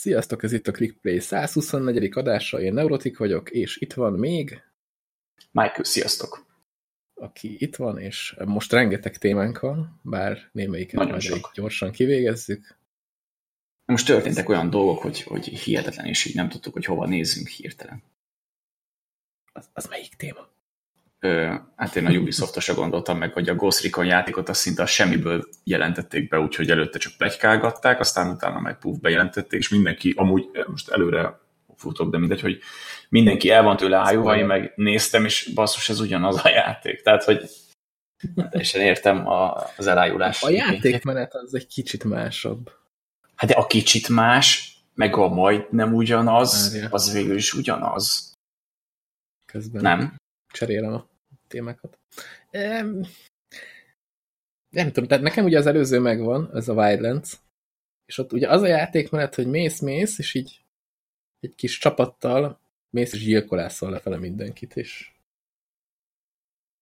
Sziasztok, ez itt a ClickPlay 124. adása, én Neurotik vagyok, és itt van még... Michael, sziasztok! Aki itt van, és most rengeteg témánk van, bár némelyiket majd sok. gyorsan kivégezzük. Most történtek olyan dolgok, hogy, hogy hihetetlen, és így nem tudtuk, hogy hova nézzünk hirtelen. Az, az melyik téma? Ö, hát én a Ubisoft-osra gondoltam meg, hogy a Ghost Recon játékot azt szinte a semmiből jelentették be, úgyhogy előtte csak plegykálgatták, aztán utána meg puff bejelentették, és mindenki, amúgy most előre futok, de mindegy, hogy mindenki el van tőle ájúva, én meg néztem, és basszus, ez ugyanaz a játék. Tehát, hogy teljesen értem a, az elájulást. A játékmenet az egy kicsit másabb. Hát de a kicsit más, meg a majd nem ugyanaz, Várja. az végül is ugyanaz. Közben nem? Cserélem a témákat. Nem tudom, tehát nekem ugye az előző megvan, ez a Wildlands, és ott ugye az a játékmenet, hogy mész-mész, és így egy kis csapattal mész és gyilkolászol lefele mindenkit, és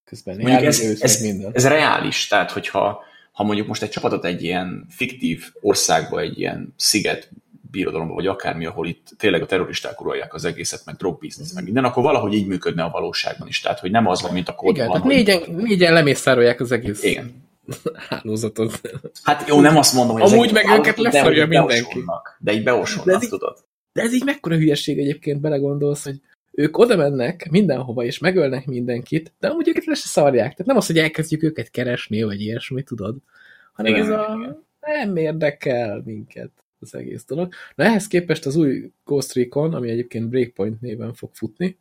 közben mondjuk ez, ez, minden. ez reális, tehát hogyha ha mondjuk most egy csapatot egy ilyen fiktív országba, egy ilyen sziget birodalomba, vagy akármi, ahol itt tényleg a terroristák uralják az egészet, meg drogbiznisz, meg minden, akkor valahogy így működne a valóságban is. Tehát, hogy nem az van, mint a kódban. Igen, tehát négyen, hogy... négyen lemészárolják az egész Igen. hálózatot. Hát jó, nem azt mondom, hogy Amúgy meg őket leszarja mindenki. De így beosolnak, tudod. De ez így mekkora hülyeség egyébként, belegondolsz, hogy ők oda mennek mindenhova, és megölnek mindenkit, de amúgy őket le se szarják. Tehát nem az, hogy elkezdjük őket keresni, vagy ilyesmi, tudod? Hanem igen, ez a... Igen. Nem érdekel minket az egész dolog. Na ehhez képest az új Ghost Recon, ami egyébként Breakpoint néven fog futni,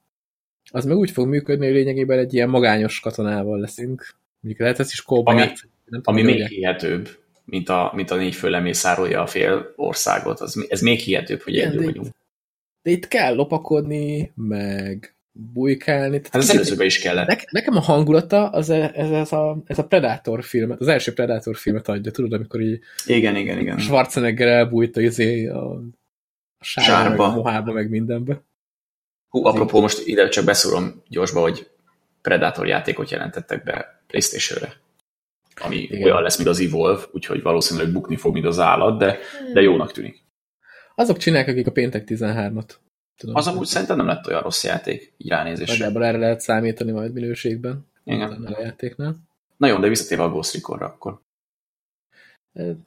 az meg úgy fog működni, hogy lényegében egy ilyen magányos katonával leszünk. Mondjuk lehet ez is kóban Ami, nem ami még hihetőbb, mint a, mint a négy fő lemészárolja a fél országot. Az, ez még hihetőbb, hogy együtt vagyunk. De itt kell lopakodni, meg bujkálni. Hát az előzőben is kellett. Ne, nekem a hangulata az e, ez, ez, a, ez a Predator filmet, az első Predator filmet adja, tudod, amikor így igen, igen, igen. Schwarzenegger elbújt a, izé, a, sárba, sárba. Meg mohába, meg mindenbe. Hú, apropó, most ide csak beszúrom gyorsba, hogy Predator játékot jelentettek be Playstation-re ami Igen. olyan lesz, mint az Evolve, úgyhogy valószínűleg bukni fog, mint az állat, de, de jónak tűnik. Azok csinálják, akik a péntek 13-at. Tudom, az amúgy szerintem nem lett olyan rossz játék, így ránézésre. Nagyjából erre lehet számítani majd minőségben. Igen. A játéknál. Na jó, de visszatérve a Ghost Recon-ra akkor.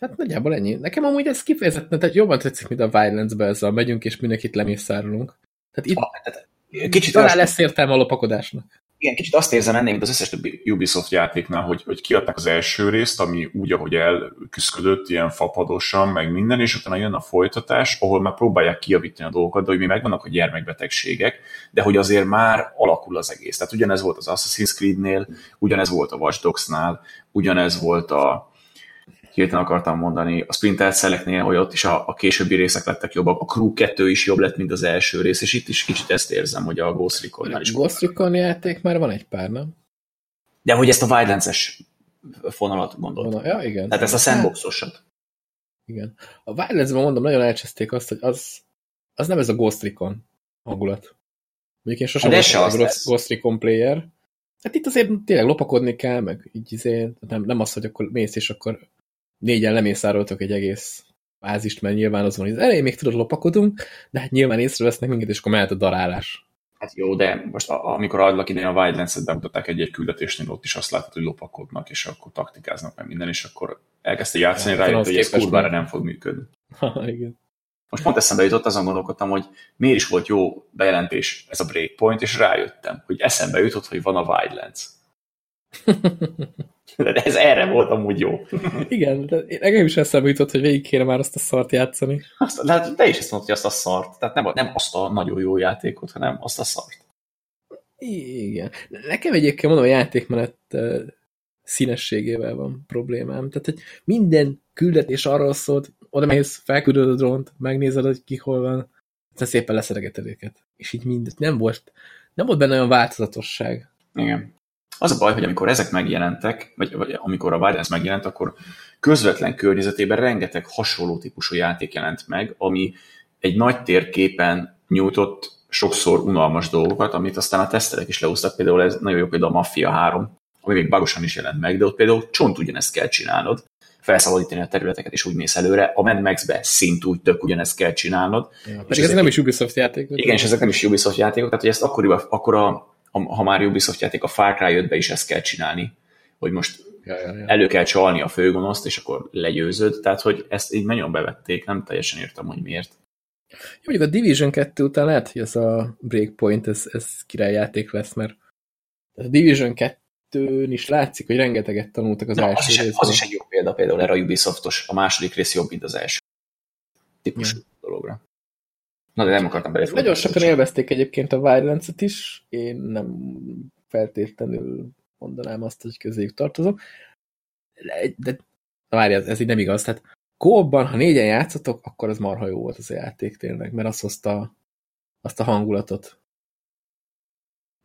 Hát nagyjából ennyi. Nekem amúgy ez kifejezetten, tehát jobban tetszik, mint a Violence-be ez a megyünk és mindenkit lemészárolunk. Tehát itt ah, tehát kicsit talán lesz értelme a lopakodásnak igen, kicsit azt érzem ennél, mint az összes többi Ubisoft játéknál, hogy, hogy kiadták az első részt, ami úgy, ahogy elküzdött, ilyen fapadosan, meg minden, és utána jön a folytatás, ahol már próbálják kiavítani a dolgokat, de hogy mi megvannak a gyermekbetegségek, de hogy azért már alakul az egész. Tehát ugyanez volt az Assassin's Creed-nél, ugyanez volt a Watch Dogs-nál, ugyanez volt a, hirtelen akartam mondani, a Splinter Cell-eknél, hogy ott is a, a későbbi részek lettek jobbak, a Crew 2 is jobb lett, mint az első rész, és itt is kicsit ezt érzem, hogy a Ghost recon is. A Ghost Recon játék már van egy pár, nem? De hogy ezt a Wildlands-es fonalat gondoltam. Ja, igen. Tehát ezt a sandboxosat. Igen. A Wildlands-ben mondom, nagyon elcseszték azt, hogy az, az nem ez a Ghost Recon hangulat. Mondjuk én sosem hát voltam a Ghost Recon player. Hát itt azért tényleg lopakodni kell, meg így izé, nem, nem az, hogy akkor mész, és akkor négyen lemészároltok egy egész bázist, mert nyilván az van, hogy az elején még tudod lopakodunk, de hát nyilván észrevesznek minket, és akkor mehet a darálás. Hát jó, de most amikor adlak idén a Wildlands-et bemutatták egy-egy küldetésnél, ott is azt látod, hogy lopakodnak, és akkor taktikáznak meg minden, és akkor elkezdte játszani, ja, rájött, hogy ez kurvára nem fog működni. Ha, igen. Most pont eszembe jutott, azon gondolkodtam, hogy miért is volt jó bejelentés ez a Breakpoint, és rájöttem, hogy eszembe jutott, hogy van a Wildlands. De ez erre volt amúgy jó. Igen, de nekem is eszembe jutott, hogy végig kéne már azt a szart játszani. Azt, de hát te is ezt mondod, hogy azt a szart. Tehát nem, nem azt a nagyon jó játékot, hanem azt a szart. Igen. Nekem egyébként mondom, a játékmenet színességével van problémám. Tehát, hogy minden küldetés arról szólt, oda mész, felküldöd a drónt, megnézed, hogy ki hol van, aztán szépen leszeregeted őket. És így mindent. Nem volt, nem volt benne olyan változatosság. Igen. Az a baj, hogy amikor ezek megjelentek, vagy, vagy amikor a Wildlands megjelent, akkor közvetlen környezetében rengeteg hasonló típusú játék jelent meg, ami egy nagy térképen nyújtott sokszor unalmas dolgokat, amit aztán a tesztelek is leúztak. Például ez nagyon jó például a Mafia 3, ami még bagosan is jelent meg, de ott például csont ugyanezt kell csinálnod, felszabadítani a területeket, és úgy mész előre. A Mad Max-be szintúgy tök ugyanezt kell csinálnod. Ja, pedig ez nem is Ubisoft játék. Igen, és ezek nem is Ubisoft játékok, tehát hogy ezt akkoriban, akkor a, ha már Ubisoft játék, a Far Cry 5 be is ezt kell csinálni, hogy most ja, ja, ja. elő kell csalni a főgonoszt, és akkor legyőzöd, tehát hogy ezt így nagyon bevették, nem teljesen értem, hogy miért. Jó, mondjuk a Division 2 után lehet, hogy ez a Breakpoint, ez, ez királyjáték lesz, mert a Division 2-n is látszik, hogy rengeteget tanultak az Na, első az is, részben. Az is egy jó példa például erre a Ubisoftos, a második rész jobb, mint az első típusú ja. dologra. Na, de nem akartam bele. Nagyon sokan élvezték egyébként a Violence-et is, én nem feltétlenül mondanám azt, hogy közéjük tartozok. De, de várj, ez, ez így nem igaz. Tehát kóban, ha négyen játszotok, akkor az marha jó volt az a játék tényleg, mert azt hozta azt a hangulatot.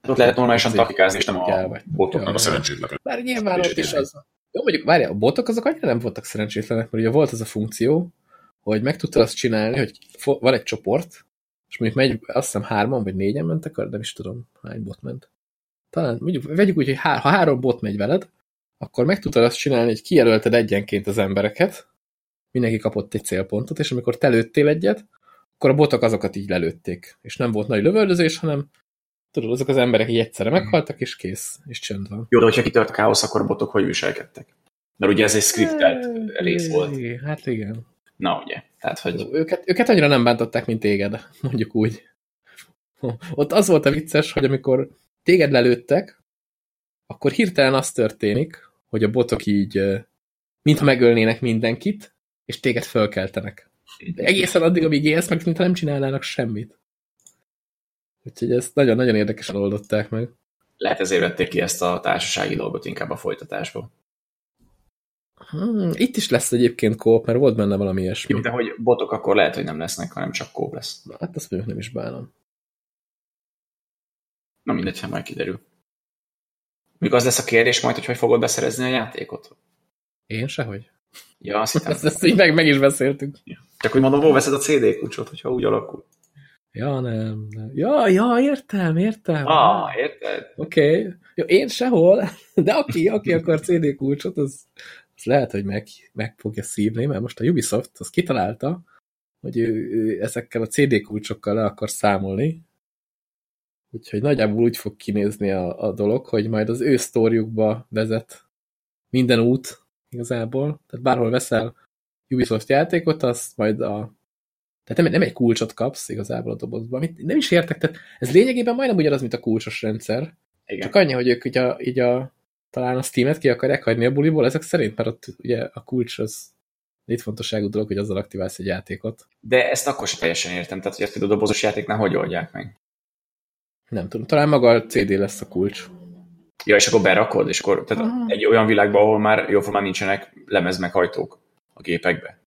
Ott lehet normálisan takikázni, és nem a botok, nem a szerencsétlenek. Bár nyilván ott is az. Jó, mondjuk, várjál, a botok azok annyira nem voltak szerencsétlenek, mert ugye volt az a funkció, hogy meg tudtad azt csinálni, hogy van egy csoport, és mondjuk megy, azt hiszem hárman vagy négyen mentek, nem is tudom, hány bot ment. Talán, mondjuk, vegyük úgy, hogy há ha három bot megy veled, akkor meg tudtad azt csinálni, hogy kijelölted egyenként az embereket, mindenki kapott egy célpontot, és amikor te lőttél egyet, akkor a botok azokat így lelőtték. És nem volt nagy lövöldözés, hanem tudod, azok az emberek így egyszerre meghaltak, és kész, és csend van. Jó, de hogyha kitört a káosz, akkor a botok hogy viselkedtek? Mert ugye ez egy scriptelt rész volt. Hát igen. Na ugye, tehát hogy... Őket, őket annyira nem bántották, mint téged, mondjuk úgy. Ott az volt a vicces, hogy amikor téged lelőttek, akkor hirtelen az történik, hogy a botok így, mintha megölnének mindenkit, és téged fölkeltenek. Egészen addig, amíg élsz, meg mintha nem csinálnának semmit. Úgyhogy ezt nagyon-nagyon érdekesen oldották meg. Lehet ezért vették ki ezt a társasági dolgot inkább a folytatásból. Hmm, itt is lesz egyébként kóp, mert volt benne valami ilyesmi. De hogy botok akkor lehet, hogy nem lesznek, hanem csak kóp lesz. Na, hát azt mondjuk nem is bánom. Na mindegy, ha majd kiderül. Mikor az lesz a kérdés majd, hogy hogy fogod beszerezni a játékot? Én sehogy. Ja, azt hittem. Ezt, ezt így meg, meg is beszéltük. Ja. Csak hogy mondom, hol veszed a CD kulcsot, hogyha úgy alakul. Ja, nem, nem. Ja, ja, értem, értem. Ah, érted? Oké. Okay. Jó, én sehol, de aki, aki akar CD kulcsot, az, az lehet, hogy meg, meg fogja szívni, mert most a Ubisoft az kitalálta, hogy ő, ő ezekkel a CD kulcsokkal le akar számolni, úgyhogy nagyjából úgy fog kinézni a, a dolog, hogy majd az ő sztoriukba vezet minden út igazából, tehát bárhol veszel Ubisoft játékot, azt majd a tehát nem, nem egy kulcsot kapsz igazából a dobozban. Amit nem is értek, tehát ez lényegében majdnem ugyanaz, mint a kulcsos rendszer. Igen. Csak annyi, hogy ők így a, így a talán a Steam-et ki akarják hagyni a buliból, ezek szerint, mert ott ugye a kulcs az létfontosságú dolog, hogy azzal aktiválsz egy játékot. De ezt akkor sem teljesen értem, tehát hogy ezt a dobozos játéknál hogy oldják meg? Nem tudom, talán maga a CD lesz a kulcs. Ja, és akkor berakod, és akkor tehát Aha. egy olyan világban, ahol már jóformán nincsenek lemezmeghajtók a gépekbe.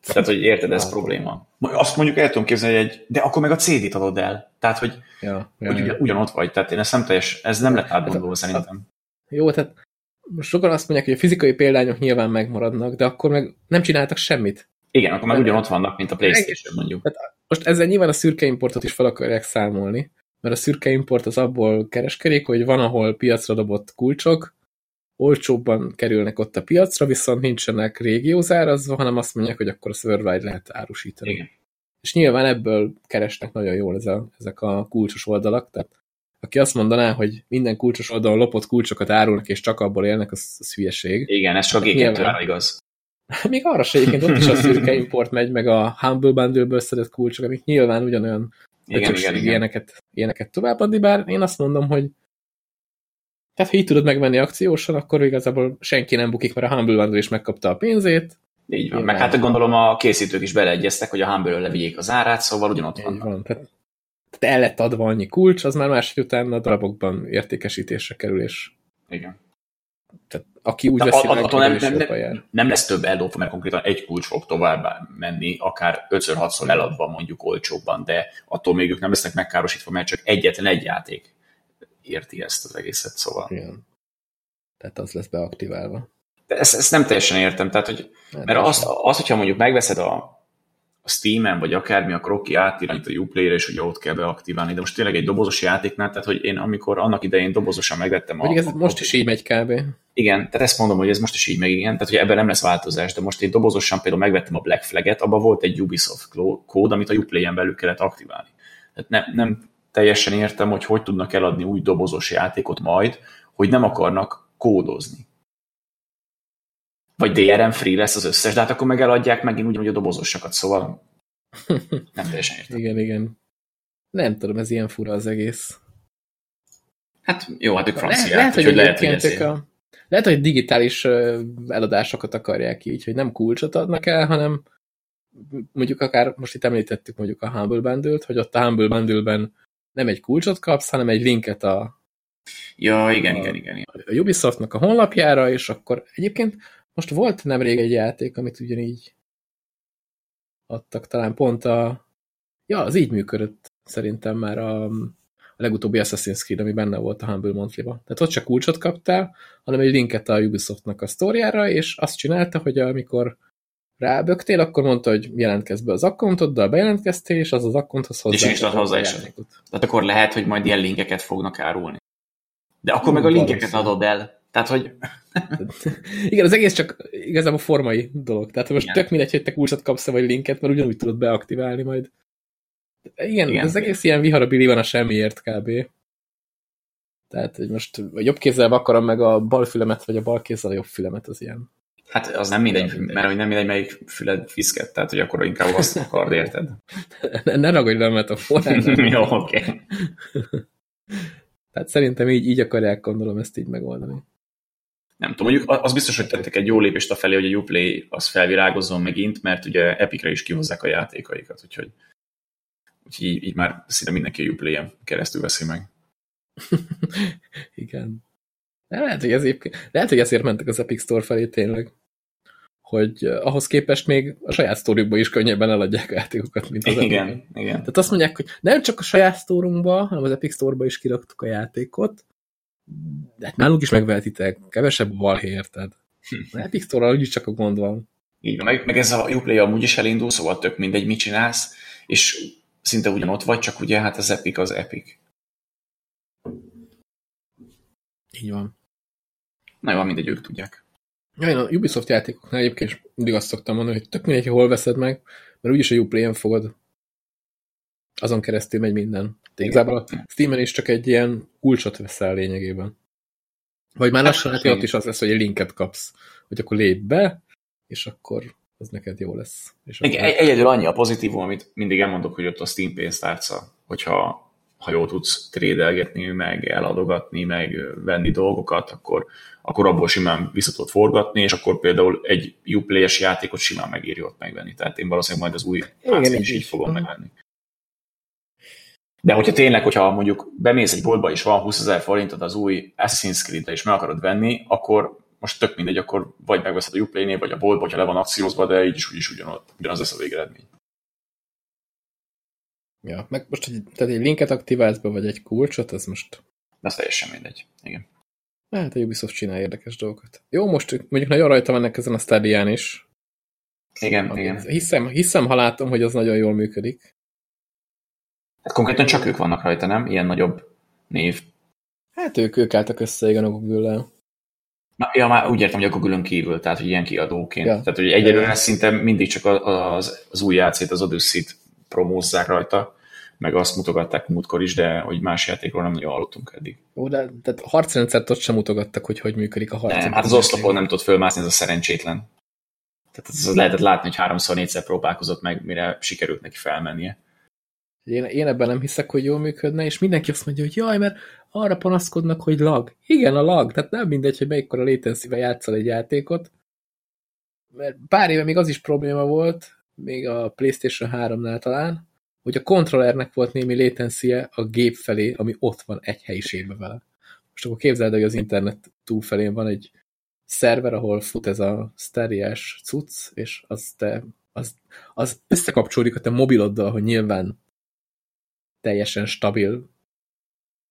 Tehát, hogy érted, ez hát. probléma. Azt mondjuk el tudom képzelni, hogy egy, de akkor meg a CD-t adod el. Tehát, hogy, ja, ja, hogy ja. ugyanott vagy. Tehát én ezt nem teljes, ez nem lett átgondolva hát, szerintem. Jó, tehát most sokan azt mondják, hogy a fizikai példányok nyilván megmaradnak, de akkor meg nem csináltak semmit. Igen, akkor meg ugyanott vannak, mint a Playstation mondjuk. Tehát most ezzel nyilván a szürke importot is fel akarják számolni, mert a szürke import az abból kereskedik, hogy van, ahol piacra dobott kulcsok, olcsóbban kerülnek ott a piacra, viszont nincsenek régiózárazva, hanem azt mondják, hogy akkor a worldwide lehet árusítani. Igen. És nyilván ebből keresnek nagyon jól a, ezek a kulcsos oldalak, tehát aki azt mondaná, hogy minden kulcsos oldalon lopott kulcsokat árulnak, és csak abból élnek, az, az hülyeség. Igen, ez csak nyilván... igaz. Még arra se egyébként ott is a szürke import megy, meg a Humble Bundle-ből szedett kulcsok, amik nyilván ugyanolyan igen, igen, igen. Ilyeneket, ilyeneket továbbadni, bár én azt mondom, hogy tehát, ha így tudod megvenni akciósan, akkor igazából senki nem bukik, mert a Humble Bundle is megkapta a pénzét. Így van, meg hát gondolom a készítők is beleegyeztek, hogy a Humble-ről levigyék az árát, szóval ugyanott van. van. Tehát el lett adva annyi kulcs, az már másik után a darabokban értékesítésre kerül, és Igen. Tehát aki úgy veszi meg, nem, nem, nem, nem lesz több eldobva, mert konkrétan egy kulcs fog tovább menni, akár 5-6-szor eladva mondjuk olcsóbban, de attól még ők nem lesznek megkárosítva, mert csak egyetlen egy játék érti ezt az egészet, szóval. Igen. Tehát az lesz beaktiválva. De ezt, ezt nem teljesen értem, tehát, hogy, mert azt, az, hogyha mondjuk megveszed a, a Steam-en, vagy akármi, akkor oké, átirányít a Uplay-re, és ugye ott kell beaktiválni, de most tényleg egy dobozos játéknál, tehát hogy én amikor annak idején dobozosan megvettem a... ez a, most is így megy kb. Igen, tehát ezt mondom, hogy ez most is így meg igen, tehát hogy ebben nem lesz változás, de most én dobozosan például megvettem a Black Flag-et, abban volt egy Ubisoft kód, amit a Uplay-en belül kellett aktiválni. Tehát nem, nem teljesen értem, hogy hogy tudnak eladni új dobozos játékot majd, hogy nem akarnak kódozni vagy DRM free lesz az összes, de hát akkor meg eladják megint ugyanúgy a dobozosakat, szóval nem teljesen értem. igen, igen. Nem tudom, ez ilyen fura az egész. Hát jó, hát ők franciák, Le, lehet, hogy, lehet, hogy ezért... a, lehet, hogy digitális eladásokat akarják így, hogy nem kulcsot adnak el, hanem mondjuk akár, most itt említettük mondjuk a Humble bundle hogy ott a Humble Bundle-ben nem egy kulcsot kapsz, hanem egy linket a Ja, igen, a, igen, igen, igen. A Ubisoftnak a honlapjára, és akkor egyébként most volt nemrég egy játék, amit ugyanígy adtak, talán pont a... Ja, az így működött szerintem már a, a legutóbbi Assassin's Creed, ami benne volt a Humble Monthly-ba. Tehát ott csak kulcsot kaptál, hanem egy linket a Ubisoftnak a sztóriára, és azt csinálta, hogy amikor rábögtél, akkor mondta, hogy jelentkezz be az akkontoddal, bejelentkeztél, és az az akkonthoz hozzá. És is hozzá is. Tehát akkor lehet, hogy majd ilyen linkeket fognak árulni. De akkor meg a linkeket adod el. Tehát, hogy Igen, az egész csak igazából formai dolog. Tehát most igen. tök mindegy, hogy te kulcsot kapsz vagy linket, mert ugyanúgy tudod beaktiválni majd. Igen, igen az egész ilyen viharabili van a semmiért kb. Tehát, hogy most a jobb kézzel akarom meg a bal fülemet, vagy a bal kézzel a jobb fülemet, az ilyen. Hát az nem mindegy, mert hogy nem mindegy, melyik füled fiszket, tehát hogy akkor inkább azt akard, érted? ne, ne ragadj le a metaforát. Jó, oké. Okay. Tehát szerintem így, így akarják gondolom ezt így megoldani nem tudom, mondjuk az biztos, hogy tettek egy jó lépést a felé, hogy a Uplay az felvirágozzon megint, mert ugye Epicre is kihozzák a játékaikat, úgyhogy, úgyhogy így, így már szinte mindenki a Uplay-en keresztül veszi meg. Igen. De lehet, hogy ezért, lehet, hogy ezért mentek az Epic Store felé tényleg. Hogy ahhoz képest még a saját sztorikba is könnyebben eladják a játékokat, mint az Igen, Epic. igen. Tehát azt mondják, hogy nem csak a saját sztorunkba, hanem az Epic Store-ba is kiraktuk a játékot, hát nálunk is megvehetitek, kevesebb balhé, érted? Hm. Epic Store-ral úgyis csak a gond van. Így van, meg, meg ez a Uplay amúgy is elindul, szóval tök mindegy, mit csinálsz, és szinte ugyanott vagy, csak ugye hát az Epic az Epic. Így van. Na jó, mindegy, ők tudják. Ja, én a Ubisoft játékoknál egyébként mindig azt szoktam mondani, hogy tök mindegy, hol veszed meg, mert úgyis a Uplay-en fogod. Azon keresztül megy minden. De igazából a Steam-en is csak egy ilyen kulcsot veszel lényegében. Vagy már lassan hát, ott is az lesz, hogy egy linket kapsz, hogy akkor lép be, és akkor az neked jó lesz. És akkor... Egyedül annyi a pozitívum, amit mindig elmondok, hogy ott a Steam pénztárca, hogyha ha jól tudsz trédelgetni, meg eladogatni, meg venni dolgokat, akkor, akkor abból simán vissza forgatni, és akkor például egy Uplay-es játékot simán megírja ott megvenni. Tehát én valószínűleg majd az új Igen, is így fogom megvenni. De hogyha tényleg, hogyha mondjuk bemész egy boltba és van 20 ezer forintod az új Assassin's creed és meg akarod venni, akkor most tök mindegy, akkor vagy megveszed a Uplay-nél, vagy a boltba, hogyha le van akciózva, de így is úgyis ugyanaz, ugyanaz lesz a végeredmény. Ja, meg most egy, tehát egy linket aktiválsz be, vagy egy kulcsot, az most... Ez teljesen mindegy, igen. Hát a Ubisoft csinál érdekes dolgokat. Jó, most mondjuk nagyon rajta vannak ezen a stadia is. Igen, igen. Hiszem, hiszem, ha látom, hogy az nagyon jól működik. Hát konkrétan csak ők vannak rajta, nem? Ilyen nagyobb név. Hát ők, ők álltak össze, igen, a google Na, ja, már úgy értem, hogy a google kívül, tehát hogy ilyen kiadóként. Ja. Tehát, hogy egyelőre szinte mindig csak az, az új játszét, az Odyssey-t promózzák rajta, meg azt mutogatták múltkor is, de hogy más játékról nem nagyon hallottunk eddig. Ó, de tehát harcrendszert ott sem mutogattak, hogy hogy működik a harcrendszer. Nem, hát az oszlopon nem tudott fölmászni, ez a szerencsétlen. Tehát az lehetett látni, hogy háromszor, négyszer próbálkozott meg, mire sikerült neki felmennie. Én, én ebben nem hiszek, hogy jól működne, és mindenki azt mondja, hogy jaj, mert arra panaszkodnak, hogy lag. Igen, a lag, tehát nem mindegy, hogy melyikkor a latency játszol egy játékot, mert pár éve még az is probléma volt, még a PlayStation 3-nál talán, hogy a kontrollernek volt némi latency a gép felé, ami ott van egy helyiségben vele. Most akkor képzeld, hogy az internet túlfelén van egy szerver, ahol fut ez a szteriás cucc, és az, te, az, az összekapcsolódik a te mobiloddal, hogy nyilván teljesen stabil,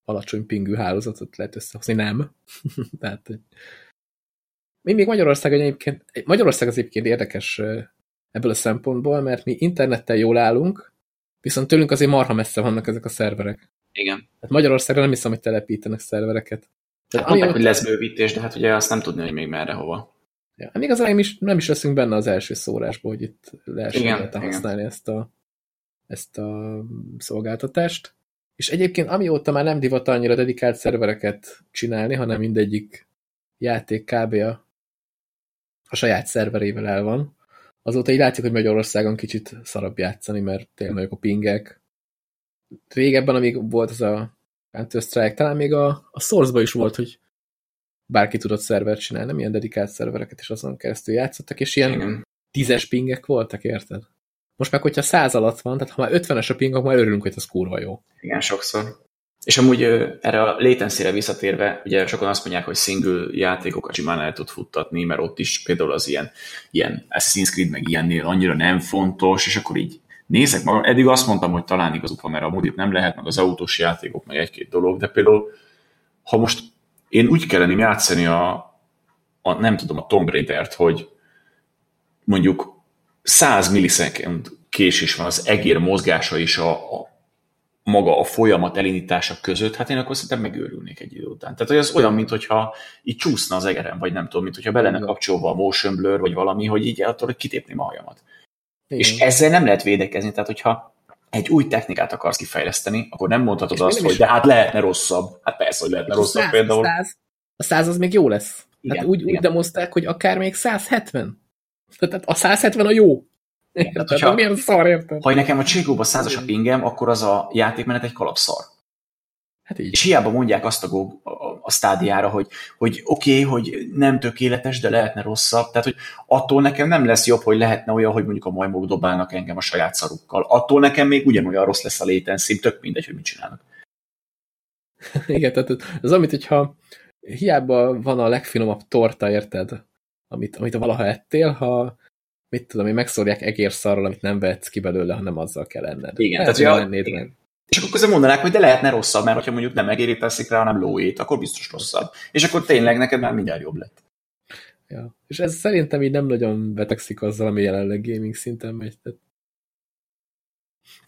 alacsony pingű hálózatot lehet összehozni. Nem. Tehát, még, még Magyarország egyébként, Magyarország az egyébként érdekes ebből a szempontból, mert mi internettel jól állunk, viszont tőlünk azért marha messze vannak ezek a szerverek. Igen. Hát Magyarországra nem hiszem, hogy telepítenek szervereket. Tehát hát mondták, hogy lesz bővítés, de hát ugye azt nem tudni, hogy még merre hova. Ja, még az nem is, nem is leszünk benne az első szórásból, hogy itt lehessen használni ezt a, ezt a szolgáltatást. És egyébként amióta már nem divat annyira dedikált szervereket csinálni, hanem mindegyik játék kb. a, a saját szerverével el van, azóta így látszik, hogy Magyarországon kicsit szarabb játszani, mert tényleg nagyok a pingek. Régebben, amíg volt az a Counter-Strike, talán még a, a source is volt, hogy bárki tudott szervert csinálni, nem ilyen dedikált szervereket, és azon keresztül játszottak, és ilyen Igen. tízes pingek voltak, érted? Most meg, hogyha száz alatt van, tehát ha már ötvenes a ping, akkor már örülünk, hogy ez kurva jó. Igen, sokszor. És amúgy erre a latency visszatérve, ugye sokan azt mondják, hogy single játékokat simán el tud futtatni, mert ott is például az ilyen, ilyen Assassin's Creed meg ilyennél annyira nem fontos, és akkor így nézek magam, eddig azt mondtam, hogy talán igazuk van, mert a modit nem lehet, meg az autós játékok, meg egy-két dolog, de például, ha most én úgy kellene játszani a, a nem tudom, a Tomb Raider-t, hogy mondjuk 100 millisekund késés van az egér mozgása és a, a maga a folyamat elindítása között, hát én akkor szerintem megőrülnék egy idő után. Tehát hogy az olyan, mintha így csúszna az egeren, vagy nem tudom, mint hogyha be lenne kapcsolva a motion blur, vagy valami, hogy így attól, hogy kitépném a hajamat. Igen. És ezzel nem lehet védekezni, tehát hogyha egy új technikát akarsz kifejleszteni, akkor nem mondhatod és azt, hogy de hát lehetne rosszabb. Hát persze, hogy lehetne rosszabb száz, például. A száz, a száz az még jó lesz. Igen, hát úgy, igen. úgy demozták, hogy akár még 170. Tehát a 170 a jó. Igen, tehát, hogyha, milyen szar, érted? Ha nekem a Cségóba százas a pingem, akkor az a játékmenet egy kalapszar. Hát így. És hiába mondják azt a, go, a, a stádiára, hogy, hogy oké, okay, hogy nem tökéletes, de lehetne rosszabb. Tehát, hogy attól nekem nem lesz jobb, hogy lehetne olyan, hogy mondjuk a majmok dobálnak engem a saját szarukkal. Attól nekem még ugyanolyan rossz lesz a létenszím, tök mindegy, hogy mit csinálnak. Igen, tehát az amit, hogyha hiába van a legfinomabb torta, érted? Amit, amit valaha ettél, ha mit tudom én, megszórják egérszarral, amit nem vetsz ki belőle, hanem azzal kell enned. Igen, tehát, ja, lennéd igen. Meg. És akkor közben mondanák, hogy de lehetne rosszabb, mert ha mondjuk nem egérit teszik rá, hanem lóét, akkor biztos rosszabb. És akkor tényleg neked már mindjárt jobb lett. Ja. És ez szerintem így nem nagyon betegszik azzal, ami jelenleg gaming szinten megy. Tehát...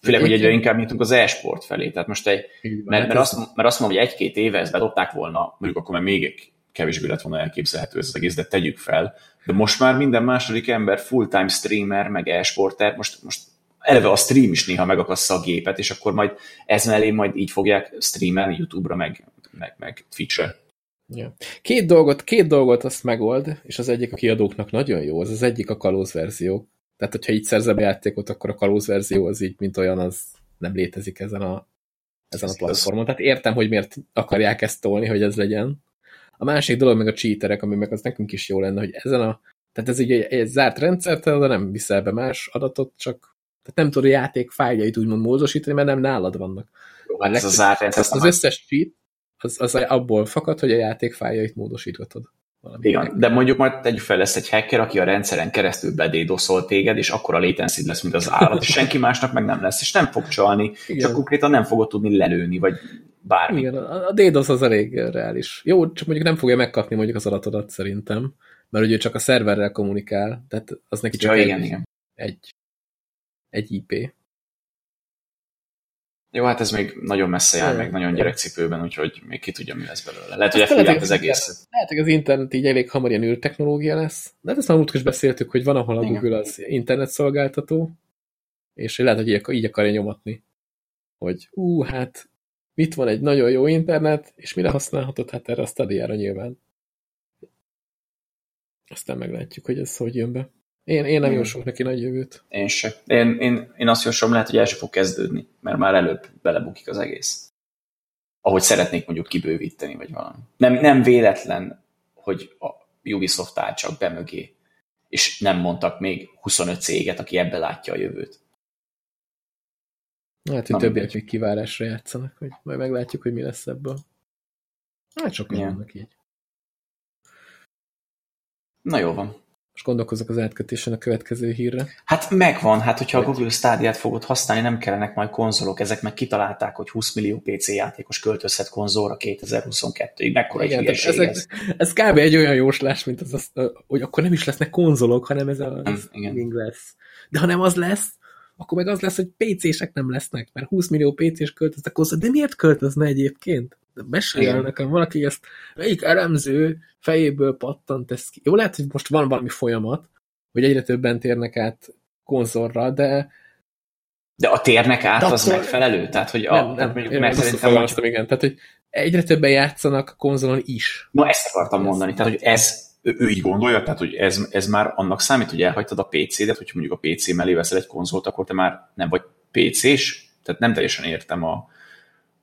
Főleg, hogy egyre inkább nyitunk az e-sport felé. Tehát most egy, mert, hát mert, azt, mert azt mondom, hogy egy-két éve ezt bedobták volna, mondjuk akkor már még kevésbé lett volna elképzelhető ez az egész, de tegyük fel. De most már minden második ember full-time streamer, meg e-sporter, most, most eleve a stream is néha megakassza a gépet, és akkor majd ez mellé majd így fogják streamelni YouTube-ra, meg, meg, meg Twitch-re. Ja. Két dolgot, két dolgot azt megold, és az egyik a kiadóknak nagyon jó, az az egyik a kalóz verzió. Tehát, hogyha így szerzem játékot, akkor a kalóz verzió az így, mint olyan, az nem létezik ezen a, ezen a platformon. Tehát értem, hogy miért akarják ezt tolni, hogy ez legyen. A másik dolog meg a cheaterek, ami meg az nekünk is jó lenne, hogy ezen a, tehát ez egy, egy, egy zárt rendszer, de nem viszel be más adatot, csak tehát nem tudod a játék fájljait úgymond módosítani, mert nem nálad vannak. Jó, hát ez a zárt rendszer. Az, az összes cheat, az, az abból fakad, hogy a játék fájljait módosítgatod. Igen, de mondjuk majd tegyük fel, lesz egy hacker, aki a rendszeren keresztül bedédoszol téged, és akkor a latency lesz, mint az állat, és senki másnak meg nem lesz, és nem fog csalni, Igen. csak konkrétan nem fogod tudni lelőni, vagy bármi. Igen, a DDoS az elég reális. Jó, csak mondjuk nem fogja megkapni mondjuk az adatodat szerintem, mert ugye csak a szerverrel kommunikál, tehát az neki csak ja, egy, igen, igen. egy, egy IP. Jó, hát ez még nagyon messze jár, meg nagyon gyerekcipőben, úgyhogy még ki tudja, mi lesz belőle. Lehet, hogy elfogják az egész. Lehet, hogy az internet így elég hamar ilyen űrtechnológia lesz. De hát ezt már is beszéltük, hogy van, ahol a Igen. Google az internet szolgáltató, és lehet, hogy így, így akarja nyomatni, hogy ú, hát mit van egy nagyon jó internet, és mire használhatod? Hát erre a stadiára nyilván. Aztán meglátjuk, hogy ez hogy jön be. Én, én nem hmm. jósolok neki nagy jövőt. Én se. Én, én, én azt jósolom, lehet, hogy el sem fog kezdődni, mert már előbb belebukik az egész. Ahogy szeretnék mondjuk kibővíteni, vagy valami. Nem, nem véletlen, hogy a Ubisoft áll csak be mögé, és nem mondtak még 25 céget, aki ebbe látja a jövőt. Hát, hogy többiek még kivárásra játszanak, hogy majd meglátjuk, hogy mi lesz ebből. Hát sokan yeah. vannak így. Na jó van. Most gondolkozok az átkötésen a következő hírre. Hát megvan, hát hogyha a Google Stadia-t fogod használni, nem kellenek majd konzolok, ezek meg kitalálták, hogy 20 millió PC játékos költözhet konzolra 2022-ig. Mekkora Igen, egy ezek, ez. ez kb. egy olyan jóslás, mint az, az, hogy akkor nem is lesznek konzolok, hanem ez a ez igen. lesz. De ha nem az lesz, akkor meg az lesz, hogy PC-sek nem lesznek, mert 20 millió PC-s költöznek hozzá. De miért költözne egyébként? Mesélj nekem valaki ezt, melyik elemző fejéből pattant ez ki. Jó, lehet, hogy most van valami folyamat, hogy egyre többen térnek át konzolra, de De a térnek át De az attól- megfelelő? Tehát, hogy a, nem, nem, mondjuk, én mert szerintem fogalmaztam, igen. Tehát, hogy egyre többen játszanak konzolon is. Ma ezt akartam mondani, tehát hogy ez Ő, így gondolja, tehát hogy ez, ez már annak számít, hogy elhagytad a PC-det, hogyha mondjuk a PC mellé veszel egy konzolt, akkor te már nem vagy PC-s? Tehát nem teljesen értem, a,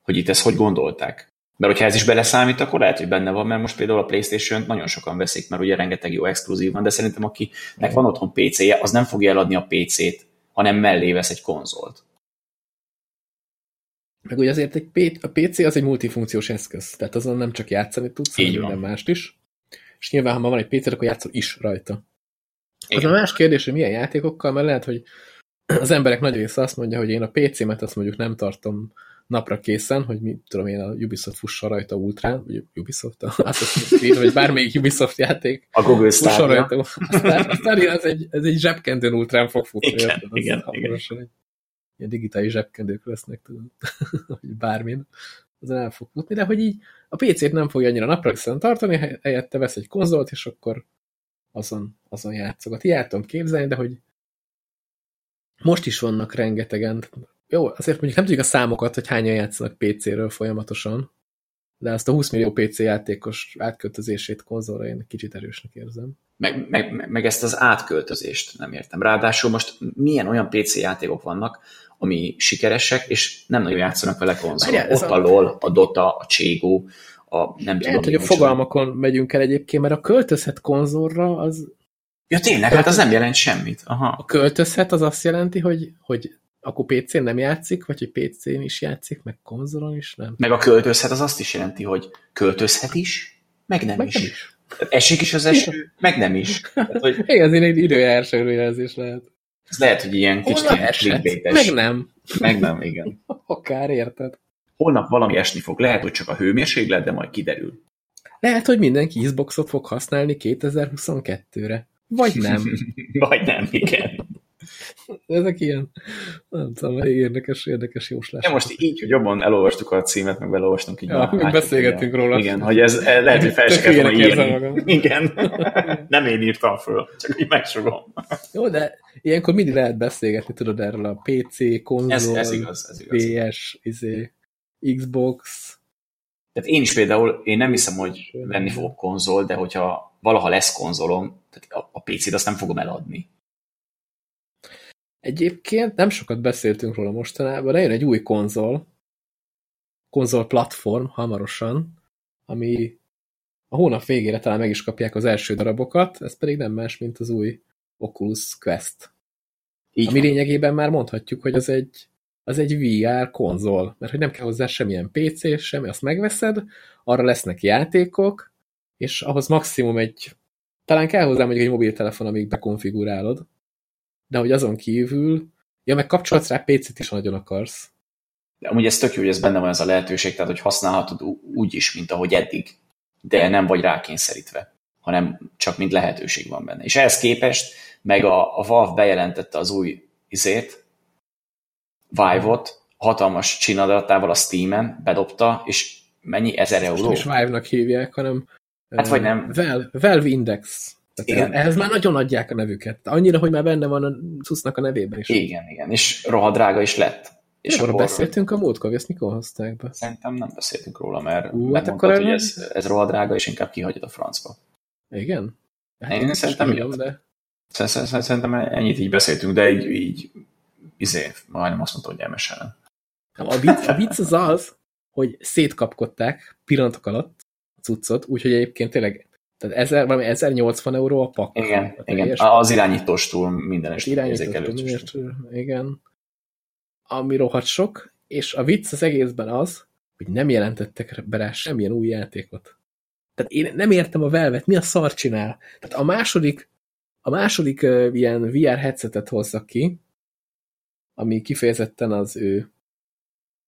hogy itt ezt hogy gondolták. Mert hogyha ez is beleszámít, akkor lehet, hogy benne van, mert most például a playstation nagyon sokan veszik, mert ugye rengeteg jó exkluzív van, de szerintem akinek van otthon PC-je, az nem fogja eladni a PC-t, hanem mellé vesz egy konzolt. Meg ugye azért egy P- a PC az egy multifunkciós eszköz, tehát azon nem csak játszani tudsz, hanem Így van. minden mást is. És nyilván, ha ma van egy PC, akkor játszol is rajta. Az Igen. a más kérdés, hogy milyen játékokkal, mert lehet, hogy az emberek nagy része azt mondja, hogy én a PC-met azt mondjuk nem tartom napra készen, hogy mit tudom én, a Ubisoft fussa rajta ultrán, vagy Ubisoft, Assassin's Creed, vagy bármelyik Ubisoft játék A Google Stadia. rajta. Aztán, aztán ez egy, ez egy zsebkendőn ultrán fog futni. Igen, érted? Az igen, Egy, ilyen digitális zsebkendők lesznek, tudod, hogy bármin. Azon el fog futni, de hogy így a PC-t nem fogja annyira napra tartani, hely- helyette vesz egy konzolt, és akkor azon, azon játszogat. Tudom képzelni, de hogy most is vannak rengetegen. Jó, azért mondjuk nem tudjuk a számokat, hogy hányan játszanak PC-ről folyamatosan, de azt a 20 millió PC játékos átköltözését konzolra én kicsit erősnek érzem. Meg, meg, meg ezt az átköltözést nem értem. Ráadásul most milyen olyan PC játékok vannak, ami sikeresek, és nem nagyon játszanak vele konzolon. Ott a- a LOL, a Dota, a Cségó, a nem tudom. Lehet, hogy a fogalmakon megyünk el egyébként, mert a költözhet konzolra, az Ja tényleg, hát az nem jelent semmit. Aha. a költözhet az azt jelenti, hogy, hogy akkor PC-n nem játszik, vagy hogy PC-n is játszik, meg konzolon is nem. Meg a költözhet az azt is jelenti, hogy költözhet is, meg nem Meg is. nem is. Esik is az eső, meg nem is. Tehát, hogy Igen, azért egy időjárás előjelzés lehet. ez lehet, hogy ilyen kicsit clickbaites. meg nem. meg nem, igen. Akár érted. Holnap valami esni fog. Lehet, hogy csak a hőmérséklet, de majd kiderül. Lehet, hogy mindenki Xboxot fog használni 2022-re. Vagy nem. Vagy nem, igen. Ezek ilyen, nem tudom, érdekes, érdekes jóslás. Ja, most így, hogy jobban elolvastuk a címet, meg belolvastunk így. Ja, látjuk, beszélgettünk igen. róla. Igen, hogy ez eh, lehet, hogy fel se érzem írni. Igen. Nem én írtam föl, csak így megsugom. Jó, de ilyenkor mindig lehet beszélgetni, tudod, erről a PC, konzol, Ez, ez igaz, ez igaz. PS, izé, Xbox. Tehát én is például, én nem hiszem, hogy venni fogok konzol, de hogyha valaha lesz konzolom, tehát a, a PC-t azt nem fogom eladni. Egyébként nem sokat beszéltünk róla mostanában, de jön egy új konzol, konzol platform hamarosan, ami a hónap végére talán meg is kapják az első darabokat, ez pedig nem más, mint az új Oculus Quest. Így Ami van. lényegében már mondhatjuk, hogy az egy, az egy VR konzol, mert hogy nem kell hozzá semmilyen PC, semmi, azt megveszed, arra lesznek játékok, és ahhoz maximum egy, talán kell hozzá mondjuk egy mobiltelefon, amíg bekonfigurálod, de hogy azon kívül, ja, meg kapcsolsz rá PC-t is, ha nagyon akarsz. De amúgy ez tök jó, hogy ez benne van ez a lehetőség, tehát hogy használhatod úgy is, mint ahogy eddig, de nem vagy rákényszerítve, hanem csak mint lehetőség van benne. És ehhez képest meg a, a Valve bejelentette az új izét, Vive-ot, hatalmas csinadatával a Steam-en bedobta, és mennyi? Ezer Most euró? nem is Vive-nak hívják, hanem Hát vagy nem. Valve, Valve Index. Igen. ehhez már nagyon adják a nevüket. Annyira, hogy már benne van a cuccnak a nevében is. Igen, igen, és rohadt drága is lett. És akkor beszéltünk a múltkor, ezt mikor hozták be? szerintem nem beszéltünk róla, mert Ú, hát akkor hogy ez, ez rohadt drága, és inkább kihagyod a francba. Igen? Hát Én szerintem tudom, de Szer- szer- Szerintem ennyit így beszéltünk, de így, így izé, majdnem azt mondta, hogy elmeselen. A vicc, a vicc az az, hogy szétkapkodták pillanatok alatt a cuccot, úgyhogy egyébként tényleg tehát ezer, valami 1080 euró a pak. Igen, A igen. Az irányítóstól minden Hát érzékelőt. miért, igen. Ami rohadt sok, és a vicc az egészben az, hogy nem jelentettek be rá semmilyen új játékot. Tehát én nem értem a velvet, mi a szar csinál. Tehát a második, A második uh, ilyen VR headsetet hozzak ki, ami kifejezetten az ő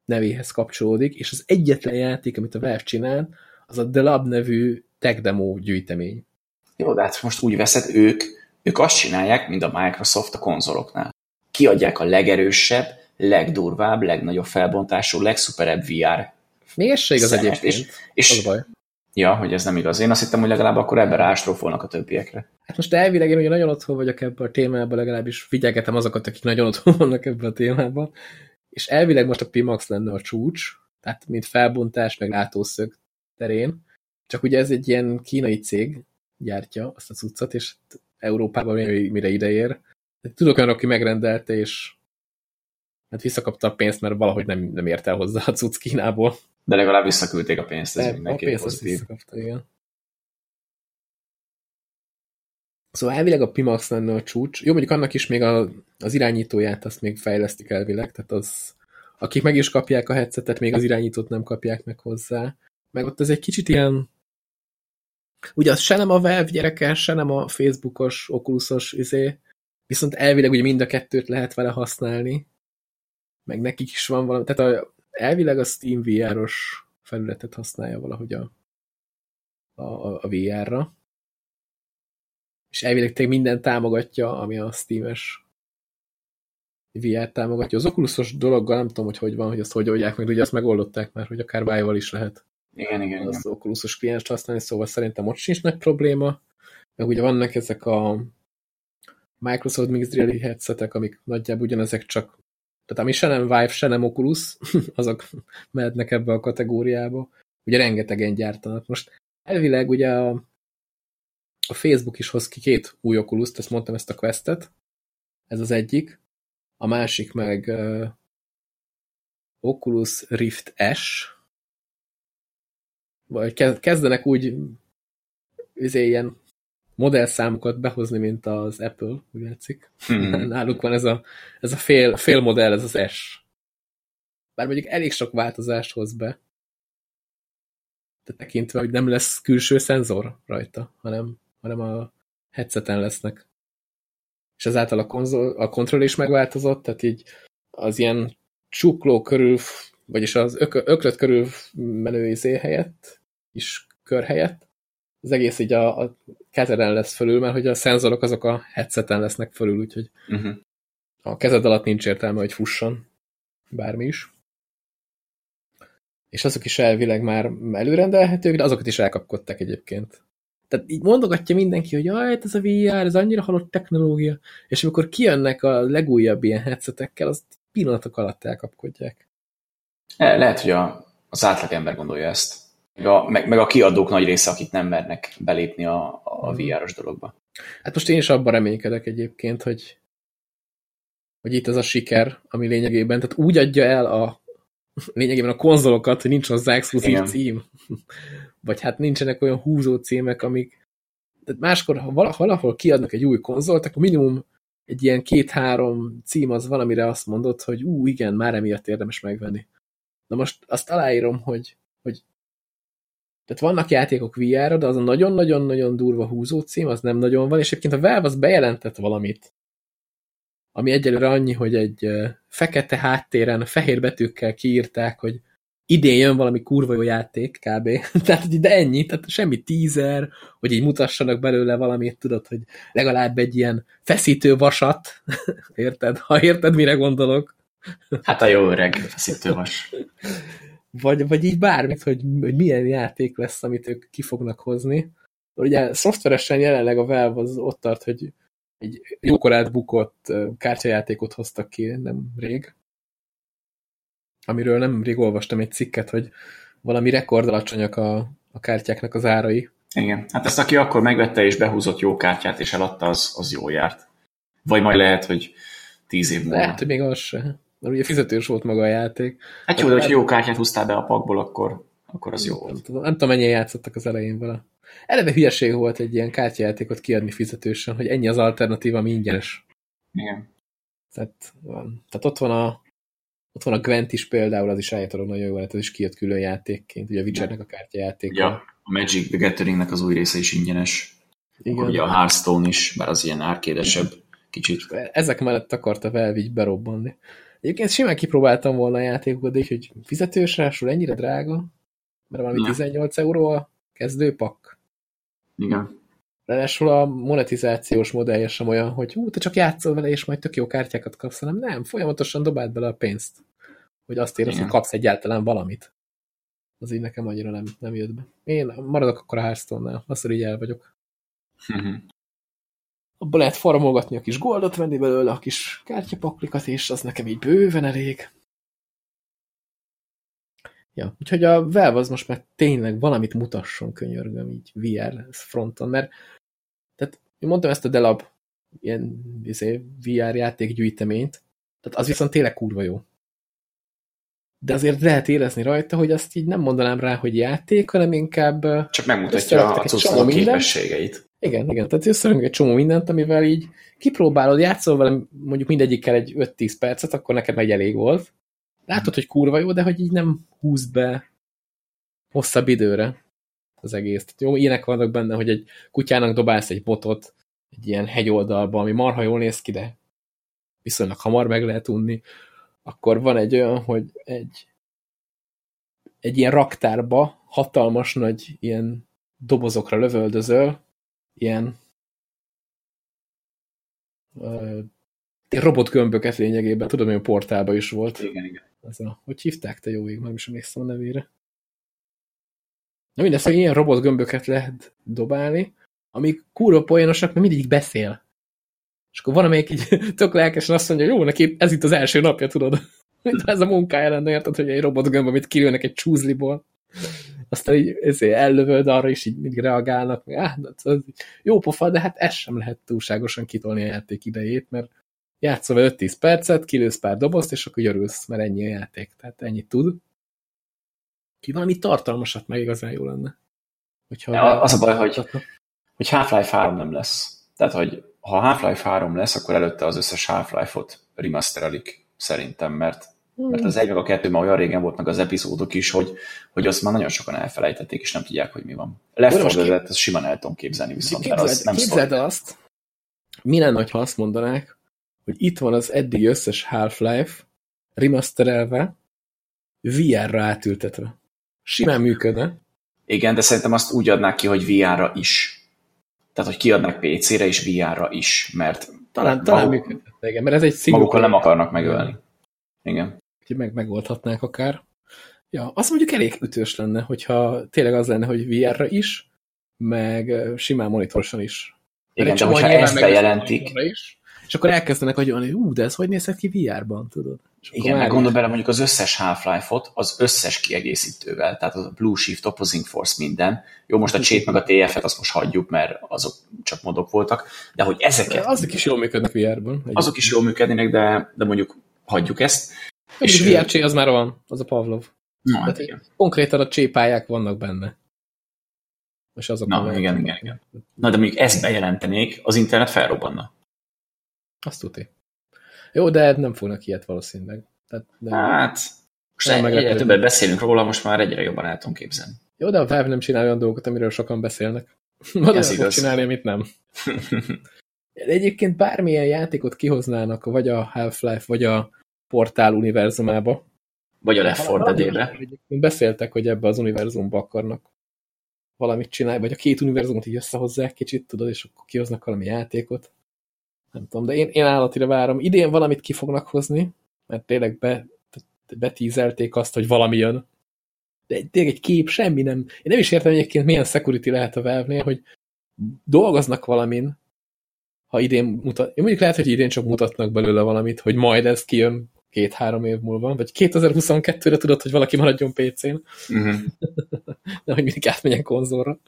nevéhez kapcsolódik, és az egyetlen játék, amit a Valve csinál, az a The Lab nevű tech demo gyűjtemény. Jó, de hát most úgy veszed, ők, ők azt csinálják, mint a Microsoft a konzoloknál. Kiadják a legerősebb, legdurvább, legnagyobb felbontású, legszuperebb VR Még ez se igaz egyébként. és- és- az baj. Ja, hogy ez nem igaz. Én azt hittem, hogy legalább akkor ebben rástrófolnak a többiekre. Hát most elvileg én ugye nagyon otthon vagyok ebben a témában, legalábbis figyelgetem azokat, akik nagyon otthon vannak ebben a témában, és elvileg most a Pimax lenne a csúcs, tehát mint felbontás, meg látószög terén, csak ugye ez egy ilyen kínai cég gyártja azt a cuccot, és Európában mire ideér. Tudok olyan, aki megrendelte, és hát visszakapta a pénzt, mert valahogy nem, nem ért el hozzá a cucc Kínából. De legalább visszaküldték a pénzt, ez De a mindenképp pénzt azt pozitív. visszakapta, igen. Szóval elvileg a Pimax lenne a csúcs. Jó, mondjuk annak is még a, az irányítóját azt még fejlesztik elvileg, tehát az, akik meg is kapják a headsetet, még az irányítót nem kapják meg hozzá. Meg ott ez egy kicsit ilyen ugye az se nem a Valve gyereke, se nem a Facebookos, Oculusos izé, viszont elvileg ugye mind a kettőt lehet vele használni, meg nekik is van valami, tehát a, elvileg a Steam VR-os felületet használja valahogy a, a, a VR-ra. És elvileg tényleg minden támogatja, ami a Steam-es VR támogatja. Az Oculusos dologgal nem tudom, hogy hogy van, hogy azt hogy oldják meg, de ugye azt megoldották már, hogy akár Vive-val is lehet Igen, igen, igen. az Oculusos klienst használni, szóval szerintem ott sincs nagy probléma. Meg ugye vannak ezek a Microsoft Mixed Reality headsetek, amik nagyjából ugyanezek csak tehát ami se nem Vive, se nem Oculus, azok mehetnek ebbe a kategóriába. Ugye rengetegen gyártanak. Most elvileg ugye a, a Facebook is hoz ki két új oculus ezt mondtam ezt a Questet. Ez az egyik. A másik meg uh, Oculus Rift S, vagy ke- kezdenek úgy izé, ilyen modellszámokat behozni, mint az Apple, úgy látszik. Hmm. Náluk van ez a, ez a fél, fél modell, ez az S. Bár mondjuk elég sok változást hoz be. De tekintve, hogy nem lesz külső szenzor rajta, hanem, hanem a headseten lesznek. És ezáltal a, konzol, a kontroll is megváltozott, tehát így az ilyen csukló körül, vagyis az ök, öklöt körül menő izé helyett, is kör helyett, az egész így a, a kezeden lesz fölül, mert hogy a szenzorok azok a headseten lesznek fölül, úgyhogy Uh-huh. a kezed alatt nincs értelme, hogy fusson bármi is. És azok is elvileg már előrendelhetők, de azokat is elkapkodták egyébként. Tehát így mondogatja mindenki, hogy jaj, hát ez a VR, ez annyira halott technológia, és amikor kijönnek a legújabb ilyen headsetekkel, azt pillanatok alatt elkapkodják. Eh, Lehet, hogy a, az átlagember gondolja ezt. Meg a, meg, meg a kiadók nagy része, akik nem mernek belépni a, a Mhm. VR-os dologba. Hát most én is abban reménykedek egyébként, hogy, hogy itt az a siker, ami lényegében, tehát úgy adja el a lényegében a konzolokat, hogy nincs hozzá exkluzív Igen. cím. Vagy hát nincsenek olyan húzó címek, amik tehát máskor, ha vala- valahol kiadnak egy új konzolt, akkor minimum egy ilyen két-három cím az van, amire azt mondod, hogy ú, igen, már emiatt érdemes megvenni. Na most azt aláírom, hogy, hogy tehát vannak játékok VR-ra, de az a nagyon-nagyon-nagyon durva húzó cím, az nem nagyon van, és egyébként a Valve az bejelentett valamit, ami egyelőre annyi, hogy egy fekete háttéren fehér betűkkel kiírták, hogy idén jön valami kurva jó játék, kb. tehát, hogy de ennyi, tehát semmi teaser, hogy így mutassanak belőle valamit, tudod, hogy legalább egy ilyen feszítő vasat, érted? Ha érted, mire gondolok. Hát a jó öreg feszítővas. vagy, vagy így bármit, hogy, hogy milyen játék lesz, amit ők ki fognak hozni. Ugye szoftveresen jelenleg a Valve az ott tart, hogy egy jókorát bukott kártyajátékot hoztak ki nem rég, amiről nem rég olvastam egy cikket, hogy valami rekord alacsonyak a, a kártyáknak az árai. Igen. Hát ezt aki akkor megvette és behúzott jó kártyát és eladta, az, az jó járt. Vagy majd lehet, hogy tíz év múlva. Lehet, hogy még az se. Mert ugye fizetős volt maga a játék. Hát jó, de hogyha jó kártyát húztál be a pakból, akkor, akkor az jó Nem volt. tudom, nem tudom, mennyien játszottak az elején vele. Eleve hülyeség volt egy ilyen kártyajátékot kiadni fizetősen, hogy ennyi az alternatíva, ami ingyenes. Igen. Tehát, van. Tehát ott van a ott van a Gwent is például, az is állítólag nagyon jó lehet, ez is kijött külön játékként, ugye a Witchernek a kártyajátéka. Ja, a Magic the Gatheringnek az új része is ingyenes. Igen. Ugye a Hearthstone is, bár az ilyen árkédesebb kicsit. Ezek mellett akarta Valve így berobbanni. Egyébként simán kipróbáltam volna a játékokat, de hogy fizetős rásul ennyire drága, mert valami ja. 18 euró a kezdőpak. Igen. Ráadásul a monetizációs modellje sem olyan, hogy hú, te csak játszol vele, és majd tök jó kártyákat kapsz, hanem nem, folyamatosan dobáld bele a pénzt, hogy azt érez, hogy kapsz egyáltalán valamit. Az így nekem annyira nem, nem jött be. Én maradok akkor a Hearthstone-nál, azt így el vagyok. Mhm. Abba lehet farmolgatni a kis goldot, venni belőle a kis kártyapaklikat, és az nekem így bőven elég. Ja, úgyhogy a Valve az most már tényleg valamit mutasson, könyörgöm így VR fronton, mert tehát én mondtam ezt a Delab ilyen izé, VR játék gyűjteményt, tehát az viszont tényleg kurva jó. De azért lehet érezni rajta, hogy azt így nem mondanám rá, hogy játék, hanem inkább csak megmutatja a cuccnak a képességeit. Igen, igen, tehát összerakunk egy csomó mindent, amivel így kipróbálod, játszol vele mondjuk mindegyikkel egy 5-10 percet, akkor neked meg elég volt. Látod, hogy kurva jó, de hogy így nem húz be hosszabb időre az egész. Tehát jó, ilyenek vannak benne, hogy egy kutyának dobálsz egy botot egy ilyen hegyoldalba, ami marha jól néz ki, de viszonylag hamar meg lehet unni. Akkor van egy olyan, hogy egy, egy ilyen raktárba hatalmas nagy ilyen dobozokra lövöldözöl, ilyen uh, robotgömböket lényegében, tudom, hogy a portálban is volt. Igen, igen. Ez a, hogy hívták te jó ég, meg is emlékszem a nevére. Na mindezt, hogy ilyen robotgömböket lehet dobálni, amik kurva poénosak, mert mindegyik beszél. És akkor van, amelyik így tök lelkesen azt mondja, jó, neki ez itt az első napja, tudod. Mint ez a munkája lenne, érted, hogy egy robotgömb, amit kilőnek egy csúzliból aztán így ezért ellövöd, arra is így mindig reagálnak, áh, az jó pofa, de hát ez sem lehet túlságosan kitolni a játék idejét, mert játszol 5-10 percet, kilősz pár dobozt, és akkor örülsz, mert ennyi a játék. Tehát ennyit tud. Ki valami tartalmasat meg igazán jó lenne. Hogyha ja, az a baj, hogy, hogy Half-Life 3 nem lesz. Tehát, hogy ha Half-Life 3 lesz, akkor előtte az összes Half-Life-ot remasterelik szerintem, mert mert az egy meg a kettő már olyan régen volt meg az epizódok is, hogy, hogy azt már nagyon sokan elfelejtették, és nem tudják, hogy mi van. Lefordulett, ezt simán el tudom képzelni, viszont képzeld, az nem képzeld azt, mi lenne, ha azt mondanák, hogy itt van az eddig összes Half-Life remasterelve, VR-ra átültetve. Simán működne. Igen, de szerintem azt úgy adnák ki, hogy VR-ra is. Tehát, hogy kiadnak PC-re és VR-ra is, mert talán, talán működne, igen, mert ez egy szigorú. Magukkal nem akarnak megölni. Igen úgyhogy meg, megoldhatnák akár. Ja, azt mondjuk elég ütős lenne, hogyha tényleg az lenne, hogy VR-ra is, meg simán monitorosan is. Igen, de hogyha ezt bejelentik, is, és akkor elkezdenek hogy ú, de ez hogy nézhet ki VR-ban, tudod? És Igen, meg gondol bele mondjuk az összes Half-Life-ot, az összes kiegészítővel, tehát a Blue Shift, Opposing Force, minden. Jó, most a Chate meg a TF-et azt most hagyjuk, mert azok csak modok voltak, de hogy ezeket... De azok is jól működnek VR-ban. Azok is jól működnek, de, de mondjuk hagyjuk ezt. És VRC az már van, az a Pavlov. Na, hát igen. Konkrétan a csépályák vannak benne. És azok Na, igen, igen, igen. Na, de mondjuk ezt bejelentenék, az internet felrobbanna. Azt tudni. Jó, de nem fognak ilyet valószínűleg. Tehát nem, hát, most nem egyre többet beszélünk róla, most már egyre jobban el tudom képzelni. Jó, de a Valve nem csinál olyan dolgokat, amiről sokan beszélnek. Van Ez igaz. csinálni, amit nem. Egyébként bármilyen játékot kihoznának, vagy a Half-Life, vagy a portál univerzumába. Vagy a Left 4 Dead-ébe. Beszéltek, hogy ebbe az univerzumba akarnak valamit csinálni, vagy a két univerzumot így összehozzák kicsit, tudod, és akkor kihoznak valami játékot. Nem tudom, de én, én állatira várom. Idén valamit ki fognak hozni, mert tényleg be, betízelték azt, hogy valami jön. De tényleg egy kép, semmi nem. Én nem is értem egyébként, milyen security lehet a valve hogy dolgoznak valamin, ha idén mutat, én mondjuk lehet, hogy idén csak mutatnak belőle valamit, hogy majd ez kijön két-három év múlva, vagy 2022-re tudod, hogy valaki maradjon PC-n, uh -huh. de hogy mindig átmenjen konzolra.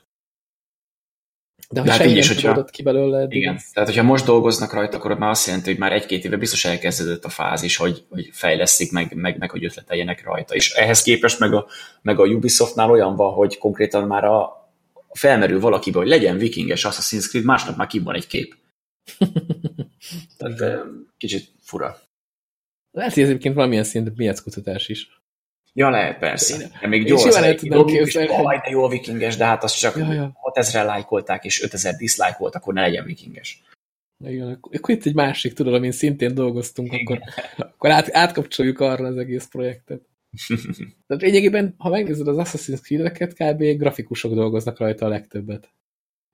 De hogy hát így is, hogyha, ki belőle. Igen, tehát hogyha most dolgoznak rajta, akkor már azt jelenti, hogy már egy-két éve biztos elkezdődött a fázis, hogy, hogy fejlesztik, meg, meg, meg hogy ötleteljenek rajta. És ehhez képest meg a, meg a Ubisoftnál olyan van, hogy konkrétan már a felmerül valakibe, hogy legyen vikinges Assassin's Creed, másnap már ki van egy kép. Tehát kicsit fura. Lehet, hogy ez egyébként valamilyen szintű kutatás is. Ja, lehet, persze. Én- De még gyors, simán el képzelni, jaj, de jó a vikinges, de hát az csak Ja, ja. 6000 lájkolták, és 5000 dislike volt, akkor ne legyen vikinges. Igen, akkor itt egy másik, tudod, amin szintén dolgoztunk, akkor, akkor át, átkapcsoljuk arra az egész projektet. Tehát lényegében, ha megnézed az Assassin's Creed-eket, kb. grafikusok dolgoznak rajta a legtöbbet.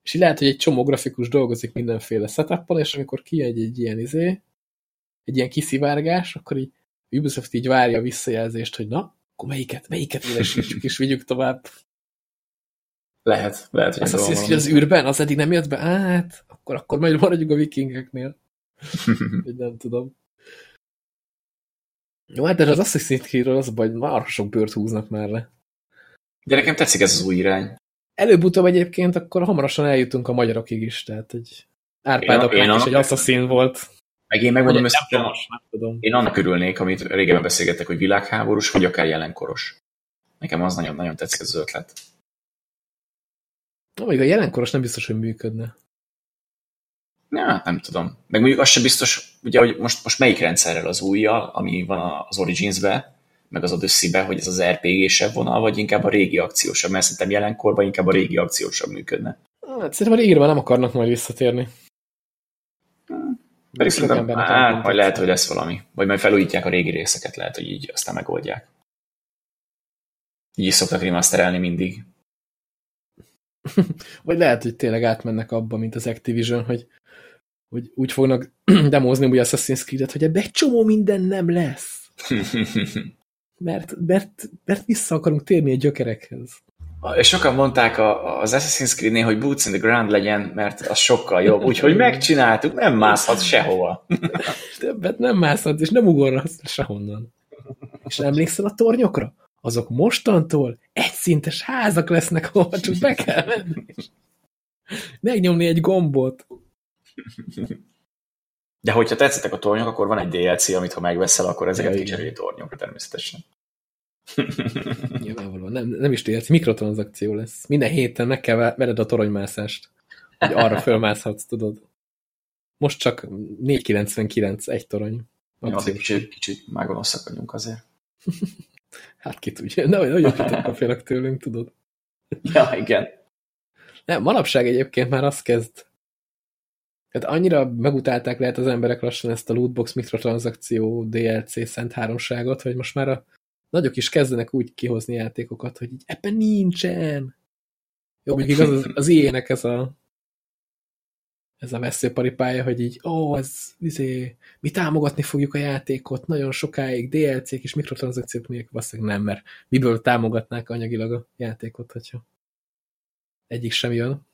És így lehet, hogy egy csomó grafikus dolgozik mindenféle setupon, és amikor kijegy egy ilyen izé, egy ilyen kiszivárgás, akkor így Ubisoft így várja a visszajelzést, hogy na, akkor melyiket, melyiket élesítsük és vigyük tovább. Lehet, lehet, hogy Assassin's dolgom Creed van. az űrben, az eddig nem jött be? Hát, akkor, akkor majd maradjunk a vikingeknél. Nem tudom. Jó, hát de az Assassin's Creed-ről az a baj, hogy már sok bőrt húznak már le. De nekem tetszik ez az új irány. Előbb-utóbb egyébként akkor hamarosan eljutunk a magyarokig is, tehát egy Árpád Én- én is annak- egy Assassin volt. Meg én megmondom Vagy őszintén, nem tudom. én annak örülnék, amit régebben beszélgettek, hogy világháborús, vagy akár jelenkoros. Nekem az nagyon-nagyon tetszik ez az ötlet. Na, még a jelenkoros nem biztos, hogy működne. Ja, nem tudom. Meg mondjuk az sem biztos, ugye, hogy most, most melyik rendszerrel az újjal, ami van az Origins-be, meg az Odyssey-be, hogy ez az RPG-sebb vonal, vagy inkább a régi akciósabb, mert szerintem jelenkorban inkább a régi akciósabb működne. Hát szerintem a régire nem akarnak majd visszatérni. Pedig szerintem, hát, elmondták. majd lehet, hogy lesz valami. Vagy majd felújítják a régi részeket, lehet, hogy így aztán megoldják. Így is szoktak remasterelni mindig. Vagy lehet, hogy tényleg átmennek abba, mint az Activision, hogy, hogy úgy fognak demózni új Assassin's Creed-et, hogy ebbe egy csomó minden nem lesz. Mert, mert, mert vissza akarunk térni a gyökerekhez. És sokan mondták a, az Assassin's Creed-nél, hogy Boots in the Ground legyen, mert az sokkal jobb. Úgyhogy megcsináltuk, nem mászhat sehova. Többet nem mászhatsz, és nem ugorhatsz sehonnan. És emlékszel a tornyokra? Azok mostantól egyszintes házak lesznek, ahol csak be kell menni. Megnyomni egy gombot. De hogyha tetszettek a tornyok, akkor van egy DLC, amit ha megveszel, akkor ezeket Ja, kicseréli tornyokra természetesen. Nyilvánvalóan. Nem, nem is érsz, mikrotranszakció lesz. Minden héten meg kell vered a toronymászást. Hogy arra fölmászhatsz, tudod. Most csak 4,99 egy torony. Jó, Akciós. kicsit, kicsit már gonoszak vagyunk azért. Hát ki tudja. Nagyon, nagyon kapjanak tőlünk, tudod. Ja, igen. Nem, manapság egyébként már azt kezd. Tehát annyira megutálták lehet az emberek lassan ezt a lootbox mikrotranszakció DLC szent háromságot, hogy most már a nagyok is kezdenek úgy kihozni játékokat, hogy így ebben nincsen. Jó, mondjuk igaz, az, az ilyenek ez a ez a veszőparipája, hogy így, ó, ez, izé, mi támogatni fogjuk a játékot nagyon sokáig, DLC-k és mikrotranszakciók nélkül, valószínűleg nem, mert miből támogatnák anyagilag a játékot, hogyha egyik sem jön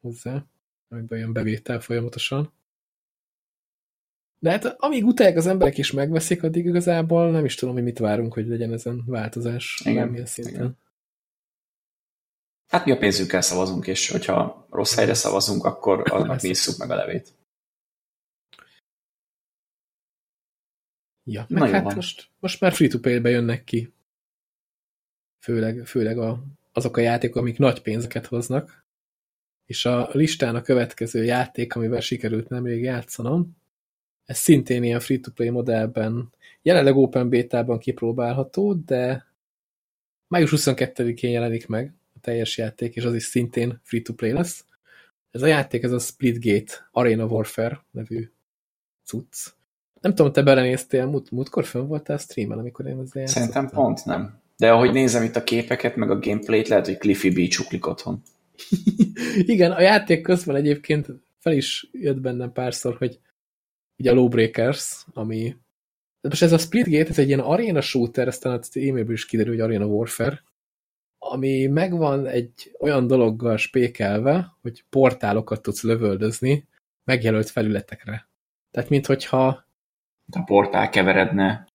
hozzá, amiből jön bevétel folyamatosan. De hát amíg utálják az emberek is megveszik, addig igazából nem is tudom, hogy mit várunk, hogy legyen ezen változás Igen, szinten. igen. Hát mi a pénzünkkel szavazunk, és hogyha rossz helyre szavazunk, akkor annak Persze. nézzük meg a levét. Ja, Na meg jó hát van. most, most már free-to-play-be jönnek ki. Főleg, főleg a, azok a játékok, amik nagy pénzeket hoznak. És a listán a következő játék, amivel sikerült nemrég játszanom, ez szintén ilyen free-to-play modellben, jelenleg Open Beta-ban kipróbálható, de május 22-én jelenik meg a teljes játék, és az is szintén free-to-play lesz. Ez a játék, ez a Splitgate Arena Warfare nevű cucc. Nem tudom, te belenéztél, múlt, múltkor fönn voltál streamen, amikor én ezzel játszottam? Szerintem pont nem. De ahogy nézem itt a képeket, meg a gameplayt, lehet, hogy Cliffy B csuklik otthon. Igen, a játék közben egyébként fel is jött bennem párszor, hogy ugye a Lawbreakers, ami most ez a Splitgate, ez egy ilyen arena shooter, aztán a e-mailből is kiderül, hogy arena warfare, ami megvan egy olyan dologgal spékelve, hogy portálokat tudsz lövöldözni megjelölt felületekre. Tehát, minthogyha A portál keveredne.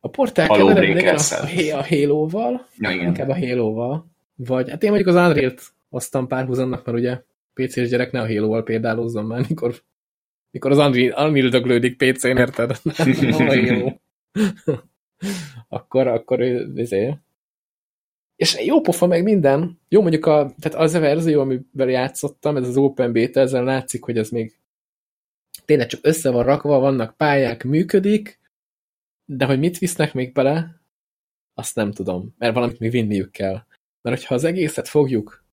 a portál A keveredne a, a, a Halo-val, Ja, igen. inkább a Halo-val, vagy hát én mondjuk az Unreal-t hoztam párhuzamnak, mert ugye PC-s gyerek ne a Halo-val példálózzon már, mikor, mikor az Unreal, Unreal döglődik PC-n, érted? Nem a Halo. akkor, akkor ő, izé. És jó pofa meg minden. Jó, mondjuk a, tehát az a verzió, amivel játszottam, ez az Open Beta, ezzel látszik, hogy ez még tényleg csak össze van rakva, vannak pályák, működik, de hogy mit visznek még bele, azt nem tudom, mert valamit még vinniük kell. Mert hogyha az egészet fogjuk,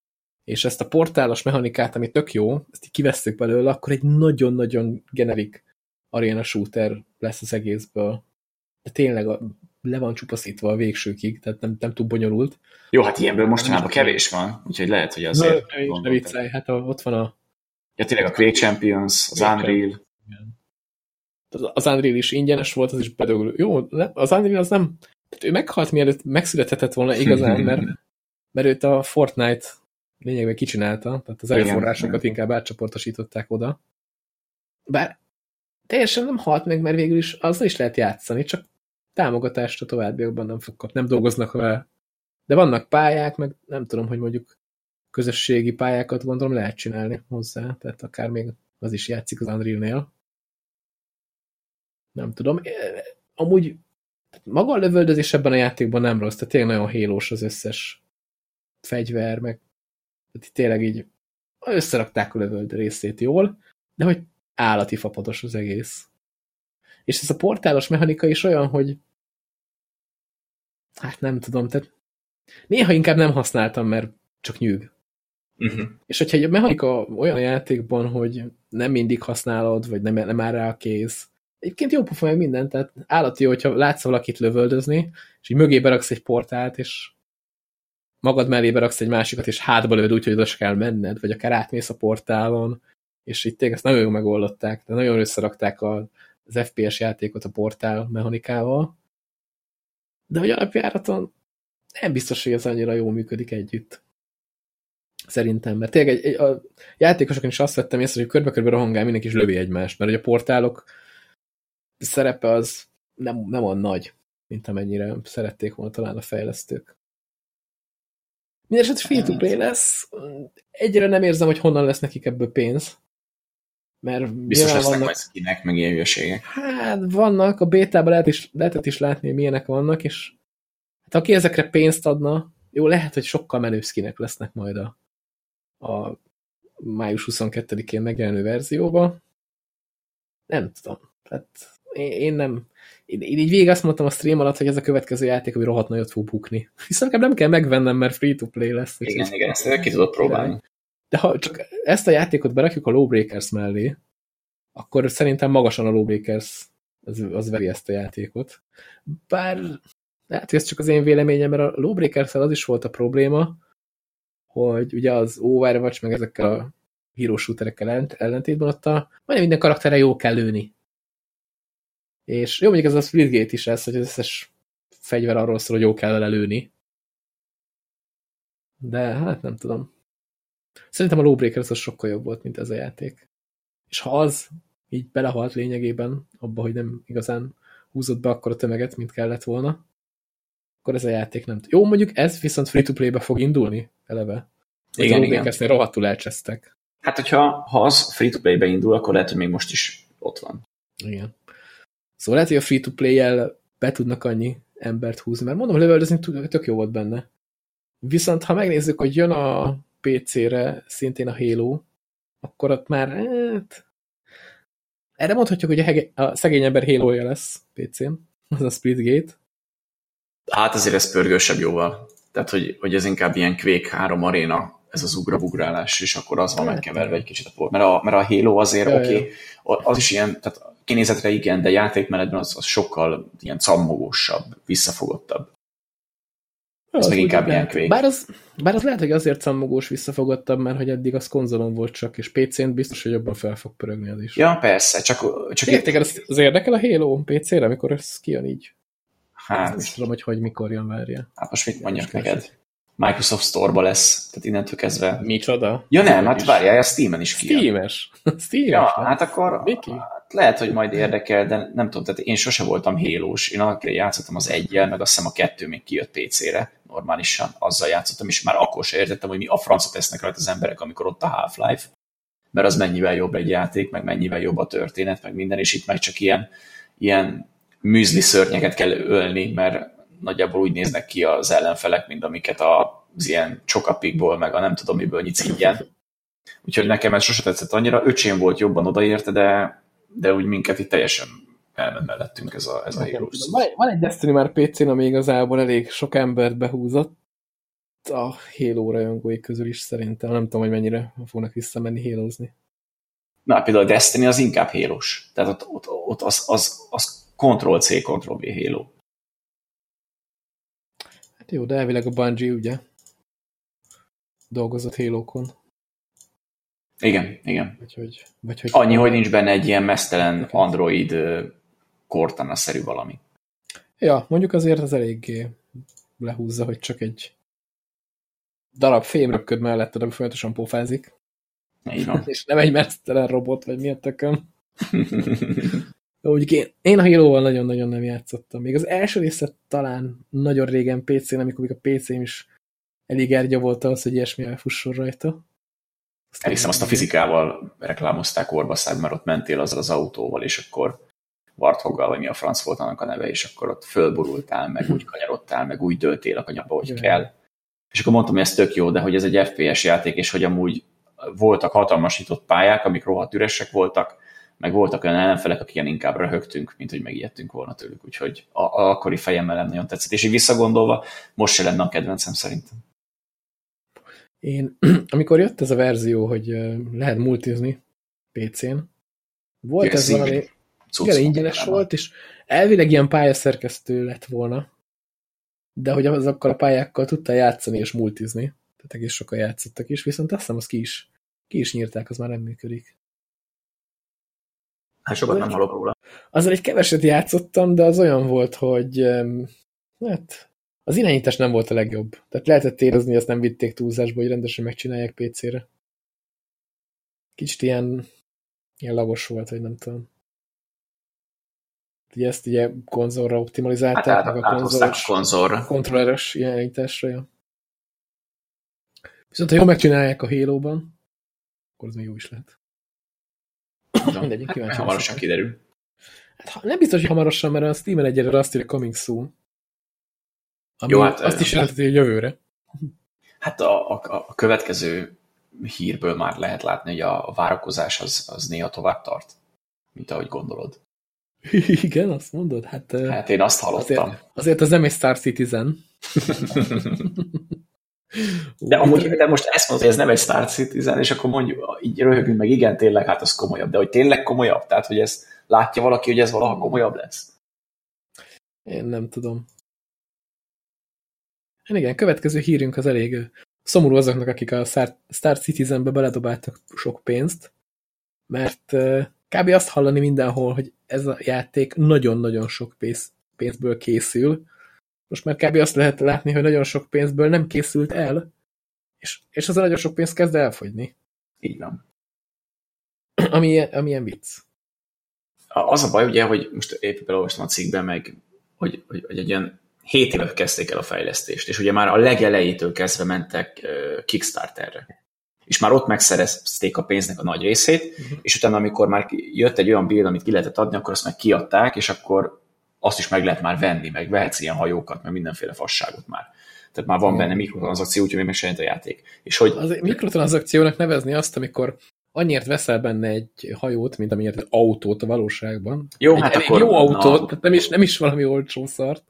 és ezt a portálos mechanikát, ami tök jó, ezt így kivesszük belőle, akkor egy nagyon-nagyon generik arena shooter lesz az egészből. De tényleg a, le van csupaszítva a végsőkig, tehát nem, nem túl bonyolult. Jó, hát ilyenből mostanában kevés van, úgyhogy lehet, hogy azért... Na, ne viccelj, hát a, ott van a... Ja, tényleg a Quake Champions, az Unreal. Az Unreal is ingyenes volt, az is bedögül. Jó, az Unreal az nem... Tehát ő meghalt, mielőtt megszülethetett volna igazán, mert, mert őt a Fortnite lényegben kicsinálta, tehát az erőforrásokat inkább átcsoportosították oda. Bár teljesen nem halt meg, mert végül is azzal is lehet játszani, csak támogatást a továbbiakban nem fog kapni, nem dolgoznak vele. De vannak pályák, meg nem tudom, hogy mondjuk közösségi pályákat gondolom lehet csinálni hozzá, tehát akár még az is játszik az Unreal-nél. Nem tudom. Amúgy maga a lövöldözés ebben a játékban nem rossz, tehát tényleg nagyon hélós az összes fegyver, meg tényleg így összerakták a lövöld részét jól, de hogy állati fapados az egész. És ez a portálos mechanika is olyan, hogy hát nem tudom, tehát néha inkább nem használtam, mert csak nyűg. Uh -huh. És hogyha egy mechanika olyan játékban, hogy nem mindig használod, vagy nem, nem áll rá a kéz, egyébként jó pofa meg minden, tehát állati jó, hogyha látsz valakit lövöldözni, és így mögé beraksz egy portált, és magad mellé beraksz egy másikat, és hátba lövöd úgy, hogy oda kell menned, vagy akár átmész a portálon, és itt ezt nagyon jól megoldották, de nagyon összerakták a, az FPS játékot a portál mechanikával, de hogy alapjáraton nem biztos, hogy ez annyira jól működik együtt. Szerintem, mert tényleg egy, egy, a játékosokon is azt vettem észre, hogy körbe-körbe rohangál, mindenki is lövi egymást, mert hogy a portálok szerepe az nem, nem olyan nagy, mint amennyire szerették volna talán a fejlesztők. Mindenesetre free-to-play lesz. Egyre nem érzem, hogy honnan lesz nekik ebből pénz. Mert Biztos lesznek vannak... majd skinek, meg ilyen hülyeségek. Hát vannak, a bétában lehet is, lehetett is látni, hogy milyenek vannak, és hát aki ezekre pénzt adna, jó, lehet, hogy sokkal menőbb skinek lesznek majd a, a május 22-én megjelenő verzióba. Nem tudom. Hát én nem, én, én így végig azt mondtam a stream alatt, hogy ez a következő játék, hogy rohadt nagyot fog bukni. Viszont nekem nem kell megvennem, mert free-to-play lesz. Igen, igen, ezt ki tudod próbálni. De ha csak ezt a játékot berakjuk a Lawbreakers mellé, akkor szerintem magasan a Lawbreakers az, az veri ezt a játékot. Bár lehet, hogy ez csak az én véleményem, mert a lawbreakers az is volt a probléma, hogy ugye az Overwatch meg ezekkel a hero shooterekkel ellentétben ott a majdnem minden karakterre jó kell lőni. És jó, mondjuk ez a Splitgate is ez, hogy az összes fegyver arról szól, hogy jó kell lelőni. De hát nem tudom. Szerintem a Lawbreaker az sokkal jobb volt, mint ez a játék. És ha az így belehalt lényegében abba, hogy nem igazán húzott be akkor a tömeget, mint kellett volna, akkor ez a játék nem... Jó, mondjuk ez viszont free-to-play-be fog indulni eleve. Igen, igen. Ezt rohadtul elcsesztek. Hát, hogyha ha az free-to-play-be indul, akkor lehet, hogy még most is ott van. Igen. Szóval lehet, hogy a free-to-play-jel be tudnak annyi embert húzni, mert mondom, lövöldözni tök jó volt benne. Viszont ha megnézzük, hogy jön a PC-re szintén a Halo, akkor ott már, hát, erre mondhatjuk, hogy a, hege, a szegény ember halo lesz PC-n, az a Splitgate. Hát azért ez pörgősebb jóval. Tehát, hogy, hogy ez inkább ilyen Quake 3 aréna, ez az ugrabugrálás, és akkor az van hát, megkeverve egy kicsit a por. Mert a, mert a Halo azért oké, okay, az is ilyen, tehát kinézetre igen, de játékmenetben az, az sokkal ilyen cammogósabb, visszafogottabb. Ez az meg inkább ilyen Quake. Bár az, bár az lehet, hogy azért cammogós visszafogottabb, mert hogy eddig az konzolon volt csak, és PC-n biztos, hogy jobban fel fog pörögni az is. Ja, persze, csak... csak Értékel, az, az érdekel a Halo PC-re, amikor ez kijön így? Hát... Nem tudom, hogy hogy mikor jön, várja. Hát most mit mondjak neked? Microsoft Store-ba lesz, tehát innentől kezdve... Micsoda? Ja nem, hát várjál, a Steam-en is kijön. Steam-es? Steam-es? Ja, hát akkor Miki? Lehet, hogy majd érdekel, de nem tudom, tehát én sose voltam hélós. Én akkor játszottam az egyel, meg azt hiszem a kettő még kijött PC-re normálisan, azzal játszottam, és már akkor sem értettem, hogy mi a francot tesznek rajta az emberek, amikor ott a Half-Life, mert az mennyivel jobb egy játék, meg mennyivel jobb a történet, meg minden, és itt meg csak ilyen, ilyen műzli szörnyeket kell ölni, mert nagyjából úgy néznek ki az ellenfelek, mint amiket az ilyen csokapikból, meg a nem tudom miből nyitsz ingyen. Úgyhogy nekem ez sose tetszett annyira. Öcsém volt jobban odaérte, de, de úgy minket itt teljesen elment mellettünk ez a, ez a Halo. Van, egy Destiny már PC-n, ami igazából elég sok embert behúzott a Halo rajongói közül is szerintem. Nem tudom, hogy mennyire fognak visszamenni halozni. Na, például a Destiny az inkább halo -s. Tehát ott, ott, ott az, az, az Ctrl-C, Ctrl-V Halo. Hát jó, de elvileg a Bungie ugye dolgozott Halo-kon. Igen, igen. Vagy, hogy, vagy, hogy Annyi, hogy nincs benne egy ilyen mesztelen Android Cortana-szerű valami. Ja, mondjuk azért az eléggé lehúzza, hogy csak egy darab fémrökköd melletted, ami folyamatosan pofázik. Így van. És nem egy mesztelen robot, vagy mi a tököm. Úgy én, én a Halo-val nagyon-nagyon nem játszottam. Még az első részet talán nagyon régen PC-n, amikor még a PC-m is elég ergya volt az, hogy ilyesmi elfusson rajta. Elhiszem, azt a fizikával reklámozták orvaszág, mert ott mentél azzal az autóval, és akkor Warthoggal, vagy mi a franc volt annak a neve, és akkor ott fölborultál, meg úgy kanyarodtál, meg úgy döltél a kanyarba, hogy Jaj. kell. És akkor mondtam, hogy ez tök jó, de hogy ez egy FPS játék, és hogy amúgy voltak hatalmasított pályák, amik rohadt üresek voltak, meg voltak olyan ellenfelek, akiken inkább röhögtünk, mint hogy megijedtünk volna tőlük, úgyhogy a, a akkori fejemmel nem nagyon tetszett. És így visszagondolva, most se lenne a kedvencem szerintem. Én, amikor jött ez a verzió, hogy lehet multizni PC-n, volt igen, ez valami, igen, ingyenes volt, és elvileg ilyen pályaszerkesztő lett volna, de hogy azokkal a pályákkal tudta játszani és multizni, tehát egész sokan játszottak is, viszont azt hiszem, azt ki is, ki is nyírták, az már nem működik. Hát sokat nem hallok róla. Azzal egy keveset játszottam, de az olyan volt, hogy hát az irányítás nem volt a legjobb. Tehát lehetett érezni, azt nem vitték túlzásba, hogy rendesen megcsinálják PC-re. Kicsit ilyen, ilyen lagos volt, hogy nem tudom. Ugye ezt ugye konzolra optimalizálták, hát, meg a konzolos, konzolra. kontrolleres irányításra. Ja. Viszont ha jól megcsinálják a Halo-ban, akkor az még jó is lehet. Mindegy, hát, kíváncsi. Hamarosan kiderül. Hát, nem biztos, hogy hamarosan, mert a Steam-en egyre azt írja coming soon. Ami Jó, hát, azt is jelenti, hogy jövőre. Hát a, a, a következő hírből már lehet látni, hogy a várakozás az, az néha tovább tart, mint ahogy gondolod. Igen, azt mondod? Hát, hát én azt hallottam. Azért, azért az nem egy Star Citizen. De amúgy, de most ezt mondod, hogy ez nem egy Star Citizen, és akkor mondjuk, így röhögünk meg, igen, tényleg, hát az komolyabb. De hogy tényleg komolyabb? Tehát, hogy ez látja valaki, hogy ez valaha komolyabb lesz? Én nem tudom. Hát igen, következő hírünk az elég szomorú azoknak, akik a Star Citizenbe beledobáltak sok pénzt, mert kb. azt hallani mindenhol, hogy ez a játék nagyon-nagyon sok pénz, pénzből készül. Most már kb. azt lehet látni, hogy nagyon sok pénzből nem készült el, és, és az a nagyon sok pénz kezd elfogyni. Így van. Ami, ami ilyen vicc. Az a baj ugye, hogy most épp elolvastam a cikkben meg, hogy, hogy, hogy egy ilyen 7 éve kezdték el a fejlesztést, és ugye már a legelejétől kezdve mentek Kickstarterre. És már ott megszerezték a pénznek a nagy részét, uh-huh. és utána, amikor már jött egy olyan build, amit ki lehetett adni, akkor azt meg kiadták, és akkor azt is meg lehet már venni, meg vehetsz ilyen hajókat, meg mindenféle fasságot már. Tehát már van benne mikrotranszakció, úgyhogy még meg a játék. És hogy... Az mikrotranszakciónak nevezni azt, amikor annyiért veszel benne egy hajót, mint amiért egy autót a valóságban. Jó, egy hát akkor... Jó autót, na, tehát nem is, nem is valami olcsó szart.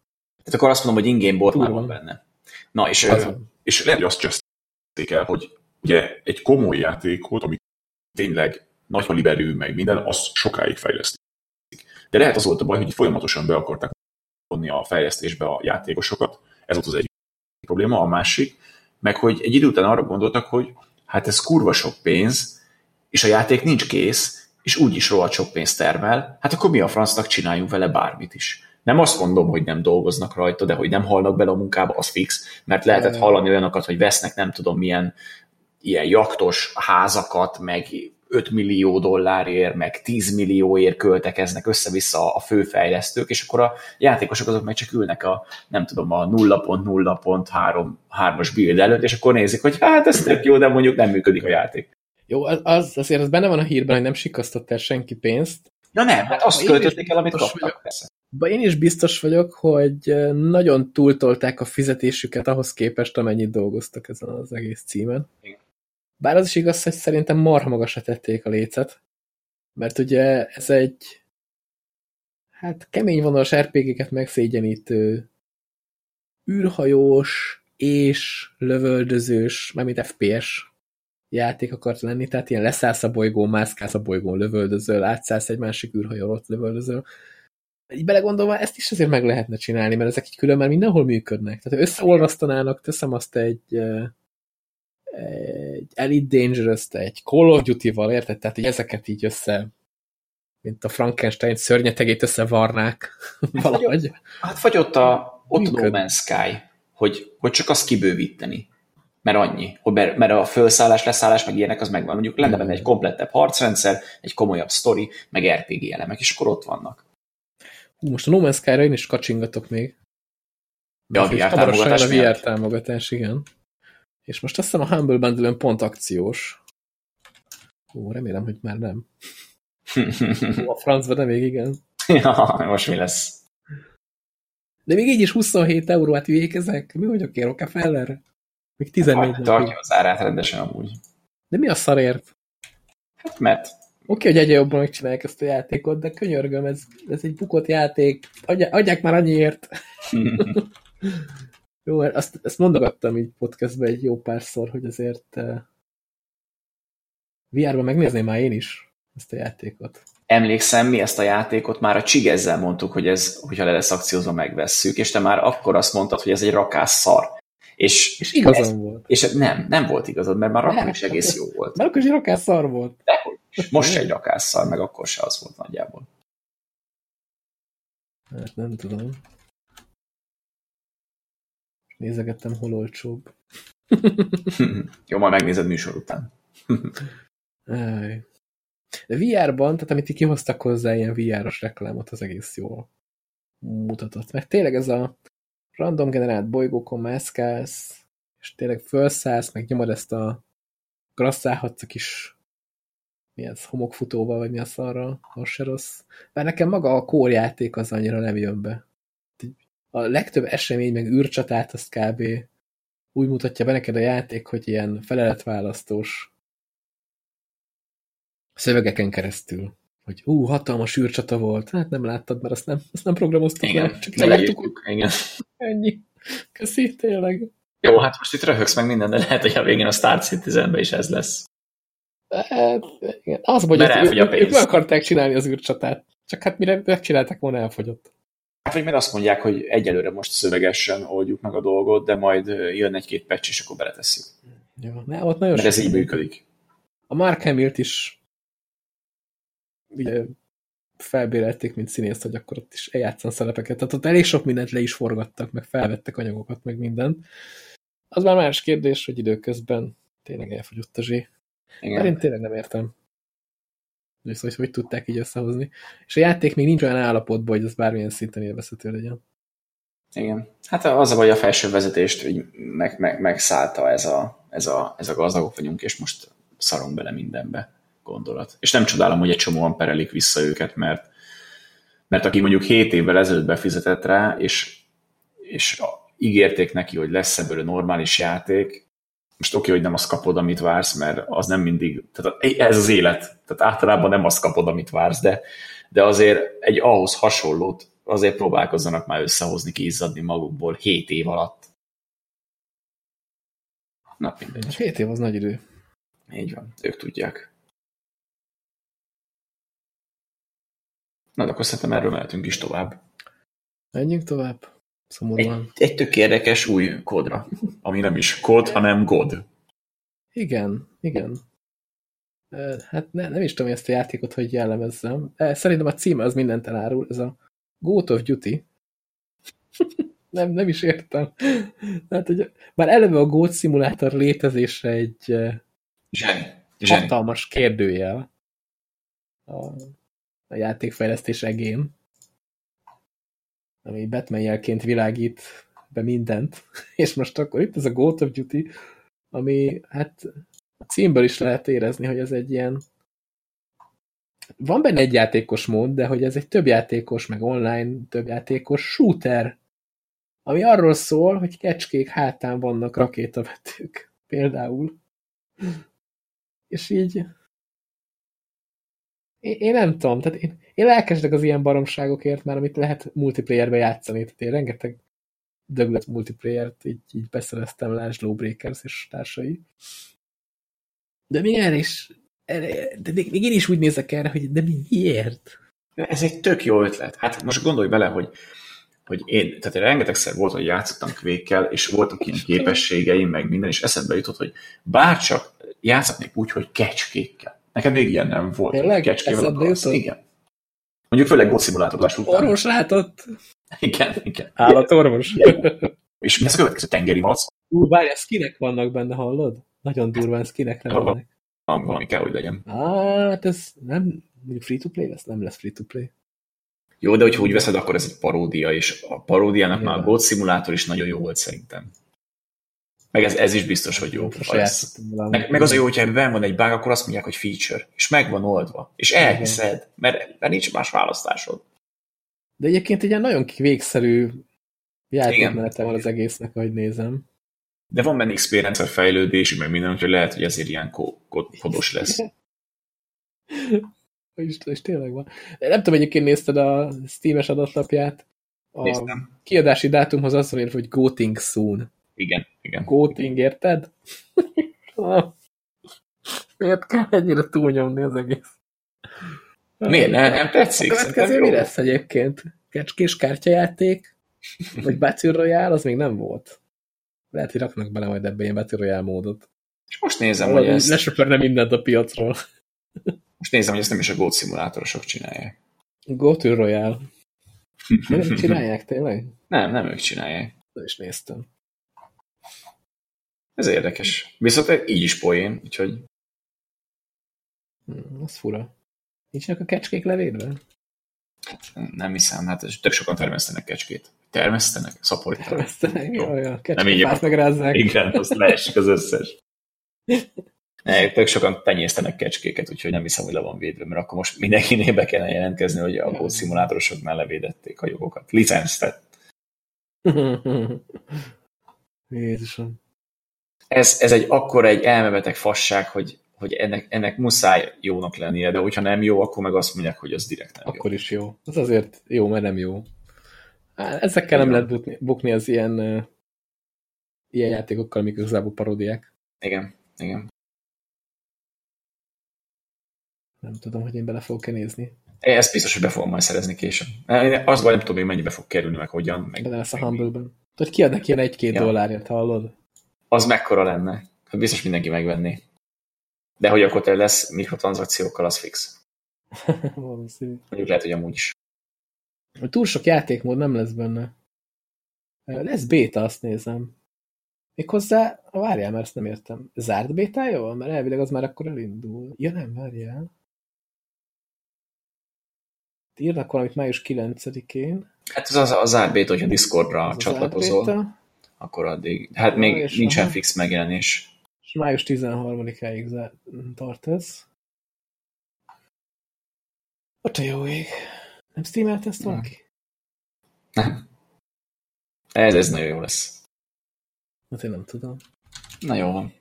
Tehát akkor azt mondom, hogy ingame bot már van benne. Na, és, az, és lehet, hogy azt cseszték el, hogy ugye egy komoly játékot, ami tényleg nagy kaliberű, meg minden, az sokáig fejlesztik. De lehet az volt a baj, hogy folyamatosan be akarták vonni a fejlesztésbe a játékosokat. Ez volt az egyik probléma. A másik, meg hogy egy idő után arra gondoltak, hogy hát ez kurva sok pénz, és a játék nincs kész, és úgyis rohadt sok pénzt termel, hát akkor mi a francnak csináljunk vele bármit is. Nem azt mondom, hogy nem dolgoznak rajta, de hogy nem halnak bele a munkába, az fix, mert lehetett hallani olyanokat, hogy vesznek nem tudom milyen ilyen jaktos házakat, meg 5 millió dollárért, meg 10 millióért költekeznek össze-vissza a főfejlesztők, és akkor a játékosok azok meg csak ülnek a, nem tudom, a 0.0.3-as build előtt, és akkor nézik, hogy hát ez tök jó, de mondjuk nem működik a játék. Jó, az, azért az benne van a hírben, hogy nem sikasztott el senki pénzt. Ja nem, hát azt költötték el, amit kaptak, vagyok, persze. Én is biztos vagyok, hogy nagyon túltolták a fizetésüket ahhoz képest, amennyit dolgoztak ezen az egész címen. Igen. Bár az is igaz, hogy szerintem marha magasra tették a lécet, mert ugye ez egy hát kemény vonalas RPG-ket megszégyenítő űrhajós és lövöldözős, mármint FPS játék akart lenni, tehát ilyen leszállsz a bolygón, mászkálsz a bolygón, lövöldözöl, átszállsz egy másik űrhajó, ott lövöldözöl. Így belegondolva ezt is azért meg lehetne csinálni, mert ezek így külön már mindenhol működnek. Tehát összeolvasztanának, teszem azt egy, egy Elite Dangerous-t, egy Call of Duty-val, érted? Tehát így ezeket így össze mint a Frankenstein szörnyetegét összevarnák valahogy. Hát vagy ott a ott No Man's Sky, hogy, hogy csak azt kibővíteni. Mert annyi, hogy mert a felszállás, leszállás, meg ilyenek, az megvan. Mondjuk lenne benne egy komplettebb harcrendszer, egy komolyabb sztori, meg RPG elemek, és akkor ott vannak. Hú, most a No Man's Sky-ra én is kacsingatok még. Ja, a VR támogatás a VR támogatás, igen. És most azt hiszem a Humble bundle pont akciós. Ó, remélem, hogy már nem. a francba, de még igen. Ja, most mi lesz? De még így is 27 euró, hát hülyék ezek? Mi vagyok én, Rockefeller? Még 14 hát, Tartja az árát rendesen amúgy. De mi a szarért? Hát mert... Oké, hogy egyre jobban megcsinálják ezt a játékot, de könyörgöm, ez, ez egy bukott játék. Adják, adják már annyiért. jó, azt, ezt mondogattam így podcastben egy jó párszor, hogy azért uh, eh, VR-ban megnézném már én is ezt a játékot emlékszem, mi ezt a játékot már a csigezzel mondtuk, hogy ez, hogyha le lesz akciózva, megvesszük, és te már akkor azt mondtad, hogy ez egy rakás szar. És, és igazam ez, volt. És nem, nem volt igazad, mert már akkor is egész jó volt. Mert akkor is egy rakás szar volt. Dehogy Most se egy rakás szar, meg akkor se az volt nagyjából. Hát nem tudom. Nézegettem, hol olcsóbb. jó, majd megnézed műsor után. De VR-ban, tehát amit kihoztak hozzá ilyen VR-os reklámot, az egész jól mutatott. Mert tényleg ez a random generált bolygókon mászkálsz, és tényleg felszállsz, meg nyomod ezt a grasszálhatsz a kis mi ez, homokfutóval, vagy mi az arra, az se rossz. Bár nekem maga a kórjáték az annyira nem jön be. A legtöbb esemény, meg űrcsatát, azt kb. úgy mutatja be neked a játék, hogy ilyen feleletválasztós szövegeken keresztül. Hogy ú, hatalmas űrcsata volt. Hát nem láttad, mert azt nem, azt nem programoztuk igen, le, csak leírtuk. Igen. Ennyi. Köszi, tényleg. Jó, hát most itt röhögsz meg minden, de lehet, hogy a végén a Star citizen is ez lesz. Igen. Az, hogy ők, ők, ők meg akarták csinálni az űrcsatát. Csak hát mire megcsinálták volna, elfogyott. Hát, vagy mert azt mondják, hogy egyelőre most szövegesen oldjuk meg a dolgot, de majd jön egy-két patch, és akkor beletesszük. Jó, ne, ott nagyon Mert ez így működik. A Mark Hamilt is ugye felbérelték, mint színész, hogy akkor ott is eljátszan szerepeket. Tehát ott elég sok mindent le is forgattak, meg felvettek anyagokat, meg mindent. Az már más kérdés, hogy időközben tényleg elfogyott a zsé. Igen. Mert én tényleg nem értem. Hogy, hogy hogy tudták így összehozni. És a játék még nincs olyan állapotban, hogy az bármilyen szinten élvezhető legyen. Igen. Hát az a baj, a felső vezetést hogy meg, meg, megszállta ez a, ez, a, ez a gazdagok vagyunk, és most szarunk bele mindenbe gondolat. És nem csodálom, hogy egy csomóan perelik vissza őket, mert, mert aki mondjuk 7 évvel ezelőtt befizetett rá, és, és ígérték neki, hogy lesz ebből a normális játék, most oké, hogy nem azt kapod, amit vársz, mert az nem mindig, tehát ez az élet, tehát általában nem azt kapod, amit vársz, de, de azért egy ahhoz hasonlót azért próbálkozzanak már összehozni, kiizzadni magukból 7 év alatt. Na, mindegy. 7 év az nagy idő. Így van, ők tudják. Na, de akkor szerintem erről mehetünk is tovább. Menjünk tovább. Szomorúan. Egy, egy tök érdekes új kódra, ami nem is kód, hanem god. Igen, igen. Hát ne, nem is tudom ezt a játékot, hogy jellemezzem. Szerintem a címe az mindent elárul. Ez a Goat of Duty. nem, nem is értem. Hát, hogy már eleve a Goat szimulátor létezése egy Zseni. hatalmas kérdőjel. A a játékfejlesztés egén, ami Batman jelként világít be mindent, és most akkor itt ez a Goat of Duty, ami hát a címből is lehet érezni, hogy ez egy ilyen van benne egy játékos mód, de hogy ez egy több játékos, meg online több játékos shooter, ami arról szól, hogy kecskék hátán vannak rakétavetők, például. És így én, nem tudom, tehát én, én lelkesedek az ilyen baromságokért már, amit lehet multiplayerbe játszani, tehát én rengeteg döglet multiplayer-t így, így beszereztem, lásd Lawbreakers és társai. De még erre is, erre, de még, még én is úgy nézek erre, hogy de miért? Ez egy tök jó ötlet. Hát most gondolj bele, hogy hogy én, tehát én rengetegszer volt, hogy játszottam kvékkel, és voltak ilyen képességeim, meg minden, és eszembe jutott, hogy bárcsak játszhatnék úgy, hogy kecskékkel. Nekem még ilyen nem volt. Tényleg? Kecskével? Igen. Mondjuk főleg God szimulátorlás után. Orvos látott? Igen, igen. Állatorvos? És mi ez a következő tengeri mac? Ú, várj, skinek vannak benne, hallod? Nagyon durván skinek lennek. Ah, Valami kell, hogy legyen. Á, hát ez nem, mondjuk free-to-play lesz? Nem lesz free-to-play. Jó, de hogyha úgy veszed, akkor ez egy paródia, és a paródiának már a Igen. God szimulátor is nagyon jó volt szerintem. Meg ez, ez is biztos, hogy jó. Valamit. Meg, meg az a jó, hogyha ebben van egy bug, akkor azt mondják, hogy feature, és meg van oldva, és elhiszed, mert, mert nincs más választásod. De egyébként egy ilyen nagyon végszerű játékmenete van az egésznek, ahogy nézem. De van benne experience fejlődés, meg minden, úgyhogy lehet, hogy ezért ilyen ko- ko- kodos lesz. És, és tényleg van. De Nem tudom, egyébként nézted a Steam-es adatlapját. A Néztem. kiadási dátumhoz az van hogy Goting soon. Igen, igen. Goting, érted? Miért kell ennyire túlnyomni az egész? Miért? Nem, nem A tetszik? következő Szerintem mi lesz egyébként? Kecskés kártyajáték? Vagy Battle Royale? Az még nem volt. Lehet, hogy raknak bele majd ebbe ilyen Battle Royale módot. És most nézem, hogy ezt, Lesöpörne mindent a piacról. most nézem, hogy ezt nem is a God szimulátorosok csinálják. Go to Royale. Nem csinálják tényleg? Nem, nem ők csinálják. De is néztem. Ez érdekes. Viszont így is poén, úgyhogy Hmm, az fura. Nincsenek a kecskék levédve? nem hiszem, hát tök sokan termesztenek kecskét. Termesztenek? Szaporítanak. Termesztenek? Jó. A Nem így megrázzák. Igen, azt leesik az összes. Ne, tök sokan tenyésztenek kecskéket, úgyhogy nem hiszem, hogy le van védve, mert akkor most mindenkinél be kellene jelentkezni, hogy a szimulátorosoknál levédették a jogokat. Licensztet. Jézusom. Ez, ez egy akkora egy elmebeteg fasság, hogy, hogy ennek, ennek muszáj jónak lennie, de hogyha nem jó, akkor meg azt mondják, hogy az direkt nem jó. Akkor is jó. Az azért jó, mert nem jó. Ezekkel nem lehet bukni, bukni az ilyen, uh, ilyen játékokkal, amik igazából paródiák. Igen, igen. Nem tudom, hogy én bele fogok-e nézni. Ezt biztos, hogy be fogom majd szerezni később. Én az baj, nem tudom, hogy mennyibe fog kerülni, meg hogyan. Meg, Bele lesz a. Humble-ben. Tudod, kiadnak ilyen egy-két Ja. dollárért, hallod? Az mekkora lenne? Hát biztos mindenki megvenné. De hogy akkor te lesz mikrotranszakciókkal, az fix. Valószínű. Mondjuk lehet, hogy amúgy is. Túl sok játékmód nem lesz benne. Lesz béta, azt nézem. Méghozzá, várjál, mert ezt nem értem. Zárt bétája van? Mert elvileg az már akkor elindul. Ja nem, várjál. Írnak valamit május 9-én. Hát ez az, az árbét, hogyha Discordra Az csatlakozol, zárt akkor addig. Hát még és nincsen aha. fix megjelenés. És május 13-áig zár- tart ez. Ott a jó ég. Nem streamelt ezt valaki? Nem. Ez, ez nagyon jó lesz. Hát én nem tudom. Na jó van.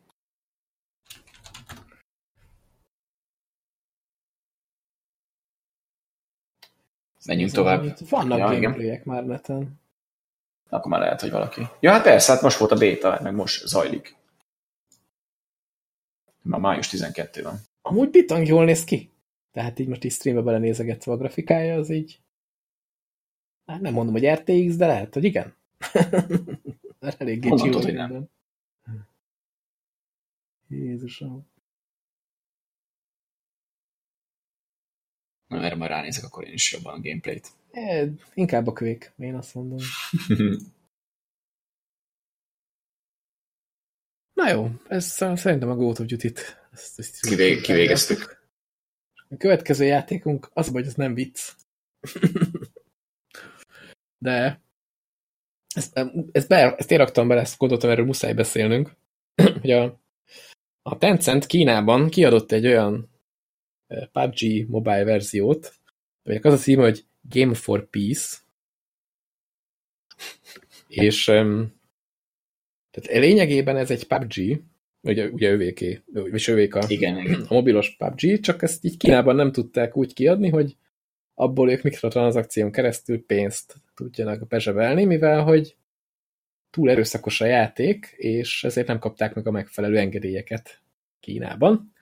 Menjünk tovább. Vannak Ja, gameplayek már neten. Akkor már lehet, hogy valaki. Ja, hát persze, hát most volt a béta, meg most zajlik. Már május 12 van. Amúgy bitang jól néz ki. Tehát így most így streambe belenézegetve a grafikája, az így... Hát nem mondom, hogy RTX, de lehet, hogy igen. Eléggé tudod, hogy nem? Jézusom. Na, erre majd ránézek, akkor én is jobban a gameplayt. E, inkább a kvék, én azt mondom. Na jó, ez szerintem a Go to Duty-t. Ezt, ezt Kivé- kivégeztük. A következő játékunk az, hogy ez nem vicc. De ezt, ezt, be, ezt én raktam bele, ezt gondoltam, erről muszáj beszélnünk, hogy a, a Tencent Kínában kiadott egy olyan eh, PUBG mobile verziót, aminek az a címe, hogy Game for Peace, és tehát lényegében ez egy PUBG, ugye, ugye övéké, és övék a, Igen, igen. a mobilos PUBG, csak ezt így Kínában nem tudták úgy kiadni, hogy abból ők mikrotranszakción keresztül pénzt tudjanak bezsebelni, mivel hogy túl erőszakos a játék, és ezért nem kapták meg a megfelelő engedélyeket Kínában.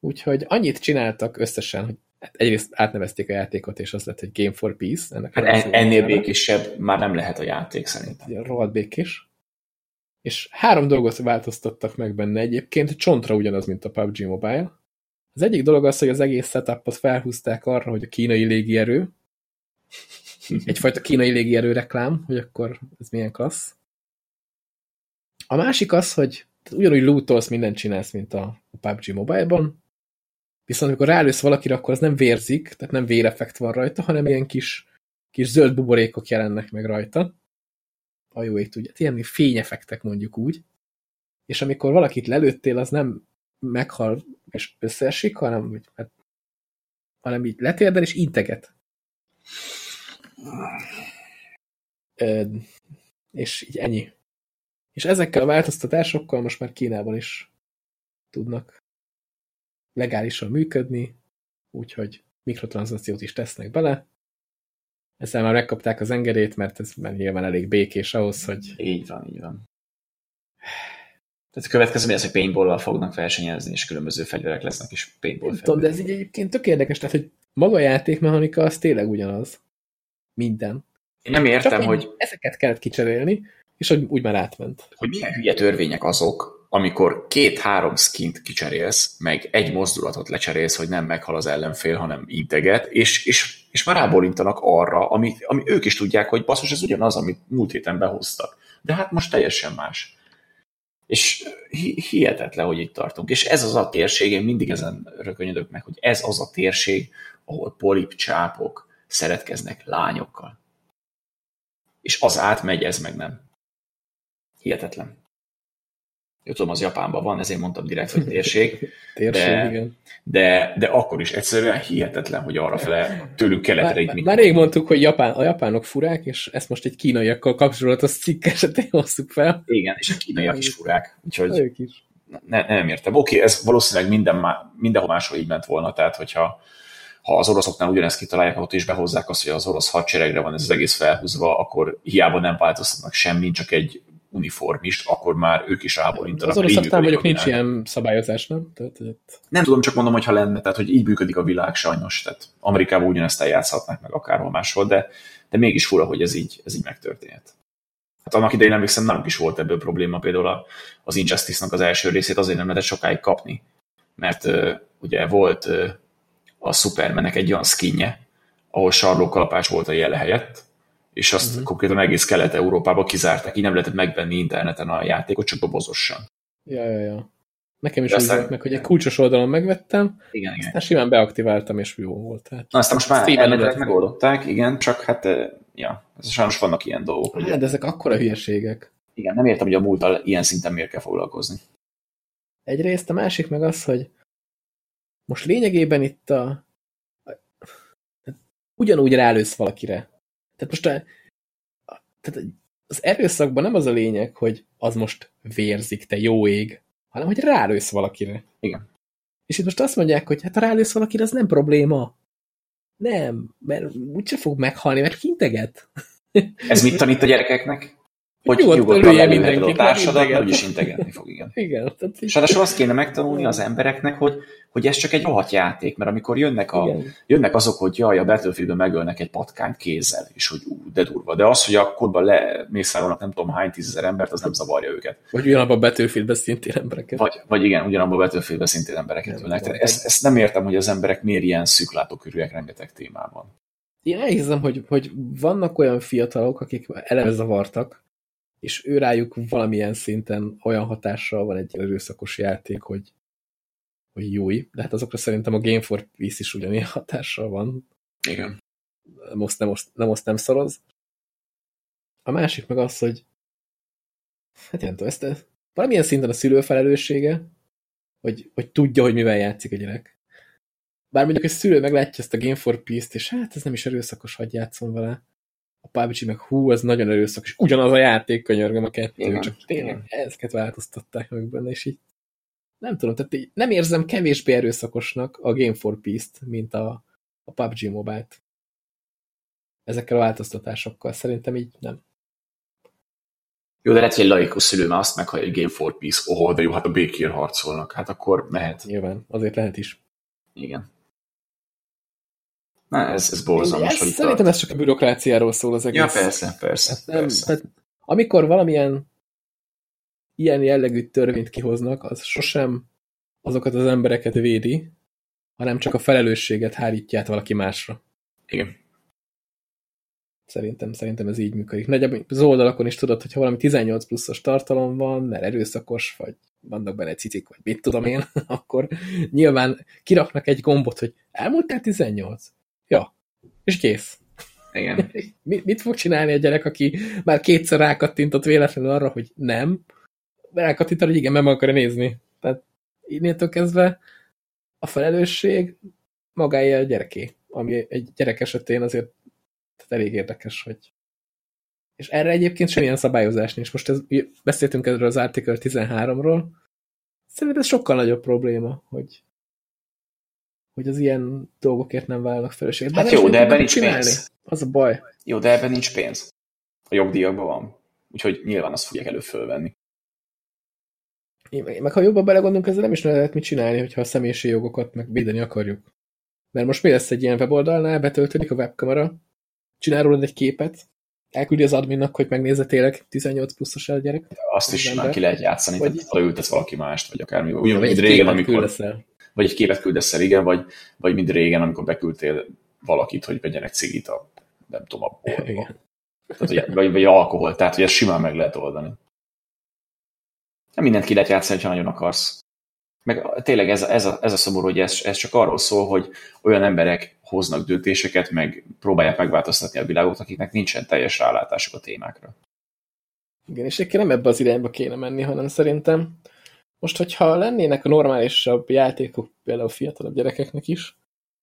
Úgyhogy annyit csináltak összesen, hogy hát egyrészt átnevezték a játékot, és az lett, hogy Game for Peace. Ennek Hát en- ennél neve. békésebb már nem lehet a játék szerintem. Ilyen rohadt békés. És három dolgot változtattak meg benne egyébként, csontra ugyanaz, mint a PUBG Mobile. Az egyik dolog az, hogy az egész setupot felhúzták arra, hogy a kínai légierő, egyfajta kínai légierő reklám, hogy akkor ez milyen klassz. A másik az, hogy ugyanúgy lootolsz, mindent csinálsz, mint a PUBG Mobile-ban, viszont amikor rálősz valakire, akkor az nem vérzik, tehát nem véreffekt van rajta, hanem ilyen kis, kis zöld buborékok jelennek meg rajta. A jó ég tudja. Ilyen fényeffektek mondjuk úgy. És amikor valakit lelőttél, az nem meghal és összeesik, hanem, hogy- hát, hanem így letérdel és integet. Ö, és így ennyi. És ezekkel a változtatásokkal most már Kínában is tudnak legálisan működni, úgyhogy mikrotranszakciót is tesznek bele. Ezzel már megkapták az engedélyt, mert ez már nyilván elég békés ahhoz, hogy Így van, így van. Tehát a következő mi az, hogy paintball fognak versenyezni, és különböző fegyverek lesznek, és paintball nem tudom, de ez így egyébként tök érdekes, tehát hogy maga a játékmechanika az tényleg ugyanaz. Minden. Én nem értem, Csak hogy, ezeket kellett kicserélni, és hogy úgy már átment. hogy milyen hülye törvények azok, amikor két-három skint kicserélsz, meg egy mozdulatot lecserélsz, hogy nem meghal az ellenfél, hanem integet, és, és, és már rábólintanak arra, ami, ami ők is tudják, hogy basszus, ez ugyanaz, amit múlt héten behoztak. De hát most teljesen más. És hi- hihetetlen, hogy itt tartunk. És ez az a térség, én mindig ezen rökönyödök meg, hogy ez az a térség, ahol polip csápok szeretkeznek lányokkal. És az átmegy, ez meg nem. Hihetetlen. Jó, tudom, az Japánban van, ezért mondtam direkt, hogy térség, Térség, De- igen. de, de akkor is egyszerűen hihetetlen, hogy arra fele tőlünk keletre itt Már, mit már rég mondtuk, hogy Japán, a japánok furák, és ezt most egy kínaiakkal kapcsolatos cikk esetén hozzuk fel. Igen, és a kínaiak is furák. Úgyhogy Ők is. ne, nem értem. Oké, ez valószínűleg minden, má- mindenhol máshol így ment volna, tehát hogyha ha az oroszoknál ugyanezt kitalálják, ott is behozzák azt, hogy az orosz hadseregre van ez az egész felhúzva, akkor hiába nem változtatnak semmi, csak egy uniformist, akkor már ők is rábólintanak. Az mondjuk a nincs ilyen szabályozás, nem? Tehát, ott Nem tudom, csak mondom, hogy ha lenne, tehát hogy így működik a világ sajnos. Tehát Amerikában ugyanezt eljátszhatnák meg akárhol máshol, de, de mégis fura, hogy ez így, ez így megtörténhet. Hát annak idején emlékszem, nálunk is volt ebből probléma, például az Injustice-nak az első részét azért nem lehetett sokáig kapni, mert uh, ugye volt uh, a Supermannek egy olyan skinje, ahol sarlókalapás volt a jele helyett, és azt uh-huh. konkrétan egész Kelet-Európába kizárták, így nem lehetett megvenni interneten a játékot, csak dobozosan. Ja, ja, ja. Nekem is De úgy aztán- volt meg, hogy egy kulcsos oldalon megvettem, Igen, igen. aztán simán beaktiváltam, és jó volt. Tehát. Na, aztán most már elméletileg megoldották, igen, csak hát, eh, ja, ez sajnos vannak ilyen dolgok. Hát, de ezek akkora hülyeségek. igen, nem értem, hogy a múlttal ilyen szinten miért kell foglalkozni. Egyrészt, a másik meg az, hogy most lényegében itt a, ugyanúgy rálősz valakire. Tehát most a, tehát az erőszakban nem az a lényeg, hogy az most vérzik, te jó ég, hanem hogy rálősz valakire. Igen. És itt most azt mondják, hogy hát ha rálősz valakire, az nem probléma. Nem, mert úgyse fog meghalni, mert integet. Ez mit tanít a gyerekeknek? Hogy Nyugodtan lelőheted a társadat, úgyis integetni fog, igen. Igen. Tehát És ráadásul azt kéne megtanulni az embereknek, hogy, hogy ez csak egy rohadt játék, mert amikor jönnek, a, igen. jönnek azok, hogy jaj, a Battlefieldben megölnek egy patkányt kézzel, és hogy ú, de durva. De az, hogy a kodban lemészárolnak nem tudom hány tízezer embert, az nem zavarja őket. Vagy ugyanabban a Battlefieldben szintén embereket. Vagy, vagy igen, ugyanabban a Battlefieldben szintén embereket ölnek. Tehát nem. ezt, ezt nem értem, hogy az emberek miért ilyen szűklátókörűek rengeteg témában. Én elhiszem, hogy, hogy vannak olyan fiatalok, akik eleve zavartak, és ő rájuk valamilyen szinten olyan hatással van egy erőszakos játék, hogy, hogy jói. De hát azokra szerintem a Game for Peace is ugyanilyen hatással van. Igen. Azt nem, oszt, nem, azt nem szoroz. A másik meg az, hogy hát nem tudom, ezt valamilyen szinten a szülő felelőssége, hogy, hogy tudja, hogy mivel játszik a gyerek. Bár mondjuk egy szülő meglátja ezt a Game for Peace-t, és hát ez nem is erőszakos, hagyj játszom vele. A PUBG meg hú, ez nagyon erőszakos. Ugyanaz a játék, könyörgöm a kettő, Igen, csak tényleg ezeket változtatták meg benne, és így nem tudom, tehát így nem érzem kevésbé erőszakosnak a Game for Peace-t, mint a, a PUBG Mobile-t. Ezekkel a változtatásokkal szerintem így nem. Jó, de lehet, hogy egy laikus szülő már azt meghallja, hogy Game for Peace, oh, de jó, hát a békén harcolnak. Hát akkor mehet. Nyilván, azért lehet is. Igen. Na, ez, ez borzalmas. Ez, szerintem ez csak a bürokráciáról szól az egész. Ja, persze, persze. Hát nem, persze. Tehát, amikor valamilyen ilyen jellegű törvényt kihoznak, az sosem azokat az embereket védi, hanem csak a felelősséget hárítja át valaki másra. Igen. Szerintem, szerintem ez így működik. Nagyjából az oldalakon is tudod, hogyha valami 18 pluszos tartalom van, mert erőszakos, vagy vannak benne cicik, vagy mit tudom én, akkor nyilván kiraknak egy gombot, hogy elmúltál 18? Ja. És kész. Igen. mit, mit fog csinálni egy gyerek, aki már kétszer rákattintott véletlenül arra, hogy nem, rákattintott, hogy igen, meg akarja nézni. Tehát innétől kezdve a felelősség magája a gyereké, ami egy gyerek esetén azért tehát elég érdekes, hogy és erre egyébként semmilyen szabályozás nincs. Most ez, beszéltünk erről az Article 13-ról. Szerintem ez sokkal nagyobb probléma, hogy, hogy az ilyen dolgokért nem válnak felelősséget. Hát jó, de ebben nincs csinálni. pénz. Az a baj. Jó, de ebben nincs pénz. A jogdíjakban van. Úgyhogy nyilván azt fogják előfölvenni. Meg ha jobban belegondolunk, ezzel nem is lehet mit csinálni, hogyha a személyiségi jogokat meg védeni akarjuk. Mert most mi lesz egy ilyen weboldalnál, betöltődik a webkamera, csinál rólad egy képet, elküldi az adminnak, hogy megnézze tényleg 18 pluszos el gyerek. Azt is már ki lehet játszani, vagy, tehát leültetsz valaki mást, vagy akármi. Ugyanúgy, mint régen, amikor... Vagy egy képet küldesz el, igen, vagy, vagy mint régen, amikor beküldtél valakit, hogy vegyen egy cigit a, nem tudom, a boltba. Tehát, vagy, vagy alkohol, tehát hogy ezt simán meg lehet oldani. Nem mindent ki lehet játszani, ha nagyon akarsz. Meg tényleg ez, ez, a, ez a szomorú, hogy ez, ez csak arról szól, hogy olyan emberek hoznak döntéseket, meg próbálják megváltoztatni a világot, akiknek nincsen teljes rálátásuk a témákra. Igen, és nem ebbe az irányba kéne menni, hanem szerintem most, hogyha lennének a normálisabb játékok, például fiatalabb gyerekeknek is,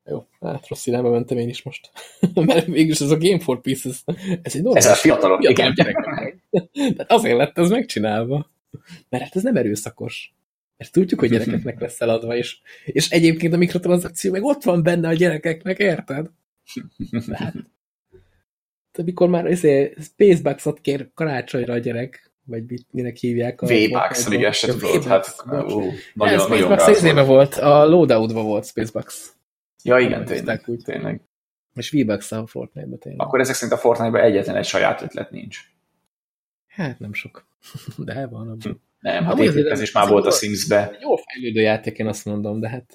jó, hát rossz irányba mentem én is most. Mert végülis ez a Game for Peace, ez, ez egy normális ez a fiatalok, fiatal igen. Tehát azért lett ez megcsinálva. Mert hát ez nem erőszakos. Mert tudjuk, hogy gyerekeknek lesz eladva, és, és egyébként a mikrotranszakció meg ott van benne a gyerekeknek, érted? Tehát, amikor már ezért Spacebucks-ot kér karácsonyra a gyerek, vagy mit, minek hívják. V-Bucks, még ezt sem tudod, hát ó, nagyon, Ez nagyon Spacebucks volt, a loadout volt Spacebucks. Ja, igen, tényleg, úgy. tényleg. És V-Bucks a Fortnite-ba tényleg. Akkor ezek szerint a Fortnite-ban egyetlen egy saját ötlet nincs. Hát nem sok. De van. Abban. Nem, hát ez is már volt a Sims-be. Jó fejlődő játék, én azt mondom, de hát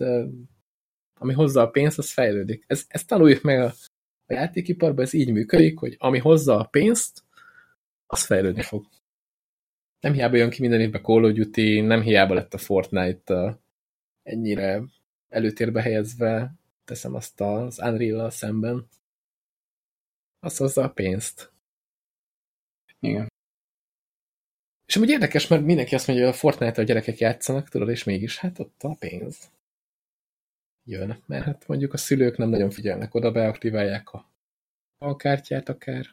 ami hozza a pénzt, az fejlődik. Ez, ezt tanuljuk meg a, a játékiparban, ez így működik, hogy ami hozza a pénzt, az fejlődni fog. Nem hiába jön ki minden évben Call of Duty, nem hiába lett a Fortnite ennyire előtérbe helyezve, teszem azt az Unreal-al szemben. Az hozza a pénzt. Igen. És amúgy érdekes, mert mindenki azt mondja, hogy a Fortnite-a a gyerekek játszanak, tudod, és mégis hát ott a pénz jön. Mert hát mondjuk a szülők nem nagyon figyelnek oda, beaktiválják a, a kártyát akár.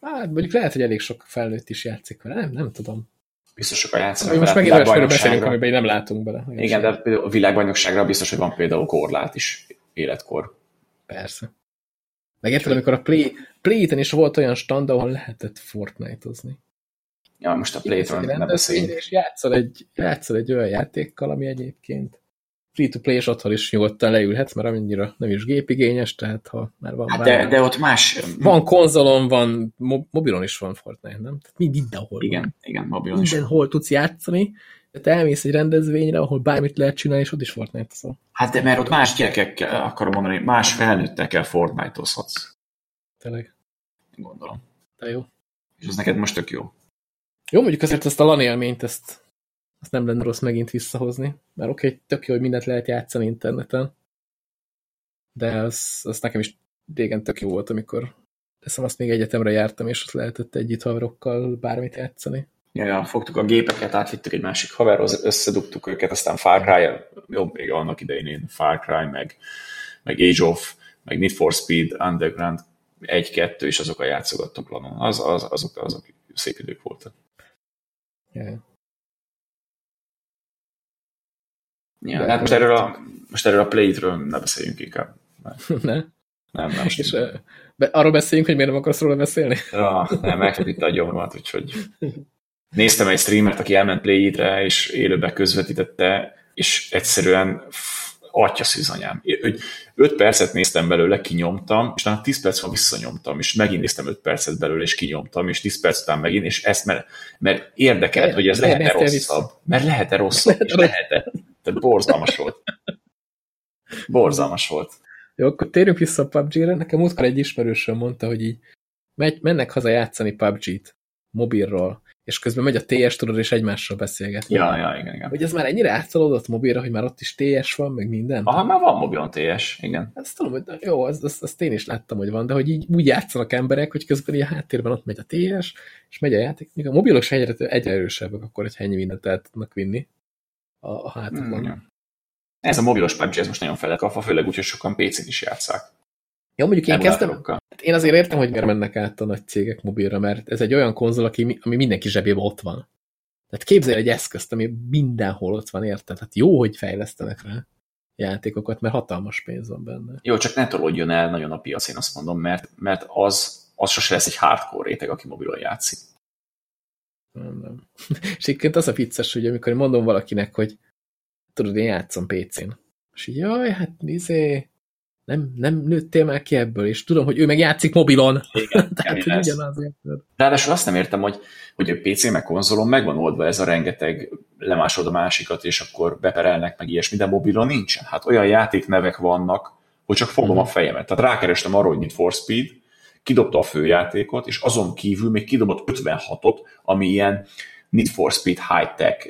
Hát mondjuk lehet, hogy elég sok felnőtt is játszik vele, nem, nem tudom. Biztos sokan játszanak Most megint olyasmiről beszélünk, amiben nem látunk bele. Igen, de a világbajnokságra biztos, hogy van például korlát is, életkor. Persze. Meg érted, amikor a Play, Play-ten is volt olyan stand, ahol lehetett Fortnite-ozni. Ja, most a Playtron nem beszéljünk. És játszol egy, játszol egy olyan játékkal, ami egyébként free-to-play és otthon is nyugodtan leülhetsz, mert annyira nem is gépigényes, tehát ha már van hát de, de ott más... Van konzolon, van, mobilon is van Fortnite, nem? Tehát mi mindenhol Igen, van. igen, mobilon is Mindenhol tudsz játszani, te elmész egy rendezvényre, ahol bármit lehet csinálni, és ott is Fortnite szól. Hát de mert ott más gyerekekkel, akarom mondani, más felnőttekkel Fortnite-ozhatsz. Tényleg? Gondolom. De jó. És ez neked most tök jó. Jó, mondjuk azért ezt a LAN élményt, ezt, ezt nem lenne rossz megint visszahozni. Mert oké, okay, tök jó, hogy mindent lehet játszani interneten. De az, az nekem is régen tök jó volt, amikor teszem azt még egyetemre jártam, és ott lehetett együtt haverokkal bármit játszani. Ja, ja, fogtuk a gépeket, átvittük egy másik haverhoz, összedugtuk őket, aztán Far Cry, jobb még annak idején én, Far Cry, meg, meg Age of, meg Need for Speed, Underground, egy-kettő, és azokkal játszogattunk lanon. Az, az, azok, azok szép idők voltak. Yeah. Ja, hát most erről a, most erről a Play-ről ne beszéljünk inkább. ne? Nem, nem. És uh, be, arról beszéljünk, hogy miért nem akarsz róla beszélni? Ja, nem, megfogta a gyomromat, úgyhogy néztem egy streamert, aki elment Play-re, és élőbe közvetítette, és egyszerűen atya szűzanyám. 5 percet néztem belőle, kinyomtam, és talán 10 perc van visszanyomtam, és megint néztem 5 percet belőle, és kinyomtam, és 10 perc után megint, és ezt, mert, mert érdekelt, hogy ez lehet-e rosszabb. Mert lehet-e rosszabb, és lehet-e. Tehát borzalmas volt. Borzalmas volt. Jó, akkor térjünk vissza a PUBG-re. Nekem múltkor egy ismerősöm mondta, hogy így megy, mennek haza játszani PUBG-t mobilról, és közben megy a TS, tudod, és egymással beszélget. Ja, ja, igen, igen. Hogy ez már ennyire átszalódott mobilra, hogy már ott is TS van, meg minden? Aha, már van mobilon TS, igen. Ezt tudom, hogy jó, azt, azt, azt, én is láttam, hogy van, de hogy így úgy játszanak emberek, hogy közben a háttérben ott megy a TS, és megy a játék. Még a mobilok se egyre, egyre erősebbek akkor, hogy ennyi mindent el tudnak vinni a, a hátukon. Mm, ja. Ez a mobilos PUBG, ez most nagyon felekapva, főleg úgy, hogy sokan PC-n is játszák. Ja, mondjuk én kezdtem, hát én azért értem, hogy miért mennek át a nagy cégek mobilra, mert ez egy olyan konzol, ami, ami mindenki zsebében ott van. Tehát képzelj egy eszközt, ami mindenhol ott van, érted? Hát jó, hogy fejlesztenek rá játékokat, mert hatalmas pénz van benne. Jó, csak ne tolódjon el nagyon a piac, én azt mondom, mert, mert az, az sose lesz egy hardcore réteg, aki mobilon játszik. Nem, nem. És egyébként az a vicces, hogy amikor mondom valakinek, hogy tudod, én játszom PC-n. És így, jaj, hát izé, nem, nem nőttél már ki ebből, és tudom, hogy ő meg játszik mobilon. Igen, Tehát, hogy ugyanaz Ráadásul azt nem értem, hogy, hogy a PC meg konzolon megvan oldva ez a rengeteg lemásod a másikat, és akkor beperelnek meg ilyesmi, de mobilon nincsen. Hát olyan játéknevek vannak, hogy csak fogom uh-huh. a fejemet. Tehát rákerestem arra, hogy Need for Speed, kidobta a főjátékot, és azon kívül még kidobott 56-ot, ami ilyen Need for Speed high-tech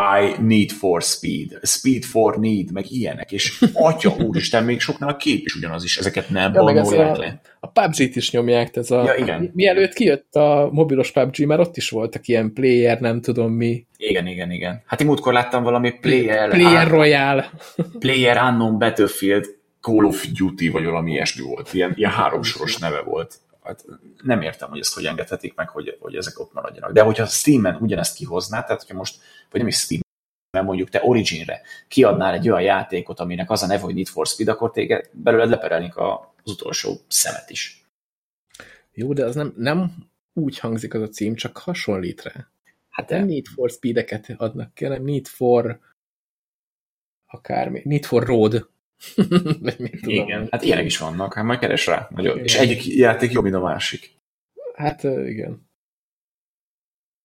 I need for speed, speed for need, meg ilyenek, és atya úristen, még soknál a kép is ugyanaz is, ezeket nem ja, bannolják le. A PUBG-t is nyomják, ez a, ja, igen. mielőtt kijött a mobilos PUBG, már ott is voltak ilyen player, nem tudom mi. Igen, igen, igen. Hát én múltkor láttam valami player... Player Royale. Player Unknown Battlefield Call of Duty, vagy valami ilyesmi volt. Ilyen, ilyen háromsoros neve volt hát nem értem, hogy ezt hogy engedhetik meg, hogy, hogy ezek ott maradjanak. De hogyha Steam-en ugyanezt kihozná, tehát hogyha most, vagy nem is Steam, mert mondjuk te Origin-re kiadnál egy olyan játékot, aminek az a neve, hogy Need for Speed, akkor téged belőled leperelnik az utolsó szemet is. Jó, de az nem, nem úgy hangzik az a cím, csak hasonlít rá. Hát nem Need for Speed-eket adnak ki, hanem Need for akármi, Need for Road. igen, hát ilyenek is vannak, hát majd keres rá. Nagyon. És egyik játék jobb, mint a másik. Hát igen.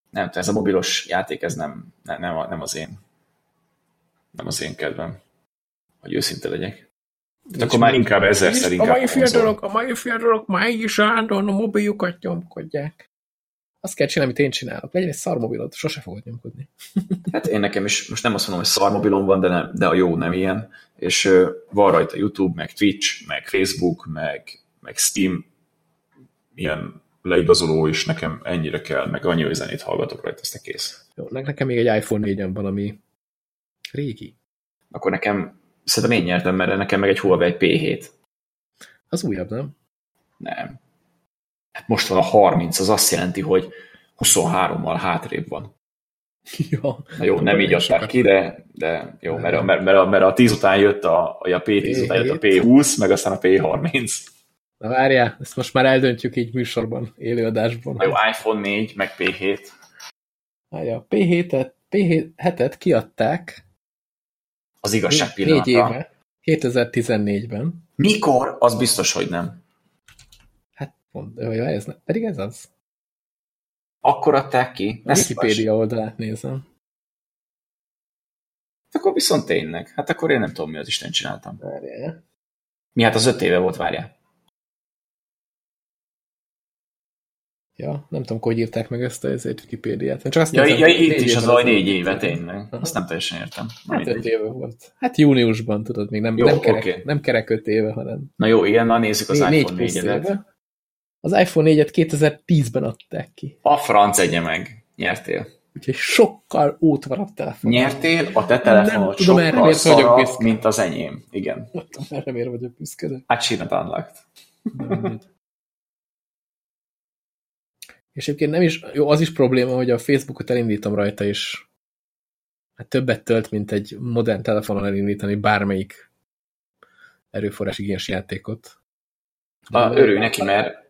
Nem, ez a mobilos játék, ez nem, nem, nem az én nem az én kedvem, hogy őszinte legyek. De akkor már inkább ezerszer inkább A mai fiatalok, a mai fiatalok már is állandóan a mobiljukat nyomkodják. Azt kell csinálni, amit én csinálok. Legyen egy szarmobilod, sose fogod nyomkodni. hát én nekem is, most nem azt mondom, hogy szarmobilom van, de, nem, de a jó nem ilyen. És uh, van rajta YouTube, meg Twitch, meg Facebook, meg, meg Steam, ilyen leigazoló, és nekem ennyire kell, meg annyi, hogy zenét hallgatok rajta, aztán kész. Jó, nekem még egy iPhone 4 van, ami Régi. Akkor nekem, szerintem én nyertem, mert nekem meg egy Huawei P7. Az újabb, nem? Nem. Most van a 30, az azt jelenti, hogy 23-mal hátrébb van. Ja. Na jó, nem így adták ki, de, de jó, mert mert, mert, mert a 10 után jött a, a P10 után jött a P20, meg aztán a P30. Na várjál, ezt most már eldöntjük így műsorban, élőadásban. Na jó, iPhone 4, meg P7. Várjál, P7-et, P7-et kiadták az igazság pillanata. Négy éve. 2014-ben. Mikor? Az biztos, hogy nem. Hát, pont, ez, pedig ez az. Akkor adták ki. A Wikipedia oldalát nézem. Akkor viszont tényleg. Hát akkor én nem tudom, mi az Isten csináltam. Várjál. Mi hát az öt éve volt, várjál. Ja, nem tudom, hogy írták meg ezt a ezért Wikipédiát. Csak azt ja, nézem, ja, itt is az a négy éve, tényleg. Azt nem teljesen értem. Hát öt éve volt. Hát júniusban, tudod, még nem, jó, nem, kerek, okay. nem kerek öt éve, hanem... Na jó, igen, na nézzük az négy, iPhone 4-et. Az iPhone 4-et 2010-ben adták ki. A franc egye meg. Nyertél. Úgyhogy sokkal útvarabb telefon. Nyertél, a te telefonod sokkal erre szarabb, mint az enyém. Igen. Tudom, erre miért vagyok büszke. Hát sínat unlocked. És egyébként nem is, jó, az is probléma, hogy a Facebookot elindítom rajta, és hát többet tölt, mint egy modern telefonon elindítani bármelyik erőforrás igényes játékot. A, örülj neki, mert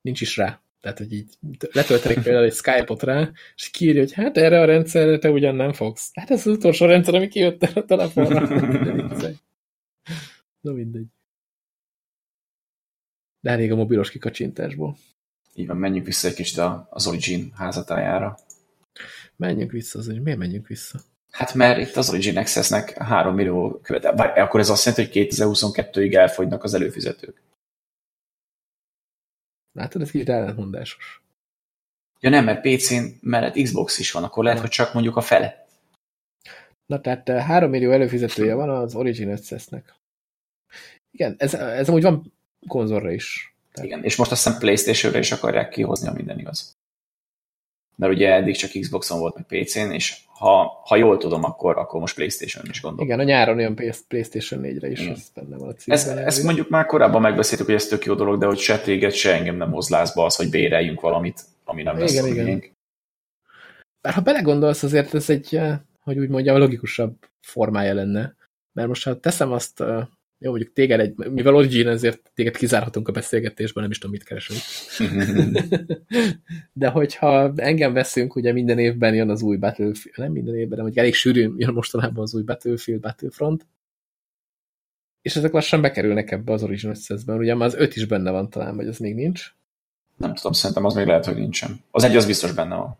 nincs is rá. Tehát, hogy így letöltenek például egy Skype-ot rá, és kiírja, hogy hát erre a rendszerre te ugyan nem fogsz. Hát ez az utolsó rendszer, ami kijött a telefonra. Na mindegy. De elég a mobilos kikacsintásból. Így van, menjünk vissza egy kicsit az Origin házatájára. Menjünk vissza, az, hogy miért menjünk vissza? Hát mert itt az Origin Access-nek 3 millió követel. Akkor ez azt jelenti, hogy 2022-ig elfogynak az előfizetők. Látod, ez kicsit ellentmondásos. Ja nem, mert PC-n mellett Xbox is van, akkor lehet, hogy csak mondjuk a fele. Na tehát 3 eh, millió előfizetője van az Origin Access-nek. Igen, ez, ez amúgy van konzolra is. Tehát... Igen, és most azt hiszem Playstation-re is akarják kihozni, a minden igaz. Mert ugye eddig csak Xboxon volt, meg PC-n, és ha, ha jól tudom, akkor, akkor most Playstation is gondolom. Igen, a nyáron olyan Playstation 4-re is, ez benne van a Ez, ezt mondjuk már korábban megbeszéltük, hogy ez tök jó dolog, de hogy se téged, se engem nem hoz lázba az, hogy béreljünk valamit, ami nem lesz igen, igen. Bár ha belegondolsz, azért ez egy, eh, hogy úgy mondjam, logikusabb formája lenne. Mert most ha teszem azt eh, jó, mondjuk téged egy, mivel Origin, ezért téged kizárhatunk a beszélgetésben, nem is tudom, mit keresünk. De hogyha engem veszünk, ugye minden évben jön az új Battlefield, nem minden évben, de hogy elég sűrűn jön mostanában az új Battlefield, Battlefront, és ezek lassan bekerülnek ebbe az Origin összezben. Ugye már az öt is benne van talán, vagy az még nincs? Nem tudom, szerintem az még lehet, hogy nincsen. Az egy az biztos benne van.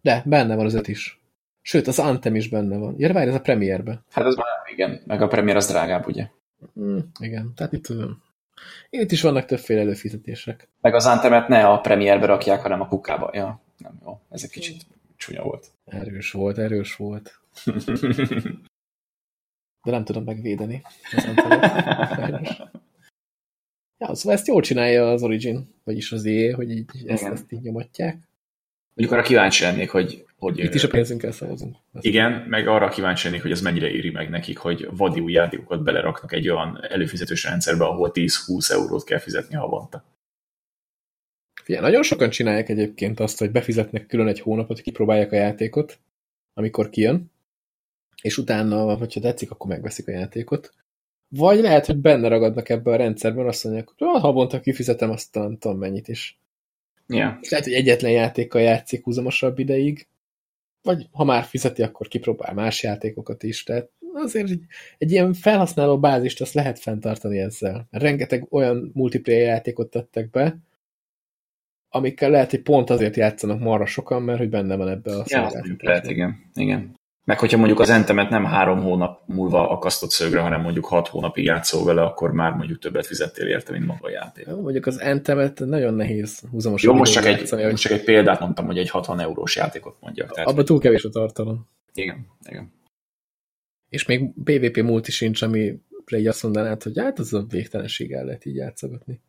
De, benne van az öt is. Sőt, az Anthem is benne van. Ja, várj, ez a premierbe. Hát az már igen, meg a premier az drágább, ugye? Mm, igen, tehát itt tudom. Itt is vannak többféle előfizetések. Meg az Anthemet ne a premierbe rakják, hanem a kukába. Ja, nem jó. Ez egy kicsit csúnya volt. Erős volt, erős volt. De nem tudom megvédeni. ja, szóval ezt jól csinálja az Origin, vagyis az EA, hogy így ezt, ezt így nyomatják. Mondjuk arra kíváncsi lennék, hogy... hogy Itt is a pénzünkkel szavazunk. Igen, meg arra kíváncsi lennék, hogy ez mennyire éri meg nekik, hogy vadi új játékokat beleraknak egy olyan előfizetős rendszerbe, ahol 10-20 eurót kell fizetni havonta. Figyelj, nagyon sokan csinálják egyébként azt, hogy befizetnek külön egy hónapot, hogy kipróbálják a játékot, amikor kijön, és utána, hogyha tetszik, akkor megveszik a játékot. Vagy lehet, hogy benne ragadnak ebbe a rendszerben, azt mondják, hogy ah, havonta kifizetem azt nem tudom mennyit is. És lehet, hogy egyetlen játékkal játszik húzamosabb ideig, vagy ha már fizeti, akkor kipróbál más játékokat is. Tehát azért egy, egy ilyen felhasználó bázist azt lehet fenntartani ezzel. Rengeteg olyan multiplayer játékot tettek be, amikkel lehet, hogy pont azért játszanak marra sokan, mert hogy benne van ebbe a ja, lehet, igen. igen. Meg hogyha mondjuk az entemet nem három hónap múlva akasztott szögre, hanem mondjuk hat hónapig játszol vele, akkor már mondjuk többet fizettél érte, mint maga a játék. Jó, mondjuk az entemet nagyon nehéz húzamos. Jó, most csak, játszani, egy, hogy... csak egy példát mondtam, hogy egy 60 eurós játékot mondjak. Tehát... Abba túl kevés a tartalom. Igen, igen. És még PvP multi sincs, ami így azt mondanád, hogy hát az a végtelenség el lehet így játszogatni.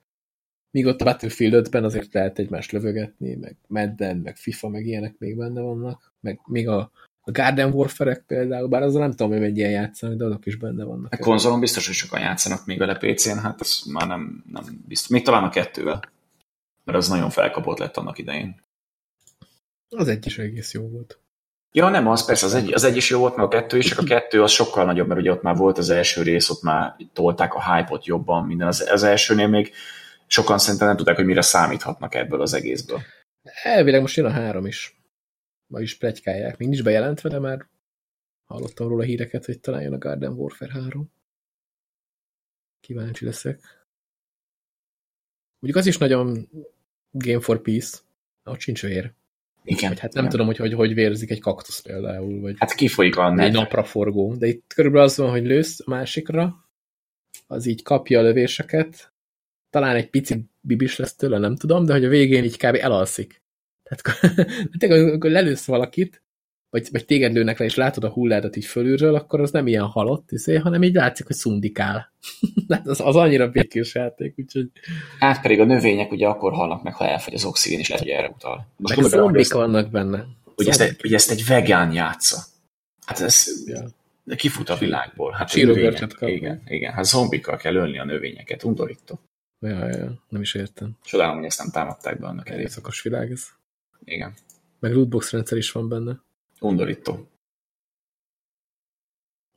Míg ott a Battlefield 5-ben azért lehet egymást lövögetni, meg Madden, meg FIFA, meg ilyenek még benne vannak, meg még a a Garden warfare például, bár azzal nem tudom, hogy mennyien játszanak, de azok is benne vannak. A konzolon biztos, hogy sokan játszanak még vele PC-n, hát ez már nem, nem biztos. Még talán a kettővel, mert az nagyon felkapott lett annak idején. Az egy is egész jó volt. Ja, nem, az persze, az egy, az egy is jó volt, meg a kettő is, csak a kettő az sokkal nagyobb, mert ugye ott már volt az első rész, ott már tolták a hype-ot jobban, minden. Az, az elsőnél még sokan szerintem nem tudták, hogy mire számíthatnak ebből az egészből. Elvileg most jön a három is ma is plegykálják. Még nincs bejelentve, de már hallottam róla híreket, hogy talán jön a Garden Warfare 3. Kíváncsi leszek. Mondjuk az is nagyon Game for Peace, ott sincs vér. Igen. Vagy hát nem igen. tudom, hogy, hogy hogy vérzik egy kaktusz például. Vagy hát kifolyik a Egy napra forgó. De itt körülbelül az van, hogy lősz a másikra, az így kapja a lövéseket, talán egy pici bibis lesz tőle, nem tudom, de hogy a végén így kb. elalszik. Tehát amikor lelősz valakit, vagy, vagy téged lőnek le, és látod a hulládat így fölülről, akkor az nem ilyen halott, izé, hanem így látszik, hogy szundikál. Hát az, az annyira békés játék, úgyhogy... Hát pedig a növények ugye akkor halnak meg, ha elfogy az oxigén, és lehet, hogy erre utal. Most meg zombik vannak benne. Ugye ezt, egy, ugye ezt egy vegán játsza. Hát ez ja. kifut a világból. Hát növények, igen, igen, hát zombikkal kell ölni a növényeket, undorító. Ja, ja, nem is értem. Csodálom, hogy ezt nem támadták be annak elég. Éjszakos világ ez. Igen. Meg lootbox rendszer is van benne. Undorító.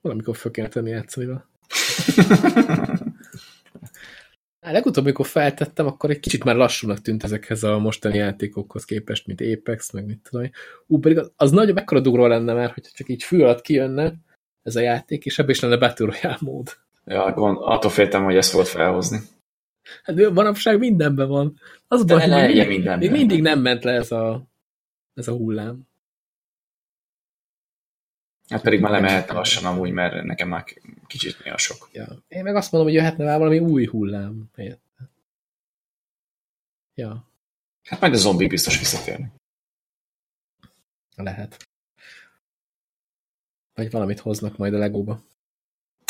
Valamikor föl kéne tenni játszani vele. Legutóbb, amikor feltettem, akkor egy kicsit már lassúnak tűnt ezekhez a mostani játékokhoz képest, mint Apex, meg mit tudom. Ú, pedig az, az nagyobb, ekkora dugró lenne már, hogy csak így fül alatt kijönne ez a játék, és ebben is lenne Battle Royale mód. Ja, gond, attól féltem, hogy ezt volt felhozni. Hát manapság mindenben van. Az De baj, hogy még, mindenben. még mindig nem ment le ez a, ez a hullám. Hát pedig már lemehetne lassan amúgy, mert nekem már kicsit néha sok. Ja. Én meg azt mondom, hogy jöhetne már valami új hullám. Ja, Hát majd a zombik biztos visszatérnek. lehet. Vagy valamit hoznak majd a Legóba.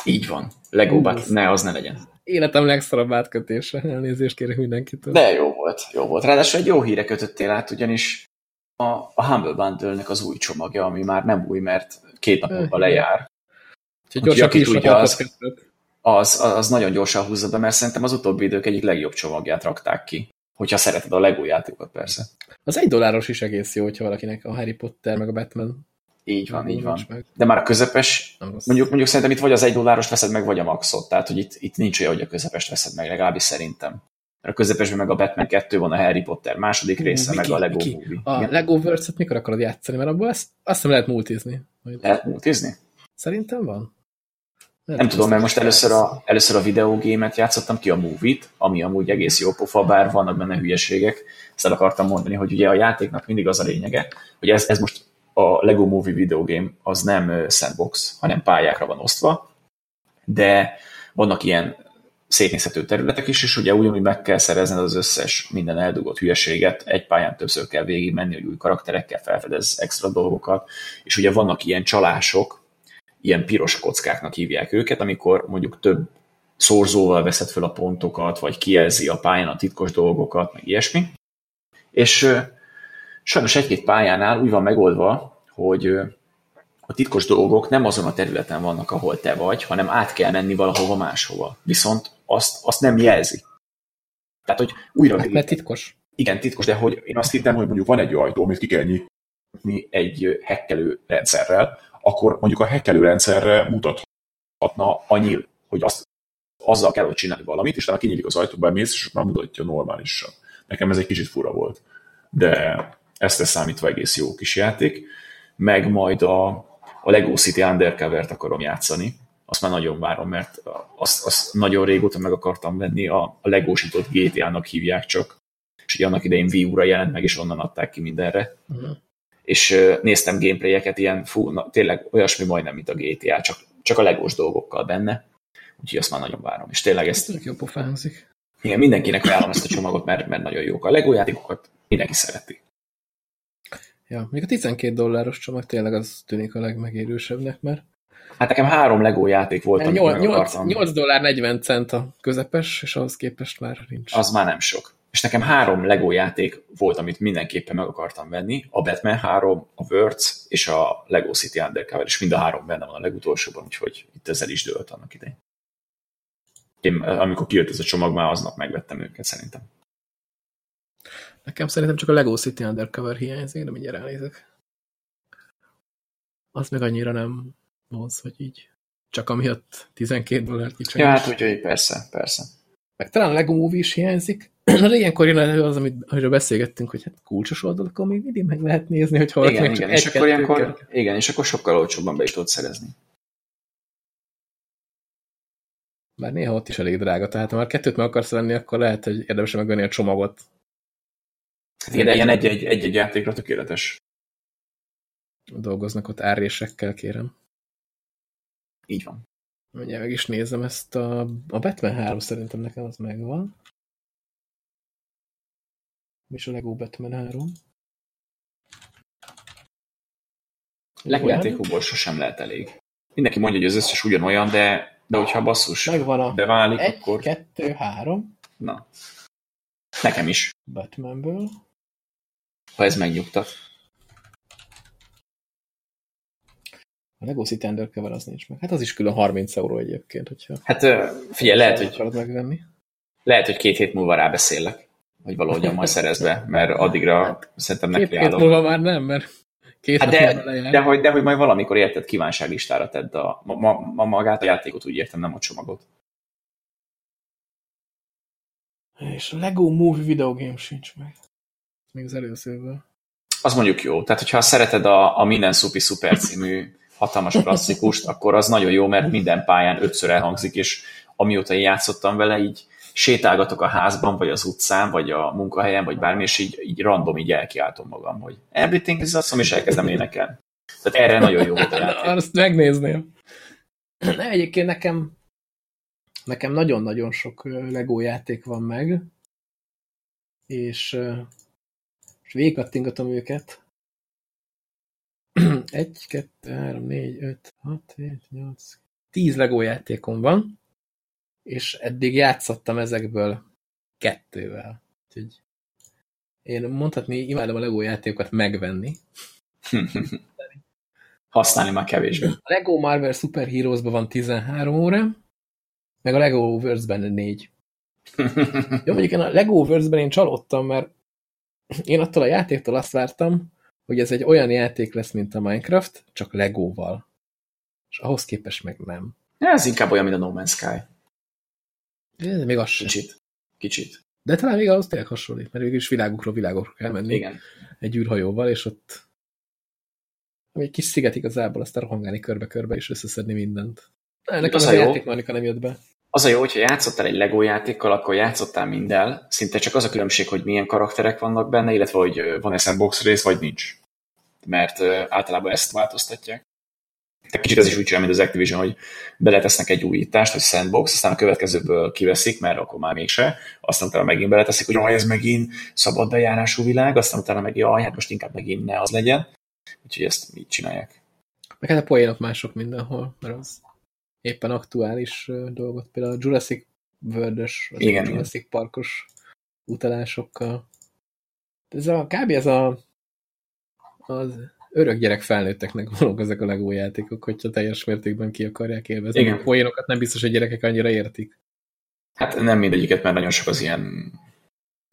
Így van. Legóbát, ne, az ne legyen. Életem legszarabb átkötése. Elnézést kérek mindenkitől. De jó volt, jó volt. Ráadásul egy jó híre kötöttél át, ugyanis a, a Humble Bundle-nek az új csomagja, ami már nem új, mert két nap múlva lejár, Úgyhogy gyorsan aki is tudja, az- az, az nagyon gyorsan húzza be, mert szerintem az utóbbi idők egyik legjobb csomagját rakták ki. Hogyha szereted a Lego játékot, persze. Az egy dolláros is egész jó, hogyha valakinek a Harry Potter meg a Batman. Így van, így van. Meg. De már a közepes, Nem mondjuk, mondjuk szerintem itt vagy az egy dolláros veszed meg, vagy a maxot. Tehát, hogy itt, itt nincs olyan, hogy a közepest veszed meg, legalábbis szerintem. A közepesben meg a Batman 2 van, a Harry Potter második része, meg Viki, a Lego Viki, Movie. A Igen. Lego Worlds-et mikor akarod játszani? Mert abból ezt, azt hiszem lehet multizni. Majd- Lehet multizni? Szerintem van. Lehet, Nem hogy tudom, mert most először a, először a videógémet játszottam ki, a Movie-t, ami amúgy egész jó pofa, bár vannak benne hülyeségek. Ezt el akartam mondani, hogy ugye a játéknak mindig az a lényege, hogy ez, ez most a Lego Movie videogame az nem sandbox, hanem pályákra van osztva, de vannak ilyen szétnézhető területek is, és ugye ugyanúgy meg kell szerezned az összes minden eldugott hülyeséget, egy pályán többször kell végig menni, hogy új karakterekkel felfedez extra dolgokat, és ugye vannak ilyen csalások, ilyen piros kockáknak hívják őket, amikor mondjuk több szorzóval veszed fel a pontokat, vagy kijelzi a pályán a titkos dolgokat, meg ilyesmi. És sajnos egy-két pályánál úgy van megoldva, hogy a titkos dolgok nem azon a területen vannak, ahol te vagy, hanem át kell menni valahova máshova. Viszont azt, azt nem jelzi. Tehát, hogy újra Hát, mert titkos. igen, titkos, de hogy én azt hittem, hogy mondjuk van egy ajtó, amit ki kell nyitni egy hekkelő rendszerrel, akkor mondjuk a hekkelő rendszerre mutathatna a nyíl, hogy azt, azzal kell, hogy csinálni valamit, és utána kinyílik az ajtó, bemész, és már mutatja normálisan. Nekem ez egy kicsit fura volt. De ezt számítva egész jó kis játék. Meg majd a, a Lego City Undercover-t akarom játszani. Azt már nagyon várom, mert azt, azt nagyon régóta meg akartam venni. A, a legósított GTA-nak hívják csak. És ugye annak idején Wii U-ra jelent meg, és onnan adták ki mindenre Uh-huh. és néztem gameplayeket, ilyen fú, na, tényleg olyasmi majdnem, mint a GTA, csak, csak a legós dolgokkal benne. Úgyhogy azt már nagyon várom. És tényleg Ez ezt, jó pofa hangzik. igen, mindenkinek ajánlom ezt a csomagot, mert, mert nagyon jók. A Lego játékokat mindenki szereti. Ja, még a 12 dolláros csomag tényleg az tűnik a legmegérősebbnek, mert Hát nekem három Lego játék volt, amit 8, meg 8, akartam. 8 dollár 40 cent a közepes, és ahhoz képest már nincs. Az már nem sok. És nekem három Lego játék volt, amit mindenképpen meg akartam venni. A Batman 3, a Words és a Lego City Undercover, és mind a három benne van a legutolsóban, úgyhogy itt ezzel is dőlt annak idején. Én, amikor kijött ez a csomag, már aznap megvettem őket szerintem. Nekem szerintem csak a Lego City Undercover hiányzik, de mindjárt ránézek. Az meg annyira nem vonz, hogy így csak amiatt 12 dollárt kicseng. Ja, hát úgyhogy persze, persze. Meg talán a Lego Movie is hiányzik. De ilyenkor jön elő az, amit, amiről beszélgettünk, hogy hát kulcsos oldalakon még mindig meg lehet nézni, hogy hol Igen, igen, csak és egy, akkor ilyenkor, kell. igen, és akkor sokkal olcsóbban be is tudod szerezni. Bár néha ott is elég drága, tehát ha már kettőt meg akarsz venni, akkor lehet, hogy érdemes megvenni a csomagot. Igen, ilyen egy-egy, játékra tökéletes. Dolgoznak ott árrésekkel, kérem. Így van. Mindjárt meg is nézem ezt a, a Batman 3 szerintem nekem az megvan. Mi is a Lego Batman 3? Lego játékokból sosem lehet elég. Mindenki mondja, hogy az összes ugyanolyan, de, de hogyha basszus Megvan a beválik, 1, akkor... 2, 3 Na. Nekem is, Batmanből. Ha ez megnyugtat. A Lego City Undercover az nincs meg. Hát az is külön 30 euró egyébként, hogyha Hát figyelj, lehet, hogy, akarod megvenni. lehet, hogy két hét múlva rábeszélek, hogy valahogyan majd szerez be, mert addigra szerintem Két neki hét állok. múlva már nem, mert két Hát de, lejár. de, hogy, de hogy majd valamikor érted kívánságlistára tedd a, ma, ma, ma magát a játékot, úgy értem, nem a csomagot. És a Lego Movie Video Game sincs meg. Még az előzőből. Az mondjuk jó. Tehát, hogyha szereted a, a Minden Szupi Szuper című hatalmas klasszikust, akkor az nagyon jó, mert minden pályán ötször elhangzik, és amióta én játszottam vele, így sétálgatok a házban, vagy az utcán, vagy a munkahelyen, vagy bármi, és így, így random így elkiáltom magam, hogy everything is awesome, és elkezdem énekelni. Tehát erre nagyon jó volt a játék. Azt megnézném. Nem, egyébként nekem nekem nagyon-nagyon sok Lego játék van meg, és, és végigkattingatom őket. Egy, kettő, három, négy, öt, hat, hét, nyolc, tíz Lego játékom van, és eddig játszottam ezekből kettővel. Úgyhogy én mondhatni, imádom a Lego játékokat megvenni. Használni már kevésbé. A Lego Marvel Super Heroes-ban van 13 óra, meg a Lego Verse-ben 4. Jó, mondjuk én a Lego Verse-ben én csalódtam, mert én attól a játéktól azt vártam, hogy ez egy olyan játék lesz, mint a Minecraft, csak Legóval. És ahhoz képest meg nem. Ez inkább olyan, mint a No Man's Sky. De még az sem. Kicsit. Kicsit. De talán még ahhoz tényleg hasonlít, mert végül is világokról világokra kell menni Igen. egy űrhajóval, és ott egy kis sziget igazából, aztán rohangálni körbe-körbe, és összeszedni mindent. Nekem az az a a jó. játékmechanika nem jött be. Az a jó, hogyha játszottál egy Lego játékkal, akkor játszottál minden. Szinte csak az a különbség, hogy milyen karakterek vannak benne, illetve hogy van-e sandbox rész, vagy nincs. Mert általában ezt változtatják. Tehát kicsit ez is úgy csinál, mint az Activision, hogy beletesznek egy újítást, hogy sandbox, aztán a következőből kiveszik, mert akkor már mégse, aztán utána megint beleteszik, hogy jaj, ez megint szabad bejárású világ, aztán utána meg jaj, hát most inkább megint ne az legyen. Úgyhogy ezt így csinálják. Meg hát a poénok mások mindenhol, mert az éppen aktuális dolgot, például a Jurassic vagy Igen, a Jurassic Parkos utalásokkal. Ez a, kb. ez a az örök gyerek felnőtteknek valók ezek a Lego játékok, hogyha teljes mértékben ki akarják élvezni. Igen. A poénokat nem biztos, hogy gyerekek annyira értik. Hát nem mindegyiket, mert nagyon sok az ilyen,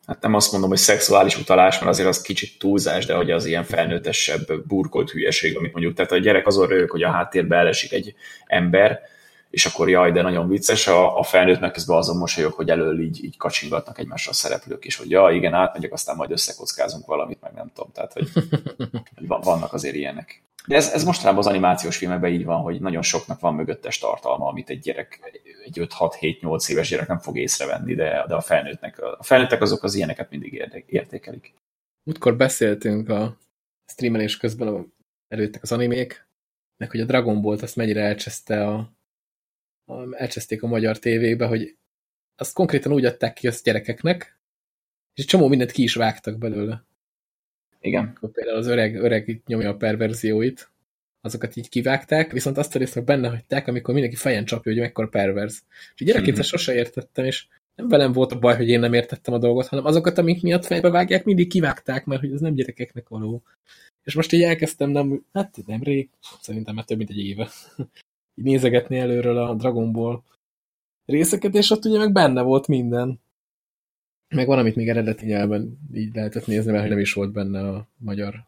hát nem azt mondom, hogy szexuális utalás, mert azért az kicsit túlzás, de hogy az ilyen felnőttesebb, burkolt hülyeség, amit mondjuk, tehát a gyerek azon röhög, hogy a háttérbe elesik egy ember, és akkor jaj, de nagyon vicces, a, a felnőtt meg közben azon mosolyog, hogy elől így, így kacsingatnak egymásra a szereplők, és hogy ja, igen, átmegyek, aztán majd összekockázunk valamit, meg nem tudom, tehát hogy, hogy van- vannak azért ilyenek. De ez, ez mostanában az animációs filmekben így van, hogy nagyon soknak van mögöttes tartalma, amit egy gyerek, egy 5-6-7-8 éves gyerek nem fog észrevenni, de, de a felnőttnek, a felnőttek azok az ilyeneket mindig értékelik. Múltkor beszéltünk a streamelés közben, előttek az animék, meg hogy a Dragon Ball-t azt mennyire elcseszte a, elcseszték a magyar tévébe, hogy azt konkrétan úgy adták ki azt gyerekeknek, és egy csomó mindent ki is vágtak belőle. Igen. Akkor például az öreg, öreg itt nyomja a perverzióit, azokat így kivágták, viszont azt a részt meg benne hagyták, amikor mindenki fejen csapja, hogy mekkora perverz. És gyerekként ezt sose értettem, és nem velem volt a baj, hogy én nem értettem a dolgot, hanem azokat, amik miatt fejbe vágják, mindig kivágták, mert hogy ez nem gyerekeknek való. És most így elkezdtem, nem, hát nem rég, szerintem már több mint egy éve, így nézegetni előről a Dragon Ball részeket, és ott ugye meg benne volt minden. Meg van, amit még eredeti nyelven így lehetett nézni, mert nem is volt benne a magyar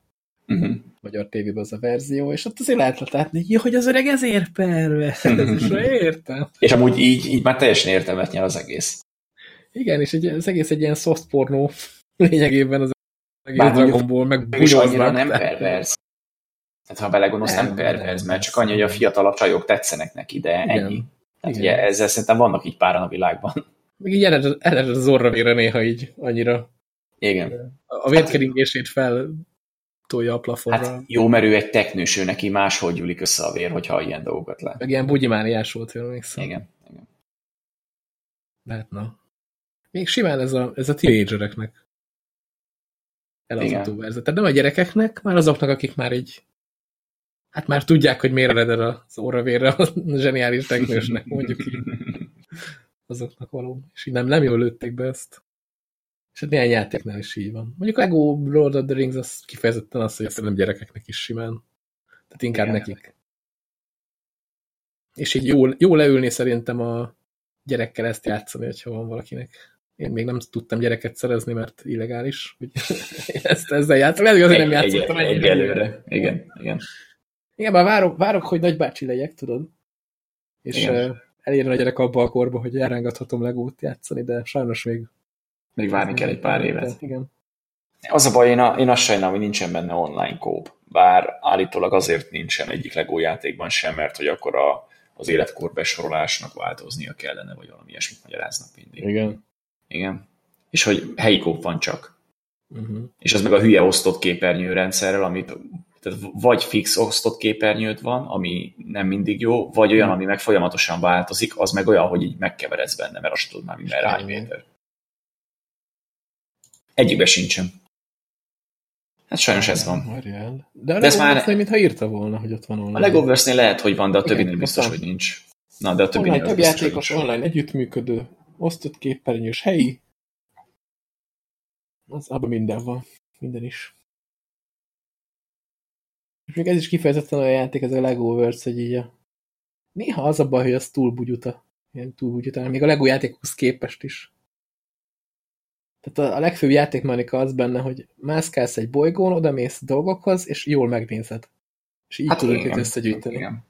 Uh-huh. magyar tévében az a verzió, és ott azért lehetett látni, hogy, az öreg ezért pervez, és értem. És amúgy így, így már teljesen értelmet nyer az egész. Igen, és egy, az egész egy ilyen soft pornó lényegében az egész Bár Dragon Ball, meg Mégis annyira nem perverz. Tehát ha belegondolsz, nem, Nem, perverz, mert csak annyi, hogy a fiatalabb csajok tetszenek neki, de Igen. ennyi. Hát Igen. ugye ezzel szerintem vannak így páran a világban. Meg így ered, ered az orra vére néha így annyira Igen. a vérkeringését fel tolja a plafonra. Hát jó, mert ő egy teknős, ő neki máshogy gyúlik össze a vér, hogyha ilyen dolgokat lát. Meg ilyen bugyimániás volt, jól emlékszem. Igen. Igen. Lehet, na. Még simán ez a, ez a tínédzsereknek elazító Igen. verzió. Tehát nem a gyerekeknek, már azoknak, akik már így hát már tudják, hogy miért ered az óravérre a zseniális teknősnek, mondjuk így. Azoknak való. És így nem, nem jól lőtték be ezt. És hát néhány játéknál is így van. Mondjuk a Lego Lord of the Rings az kifejezetten az, hogy ezt nem gyerekeknek is simán. Tehát inkább Igen. nekik. És így jó, jó leülni szerintem a gyerekkel ezt játszani, hogyha van valakinek Én még nem tudtam gyereket szerezni, mert illegális. Ezt, ezzel játszom. Lehet, hogy azért nem játszottam egy, egy, előre. Igen, igen. Igen, már várok, várok, hogy nagybácsi legyek, tudod? És igen. elérne a gyerek abba a korba, hogy elrángathatom legót játszani, de sajnos még... Még várni kell egy pár évet. Igen. Az a baj, én, a, én azt sajnálom, hogy nincsen benne online kóp. Bár állítólag azért nincsen egyik Lego játékban sem, mert hogy akkor a, az életkor besorolásnak változnia kellene, vagy valami ilyesmit magyaráznak mindig. Igen. Igen. És hogy helyi kóp van csak. Uh-huh. És az meg a hülye osztott képernyőrendszerrel, amit tehát vagy fix osztott képernyőt van, ami nem mindig jó, vagy olyan, ami meg folyamatosan változik, az meg olyan, hogy így megkeveredsz benne, mert azt tudod már, mi hány méter. Egyikbe sincsen. Hát sajnos ez van. Mariel. De a ez már... mintha írta volna, hogy ott van online. A Legoverse-nél lehet, hogy van, de a többinél biztos, hogy nincs. Na, de a többinél online, több játékos online együttműködő, osztott képernyős, helyi. Az abban minden van. Minden is. És még ez is kifejezetten olyan játék, ez a Legoverse, hogy így a... Néha az a baj, hogy az túl bugyuta. Ilyen túl bugyuta, még a Lego játékokhoz képest is. Tehát a, a legfőbb játékmechanika az benne, hogy mászkálsz egy bolygón, oda mész dolgokhoz, és jól megnézed. És így hát tudod őket összegyűjteni. Igen.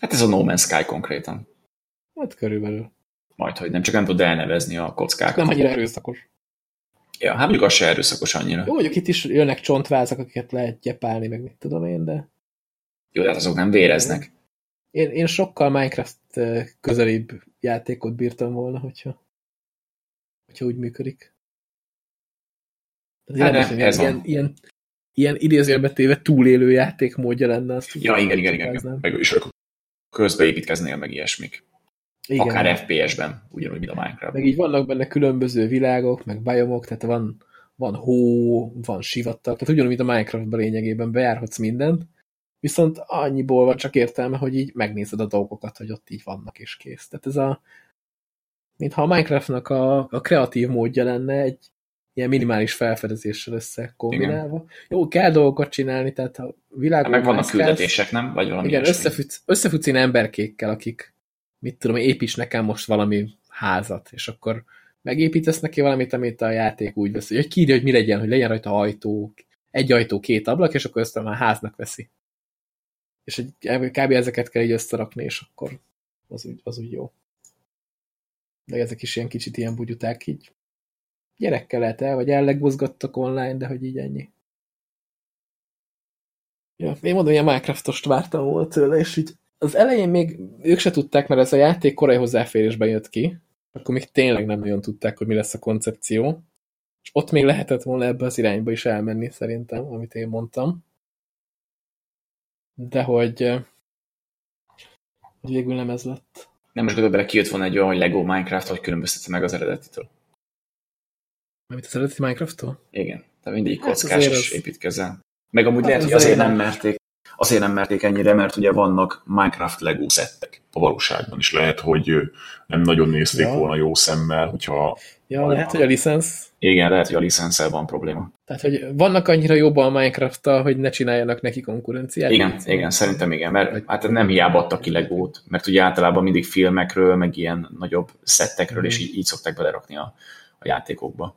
Hát ez a No Man's Sky konkrétan. Hát körülbelül. Majd, hogy nem csak nem tud elnevezni a kockákat. Nem annyira erőszakos. Ja, hát mondjuk az se erőszakos annyira. Jó, mondjuk itt is jönnek csontvázak, akiket lehet gyepálni, meg mit tudom én, de... Jó, de hát azok nem véreznek. Én, én sokkal Minecraft közelibb játékot bírtam volna, hogyha hogyha úgy működik. Hát ez, ez ilyen, van. ilyen, ilyen idézőjelbe téve túlélő játékmódja lenne. Azt ja, igen, igen, igen. Meg is közbeépítkeznél meg ilyesmik. Igen. Akár FPS-ben, ugyanúgy, mint a Minecraft. Meg így vannak benne különböző világok, meg biomok, tehát van, van hó, van sivatag, tehát ugyanúgy, mint a Minecraftban lényegében bejárhatsz mindent, viszont annyiból van csak értelme, hogy így megnézed a dolgokat, hogy ott így vannak és kész. Tehát ez a mintha a Minecraftnak a, a kreatív módja lenne egy ilyen minimális felfedezéssel összekombinálva. Igen. Jó, kell dolgokat csinálni, tehát a világon... Meg vannak küldetések, nem? Vagy valami Igen, összefütsz, összefutsz én emberkékkel, akik, mit tudom, építs nekem most valami házat, és akkor megépítesz neki valamit, amit a játék úgy veszi, hogy kírja, hogy mi legyen, hogy legyen rajta ajtó, egy ajtó, két ablak, és akkor ezt már háznak veszi. És kb. ezeket kell így összerakni, és akkor az úgy, az úgy jó de ezek is ilyen kicsit ilyen bugyuták így. Gyerekkel lehet el, vagy ellegmozgattak online, de hogy így ennyi. Ja, én mondom, a Minecraftost vártam volna tőle, és így az elején még ők se tudták, mert ez a játék korai hozzáférésben jött ki, akkor még tényleg nem nagyon tudták, hogy mi lesz a koncepció, és ott még lehetett volna ebbe az irányba is elmenni, szerintem, amit én mondtam. De hogy, hogy végül nem ez lett nem most gondolom bele, kijött volna egy olyan, hogy Lego Minecraft, hogy különböztetve meg az eredetitől. Amit az eredeti Minecraft-tól? Igen. Tehát mindig hát kockás és az... építkezel. Meg amúgy hát lehet, hogy azért nem merték, azért nem merték ennyire, mert ugye vannak Minecraft Lego szettek. A valóságban is lehet, hogy nem nagyon nézték ja. volna jó szemmel, hogyha... Ja, lehet, hogy a licensz... Igen, lehet, hogy a licenszel van probléma. Tehát, hogy vannak annyira jobban a minecraft hogy ne csináljanak neki konkurenciát? Igen, igen, igen, szerintem igen, mert hát nem hiába adtak ki legót, mert ugye általában mindig filmekről, meg ilyen nagyobb szettekről, mm. és így, így szokták belerakni a, a játékokba.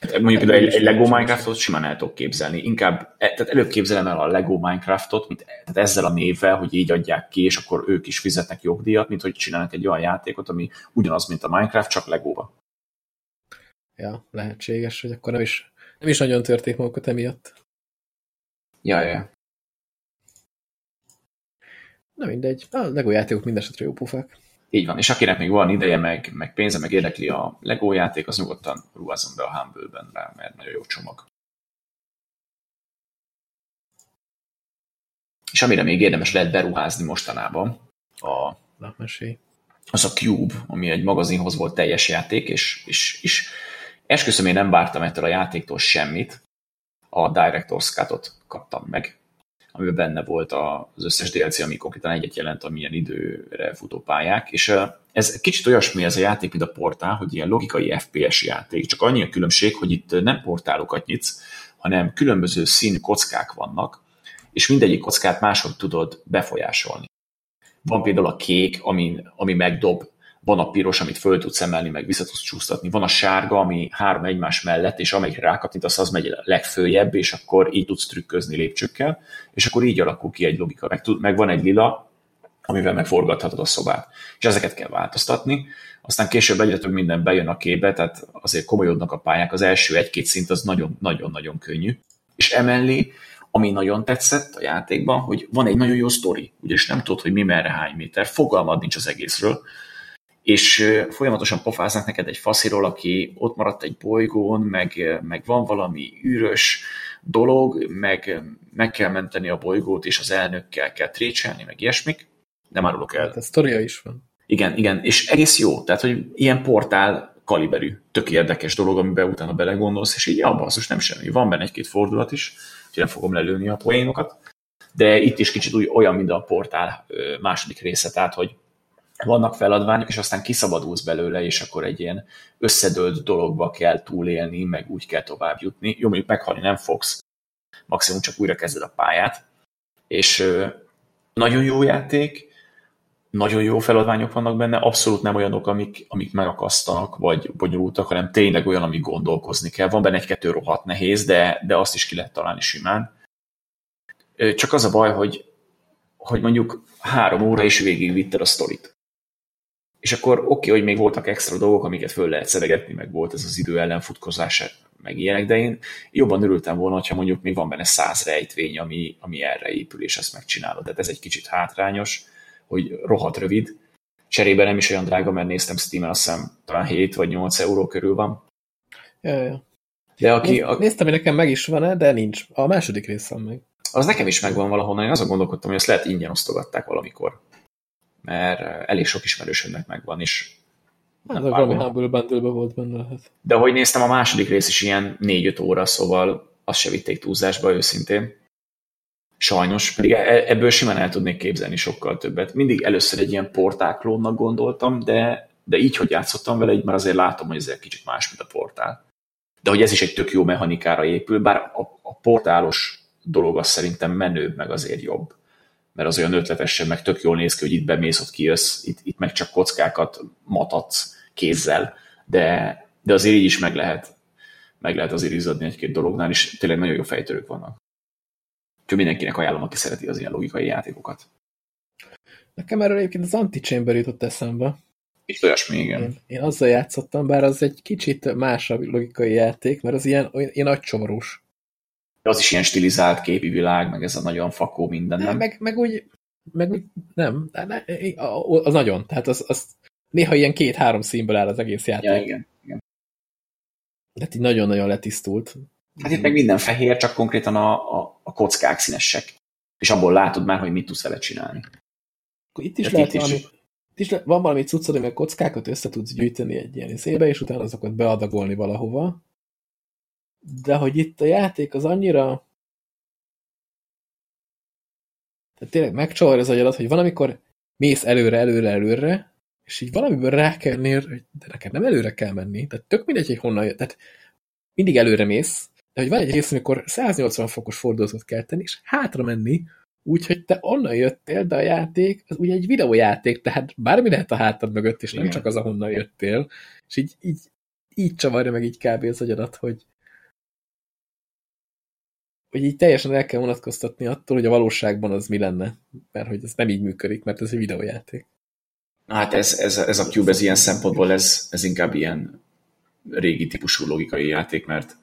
Mondjuk például egy, egy Lego Minecraftot simán el tudok képzelni. Inkább, e, tehát előbb képzelem el a Lego Minecraftot, mint tehát ezzel a névvel, hogy így adják ki, és akkor ők is fizetnek jogdíjat, mint hogy csinálnak egy olyan játékot, ami ugyanaz, mint a Minecraft, csak Legóba. Ja, lehetséges, hogy akkor nem is nem is nagyon törték magukat emiatt. Ja, ja. Na mindegy. A Lego játékok mindesetre jó pufák. Így van, és akinek még van ideje, meg, meg pénze, meg érdekli a Lego játék, az nyugodtan ruházzon be a Humble-ben rá, mert nagyon jó csomag. És amire még érdemes lehet beruházni mostanában, a, mesélj. az a Cube, ami egy magazinhoz volt teljes játék, és, és, és Esküszöm, én nem vártam ettől a játéktól semmit. A Director's Cut-ot kaptam meg, amiben benne volt az összes DLC, ami konkrétan egyet jelent, amilyen időre futó pályák, és ez kicsit olyasmi ez a játék, mint a portál, hogy ilyen logikai FPS játék, csak annyi a különbség, hogy itt nem portálokat nyitsz, hanem különböző színű kockák vannak, és mindegyik kockát máshogy tudod befolyásolni. Van például a kék, ami, ami megdob van a piros, amit föl tudsz emelni, meg vissza tudsz csúsztatni, van a sárga, ami három egymás mellett, és amelyik rákattintasz, az megy legfőjebb, és akkor így tudsz trükközni lépcsőkkel, és akkor így alakul ki egy logika. Meg, tud, meg van egy lila, amivel megforgathatod a szobát. És ezeket kell változtatni. Aztán később egyre több minden bejön a képbe, tehát azért komolyodnak a pályák. Az első egy-két szint az nagyon-nagyon-nagyon könnyű. És emellé, ami nagyon tetszett a játékban, hogy van egy nagyon jó sztori, ugyanis nem tudod, hogy mi merre hány méter, fogalmad nincs az egészről, és folyamatosan pofáznak neked egy fasziról, aki ott maradt egy bolygón, meg, meg van valami űrös dolog, meg meg kell menteni a bolygót, és az elnökkel kell trécselni, meg ilyesmik. Nem árulok el. Hát a sztoria is van. Igen, igen, és egész jó. Tehát, hogy ilyen portál kaliberű, tök érdekes dolog, amiben utána belegondolsz, és így, ja, basszus, nem semmi. Van benne egy-két fordulat is, úgyhogy nem fogom lelőni a poénokat. De itt is kicsit úgy olyan, mint a portál második része, tehát, hogy vannak feladványok, és aztán kiszabadulsz belőle, és akkor egy ilyen összedőlt dologba kell túlélni, meg úgy kell tovább jutni. Jó, mondjuk meghalni nem fogsz, maximum csak újra kezded a pályát, és nagyon jó játék, nagyon jó feladványok vannak benne, abszolút nem olyanok, amik, amik megakasztanak, vagy bonyolultak, hanem tényleg olyan, amik gondolkozni kell. Van benne egy-kettő rohadt nehéz, de, de azt is ki lehet találni simán. Csak az a baj, hogy, hogy mondjuk három óra is végigvitted a sztorit és akkor oké, okay, hogy még voltak extra dolgok, amiket föl lehet szedegetni, meg volt ez az idő ellenfutkozása, meg ilyenek, de én jobban örültem volna, ha mondjuk még van benne száz rejtvény, ami, ami erre épül, és ezt megcsinálod. Tehát ez egy kicsit hátrányos, hogy rohadt rövid. Cserébe nem is olyan drága, mert néztem Steam-en, azt hiszem talán 7 vagy 8 euró körül van. Ja, ja. De aki, a... Néztem, hogy nekem meg is van-e, de nincs. A második részem meg. Az nekem is megvan valahonnan, én azon gondolkodtam, hogy ezt lehet ingyen osztogatták valamikor mert elég sok ismerősödnek megvan, és Hát, valami Humble bundle volt benne lehet. De ahogy néztem, a második rész is ilyen 4-5 óra, szóval azt se vitték túlzásba őszintén. Sajnos, pedig e- ebből simán el tudnék képzelni sokkal többet. Mindig először egy ilyen portáklónnak gondoltam, de, de így, hogy játszottam vele, így már azért látom, hogy ez egy kicsit más, mint a portál. De hogy ez is egy tök jó mechanikára épül, bár a, a portálos dolog az szerintem menőbb, meg azért jobb mert az olyan ötletesen, meg tök jól néz ki, hogy itt bemész, ott kijössz, itt, itt meg csak kockákat matatsz kézzel, de, de azért így is meg lehet, meg lehet azért izzadni egy-két dolognál, és tényleg nagyon jó fejtörők vannak. Úgyhogy mindenkinek ajánlom, aki szereti az ilyen logikai játékokat. Nekem erről egyébként az Antichamber jutott eszembe. Itt olyasmi, igen. Én, én azzal játszottam, bár az egy kicsit másabb logikai játék, mert az ilyen, ilyen az is ilyen stilizált képi világ, meg ez a nagyon fakó minden, nem? Meg, meg úgy, meg úgy, nem, az nagyon, tehát az, az néha ilyen két-három színből áll az egész játék. Ja, igen, igen. De így nagyon-nagyon letisztult. Hát itt meg minden fehér, csak konkrétan a, a, a kockák színesek. És abból látod már, hogy mit tudsz vele csinálni. Itt is, lehet itt valami, is. Itt is le, van valami cuccod, hogy kockákat össze tudsz gyűjteni egy ilyen szébe, és utána azokat beadagolni valahova, de hogy itt a játék az annyira tehát tényleg megcsavar az agyadat, hogy van, amikor mész előre, előre, előre, és így valamiből rá kell nér, hogy de neked nem előre kell menni, tehát tök mindegy, hogy honnan jött, tehát mindig előre mész, de hogy van egy rész, amikor 180 fokos fordulatot kell tenni, és hátra menni, úgyhogy te onnan jöttél, de a játék az ugye egy videójáték, tehát bármi lehet a hátad mögött, és nem Igen. csak az, ahonnan jöttél, és így, így, így csavarja meg így kb. az agyadat, hogy, hogy így teljesen el kell vonatkoztatni attól, hogy a valóságban az mi lenne. Mert hogy ez nem így működik, mert ez egy videójáték. Hát ez, ez, ez a Cube, ez ilyen szempontból ez, ez inkább ilyen régi típusú logikai játék, mert,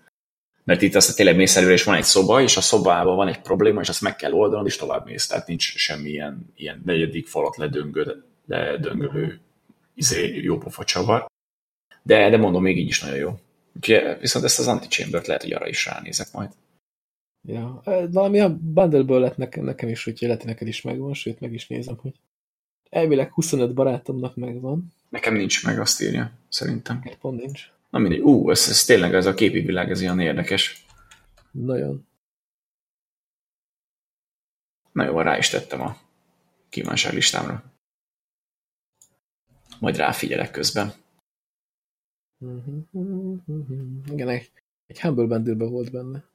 mert itt azt tényleg mész előre, és van egy szoba, és a szobában van egy probléma, és azt meg kell oldanod, és tovább mész. Tehát nincs semmi ilyen, ilyen negyedik falat ledöngő, ledöngölő izé, jó pofa csavar. De, de mondom, még így is nagyon jó. Úgyhogy viszont ezt az Antichamber-t lehet, hogy arra is ránézek majd. Ja, valami a bundle lett nekem, nekem is, úgyhogy lehet, neked is megvan, sőt, meg is nézem, hogy elvileg 25 barátomnak megvan. Nekem nincs meg, azt írja, szerintem. Pont nincs. Na mindegy, ú, ez, ez tényleg ez a képi világ, ez ilyen érdekes. Nagyon. Na jó, rá is tettem a kívánság listámra. Majd ráfigyelek közben. Igen, egy, egy Humble volt benne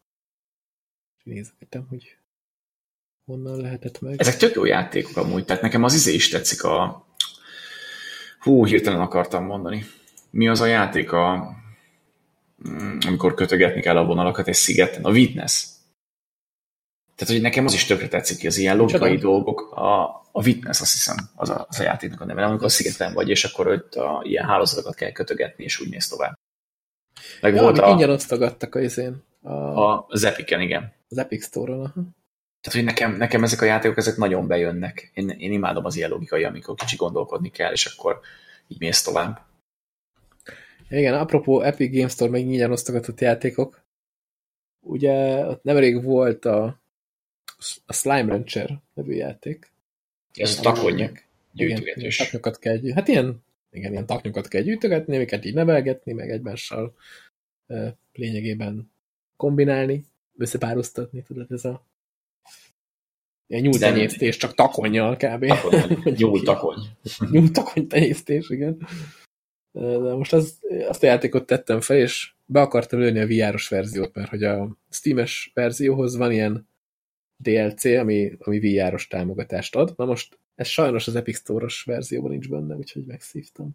nézegetem, hogy honnan lehetett meg. Ezek tök jó játékok amúgy, tehát nekem az izé is tetszik a Hú, hirtelen akartam mondani. Mi az a játék, a, mm, amikor kötögetni kell a vonalakat egy szigeten? A Witness. Tehát, hogy nekem az is tökre tetszik, az ilyen logikai Csodál. dolgok, a, a Witness, azt hiszem, az a, az a játéknak a neve, amikor a szigeten vagy, és akkor ott a, ilyen hálózatokat kell kötögetni, és úgy néz tovább. Meg ja, volt a, ingyen osztogattak a izén. A, az Epic-en, igen. Az Epic Store-on, aha. Tehát, hogy nekem, nekem ezek a játékok, ezek nagyon bejönnek. Én, én imádom az ilyen logikai, amikor kicsi gondolkodni kell, és akkor így mész tovább. Igen, apropó Epic Games Store meg ingyen osztogatott játékok, ugye ott nemrég volt a, a Slime Rancher nevű játék. Ez a takony gyűjtögetés. taknyokat kell gyűjtögetni. Hát ilyen, igen, ilyen taknyokat kell gyűjtögetni, amiket így nevelgetni, meg egymással lényegében kombinálni, összepároztatni, tudod, ez a ilyen nyúltenyésztés, csak takonnyal kb. Nyúltakony. Nyúltakony tenyésztés, igen. De most az, azt a játékot tettem fel, és be akartam lőni a VR-os verziót, mert hogy a Steam-es verzióhoz van ilyen DLC, ami, ami VR-os támogatást ad. Na most ez sajnos az Epic Store-os verzióban nincs benne, úgyhogy megszívtam.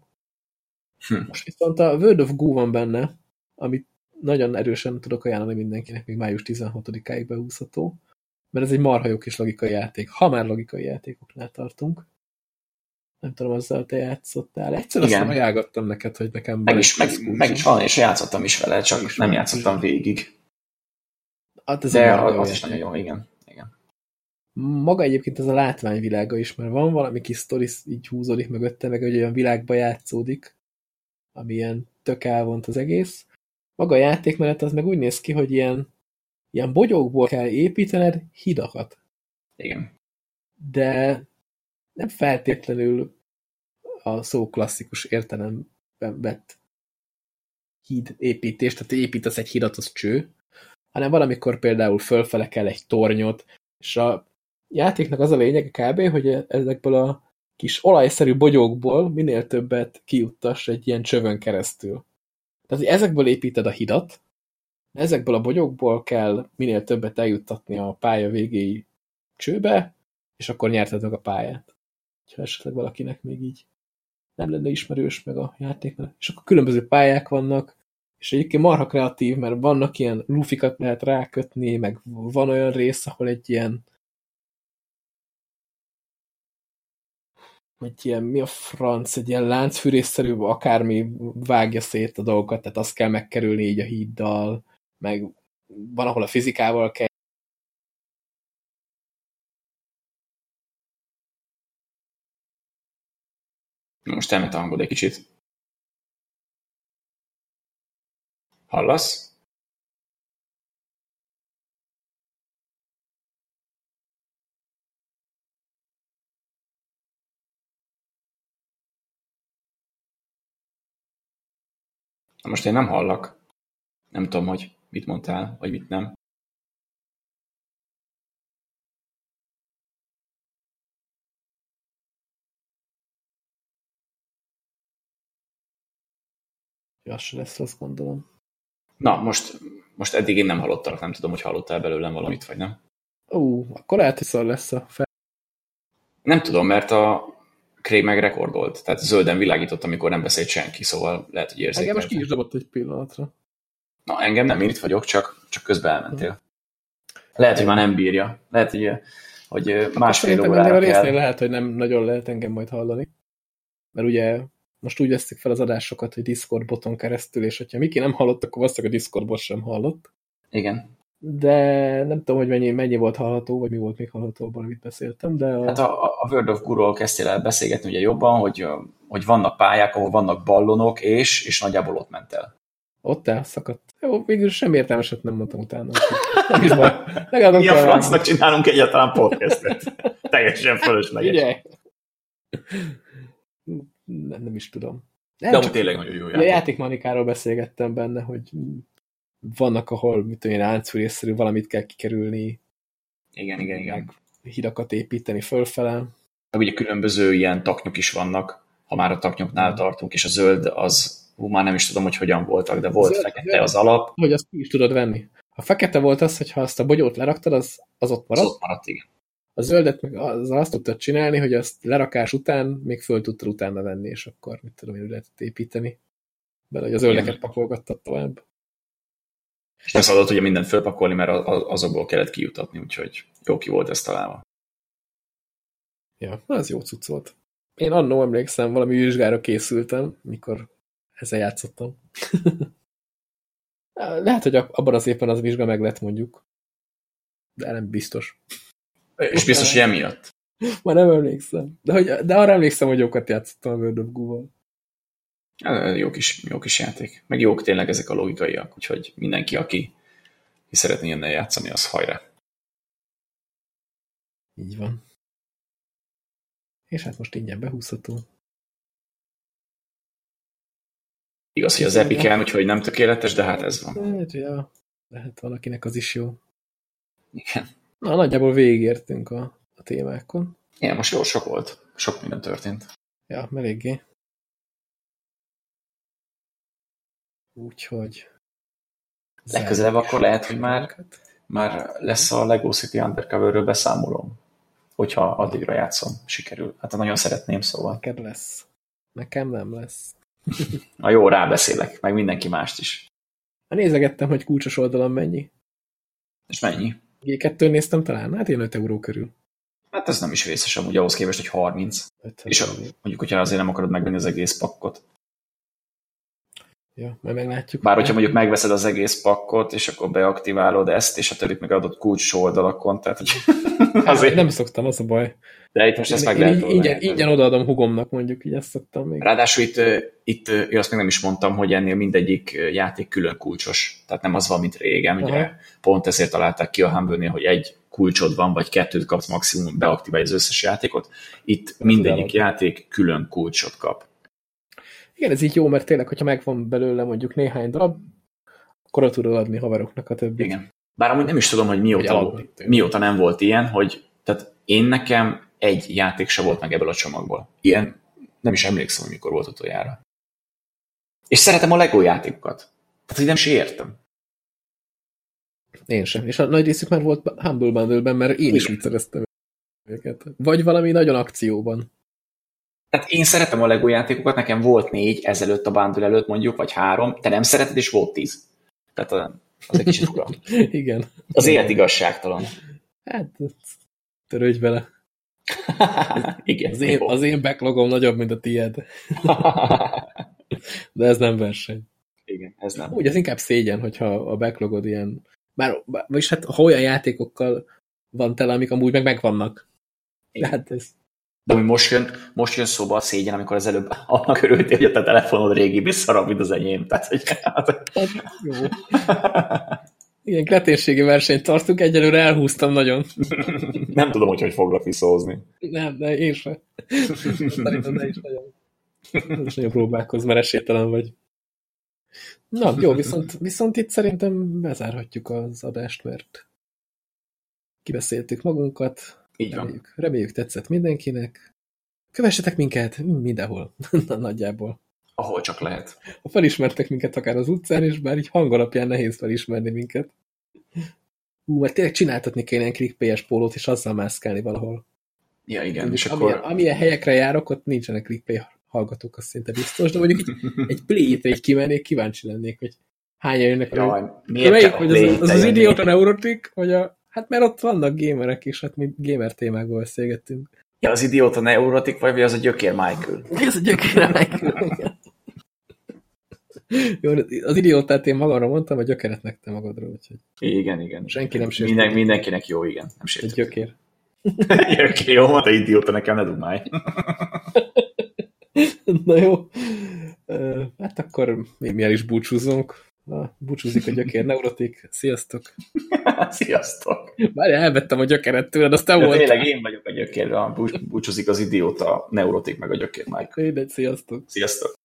Hm. Most viszont a World of Goo van benne, amit nagyon erősen tudok ajánlani mindenkinek, még május 16-áig behúzható, mert ez egy marha jó kis logikai játék, ha már logikai játékoknál tartunk. Nem tudom, azzal te játszottál. Egyszer Igen. azt ajánlottam neked, hogy nekem... Meg is, meg, meg is van, és játszottam is vele, csak is nem játszottam végig. Hát ez De az, az is nagyon jó, igen. igen. Maga egyébként ez a látványvilága is, mert van valami kis sztori így húzódik mögötte, meg egy olyan világba játszódik, ami ilyen tök elvont az egész. Maga a játékmenet az meg úgy néz ki, hogy ilyen ilyen bogyókból kell építened hidakat. Igen. De nem feltétlenül a szó klasszikus értelemben vett híd építés, tehát építesz egy hidat, az cső, hanem valamikor például fölfele kell egy tornyot, és a játéknak az a lényege kb., hogy ezekből a kis olajszerű bogyókból minél többet kiuttass egy ilyen csövön keresztül. Tehát, hogy ezekből építed a hidat, Ezekből a bogyokból kell minél többet eljuttatni a pálya végéi csőbe, és akkor nyerted meg a pályát. Ha esetleg valakinek még így nem lenne ismerős meg a játék. És akkor különböző pályák vannak, és egyébként marha kreatív, mert vannak ilyen lufikat lehet rákötni, meg van olyan rész, ahol egy ilyen egy ilyen, mi a franc, egy ilyen láncfűrésszerű, akármi vágja szét a dolgokat, tehát azt kell megkerülni így a híddal, meg van, ahol a fizikával kell Most elment a hangod egy kicsit. Hallasz? Na most én nem hallak. Nem tudom, hogy mit mondtál, vagy mit nem. Az se lesz, azt gondolom. Na, most, most eddig én nem hallottalak, nem tudom, hogy hallottál belőlem valamit, vagy nem. Ó, akkor lehet, hogy szar lesz a fel. Nem tudom, mert a Craig meg rekordolt, tehát zölden világított, amikor nem beszélt senki, szóval lehet, hogy érzékelte. Engem most ki is dobott egy pillanatra. Na, engem nem, én itt vagyok, csak, csak közben elmentél. Lehet, hogy már nem bírja. Lehet, hogy, hogy másfél órára a résznél lehet, hogy nem nagyon lehet engem majd hallani. Mert ugye most úgy veszik fel az adásokat, hogy Discord boton keresztül, és hogyha Miki nem hallott, akkor valószínűleg a Discord bot sem hallott. Igen. De nem tudom, hogy mennyi, mennyi volt hallható, vagy mi volt még hallható abban, amit beszéltem, de... A... Hát a, a World of Guru-ról kezdtél el beszélgetni ugye jobban, hogy, hogy vannak pályák, ahol vannak ballonok, és, és nagyjából ott ment el. Ott elszakadt. Jó, végül sem értelmeset nem mondtam utána. Nem is baj. Mi a francnak csinálunk egyáltalán podcastet? Teljesen fölösleges. Ugye? Nem, nem is tudom. Nem, De csak tényleg nagyon jó játék. A játékmanikáról beszélgettem benne, hogy vannak, ahol mit tudom én, áncúrészszerű valamit kell kikerülni. Igen, igen, igen. hidakat építeni fölfele. Meg ugye különböző ilyen taknyok is vannak, ha már a taknyoknál tartunk, és a zöld az hú, már nem is tudom, hogy hogyan voltak, de volt Zöld, fekete az alap. Hogy azt ki is tudod venni. Ha fekete volt az, hogyha azt a bogyót leraktad, az, az ott maradt. Az ott maradt, igen. A zöldet meg az azt tudtad csinálni, hogy azt lerakás után még föl tudtad utána venni, és akkor mit tudom én, lehetett építeni. Bele, hogy a zöldeket pakolgattad tovább. És nem szabadott ugye mindent fölpakolni, mert azokból kellett kijutatni, úgyhogy jó ki volt ez találva. Ja, az jó cucc volt. Én annó emlékszem, valami vizsgára készültem, mikor ezzel játszottam. Lehet, hogy abban az éppen az vizsga meg lett mondjuk. De nem biztos. És biztos, hogy emiatt. Már nem emlékszem. De, hogy, de arra emlékszem, hogy jókat játszottam a World of Goo-val. Jó kis, jó kis játék. Meg jók tényleg ezek a logikaiak, úgyhogy mindenki, aki ki szeretné innen játszani, az hajrá. Így van. És hát most ingyen behúzható. Igaz, hogy az Epic-en, úgyhogy nem tökéletes, de hát ez van. Hát, ja, lehet valakinek az is jó. Igen. Na, nagyjából végigértünk a, a témákon. Igen, most jó sok volt. Sok minden történt. Ja, eléggé. Úgyhogy... Legközelebb akkor lehet, hogy már, már lesz a Lego City Undercover-ről beszámolom. Hogyha addigra játszom, sikerül. Hát nagyon szeretném, szóval. Neked lesz. Nekem nem lesz. Na jó, rábeszélek, meg mindenki mást is. Nézegettem, hogy kulcsos oldalon mennyi. És mennyi? G2 néztem talán, hát ilyen 5 euró körül. Hát ez nem is vészes amúgy ahhoz képest, hogy 30. És a, mondjuk, hogyha azért nem akarod megvenni az egész pakkot. Ja, majd meglátjuk. Bár hogyha mondjuk megveszed az egész pakkot, és akkor beaktiválod ezt, és a többit megadott kulcs oldalakon, tehát hogy azért... Nem szoktam, az a baj. De itt most ezt meg lehet ingyen, ingyen odaadom hugomnak, mondjuk, így ezt szoktam még. Ráadásul itt, itt én azt még nem is mondtam, hogy ennél mindegyik játék külön kulcsos. Tehát nem az van, mint régen. Aha. Ugye pont ezért találták ki a humble hogy egy kulcsod van, vagy kettőt kapsz maximum, beaktiválj az összes játékot. Itt mindegyik játék külön kulcsot kap. Igen, ez így jó, mert tényleg, hogyha megvan belőle mondjuk néhány darab, akkor tudod adni haveroknak a többit. Igen. Bár amúgy nem is tudom, hogy mióta, mióta nem volt ilyen, hogy tehát én nekem egy játék se volt meg ebből a csomagból. Ilyen nem is emlékszem, hogy mikor volt utoljára. És szeretem a Lego játékokat. Tehát, hogy nem is értem. Én sem. És a nagy részük már volt Humble Bundle-ben, mert én is úgy szereztem őket. Vagy valami nagyon akcióban. Tehát én szeretem a Lego játékokat, nekem volt négy ezelőtt a bundle előtt mondjuk, vagy három, te nem szereted, és volt tíz. Tehát az egy kicsit fura. Igen. Az élet igazságtalan. Hát, törődj vele. Igen. Az én, az én backlogom nagyobb, mint a tied. De ez nem verseny. Igen, ez nem. Úgy, ez inkább szégyen, hogyha a backlogod ilyen... Bár, vagyis hát ha olyan játékokkal van tele, amik amúgy meg megvannak. De hát ez... De hogy most jön, most jön szóba a szégyen, amikor az előbb annak örültél, hogy a te telefonod régi szarabb, mint az enyém. Tehát, hogy... Hát, jó. Igen, kretérségi versenyt tartunk, egyelőre elhúztam nagyon. Nem tudom, hogy hogy foglak visszahozni. Nem, de én sem. Szerintem ne is nagyon. Is nagyon próbálkozz, mert esélytelen vagy. Na, jó, viszont, viszont itt szerintem bezárhatjuk az adást, mert kibeszéltük magunkat. Így van. Reméljük, reméljük tetszett mindenkinek. Kövessetek minket mindenhol, nagyjából ahol csak lehet. Ha felismertek minket akár az utcán, és bár így hang alapján nehéz felismerni minket. Hú, mert tényleg csináltatni kéne ilyen clickpay pólót, és azzal mászkálni valahol. Ja, igen. És amilyen, akkor... amilyen helyekre járok, ott nincsenek clickpay hallgatók, az szinte biztos, de mondjuk egy, egy play-t egy kimennék, kíváncsi lennék, hogy hányan jönnek. Jaj, miért melyik, hogy az, az, az idióta neurotik, vagy a... Hát mert ott vannak gamerek is, hát mi gamer témákból beszélgettünk. Ja, az idióta neurotik, vagy az a gyökér Michael? Ez a gyökér Michael, jó, az idiótát én magamra mondtam, a gyökeret meg te magadra, úgyhogy... Igen, igen. Senki nem sért. Minden, mindenkinek jó, igen. Nem sért. Egy gyökér. gyökér, jó, mondta idióta, nekem ne dumálj. Na jó. Hát akkor mi, mi el is búcsúzunk. Na, búcsúzik a gyökér neurotik. Sziasztok! Sziasztok! Már elvettem a gyökeret tőled, azt te volt. Tényleg én vagyok a gyökér, búcsúzik az idióta, neurotik meg a gyökér, Mike. Mindegy, sziasztok! Sziasztok!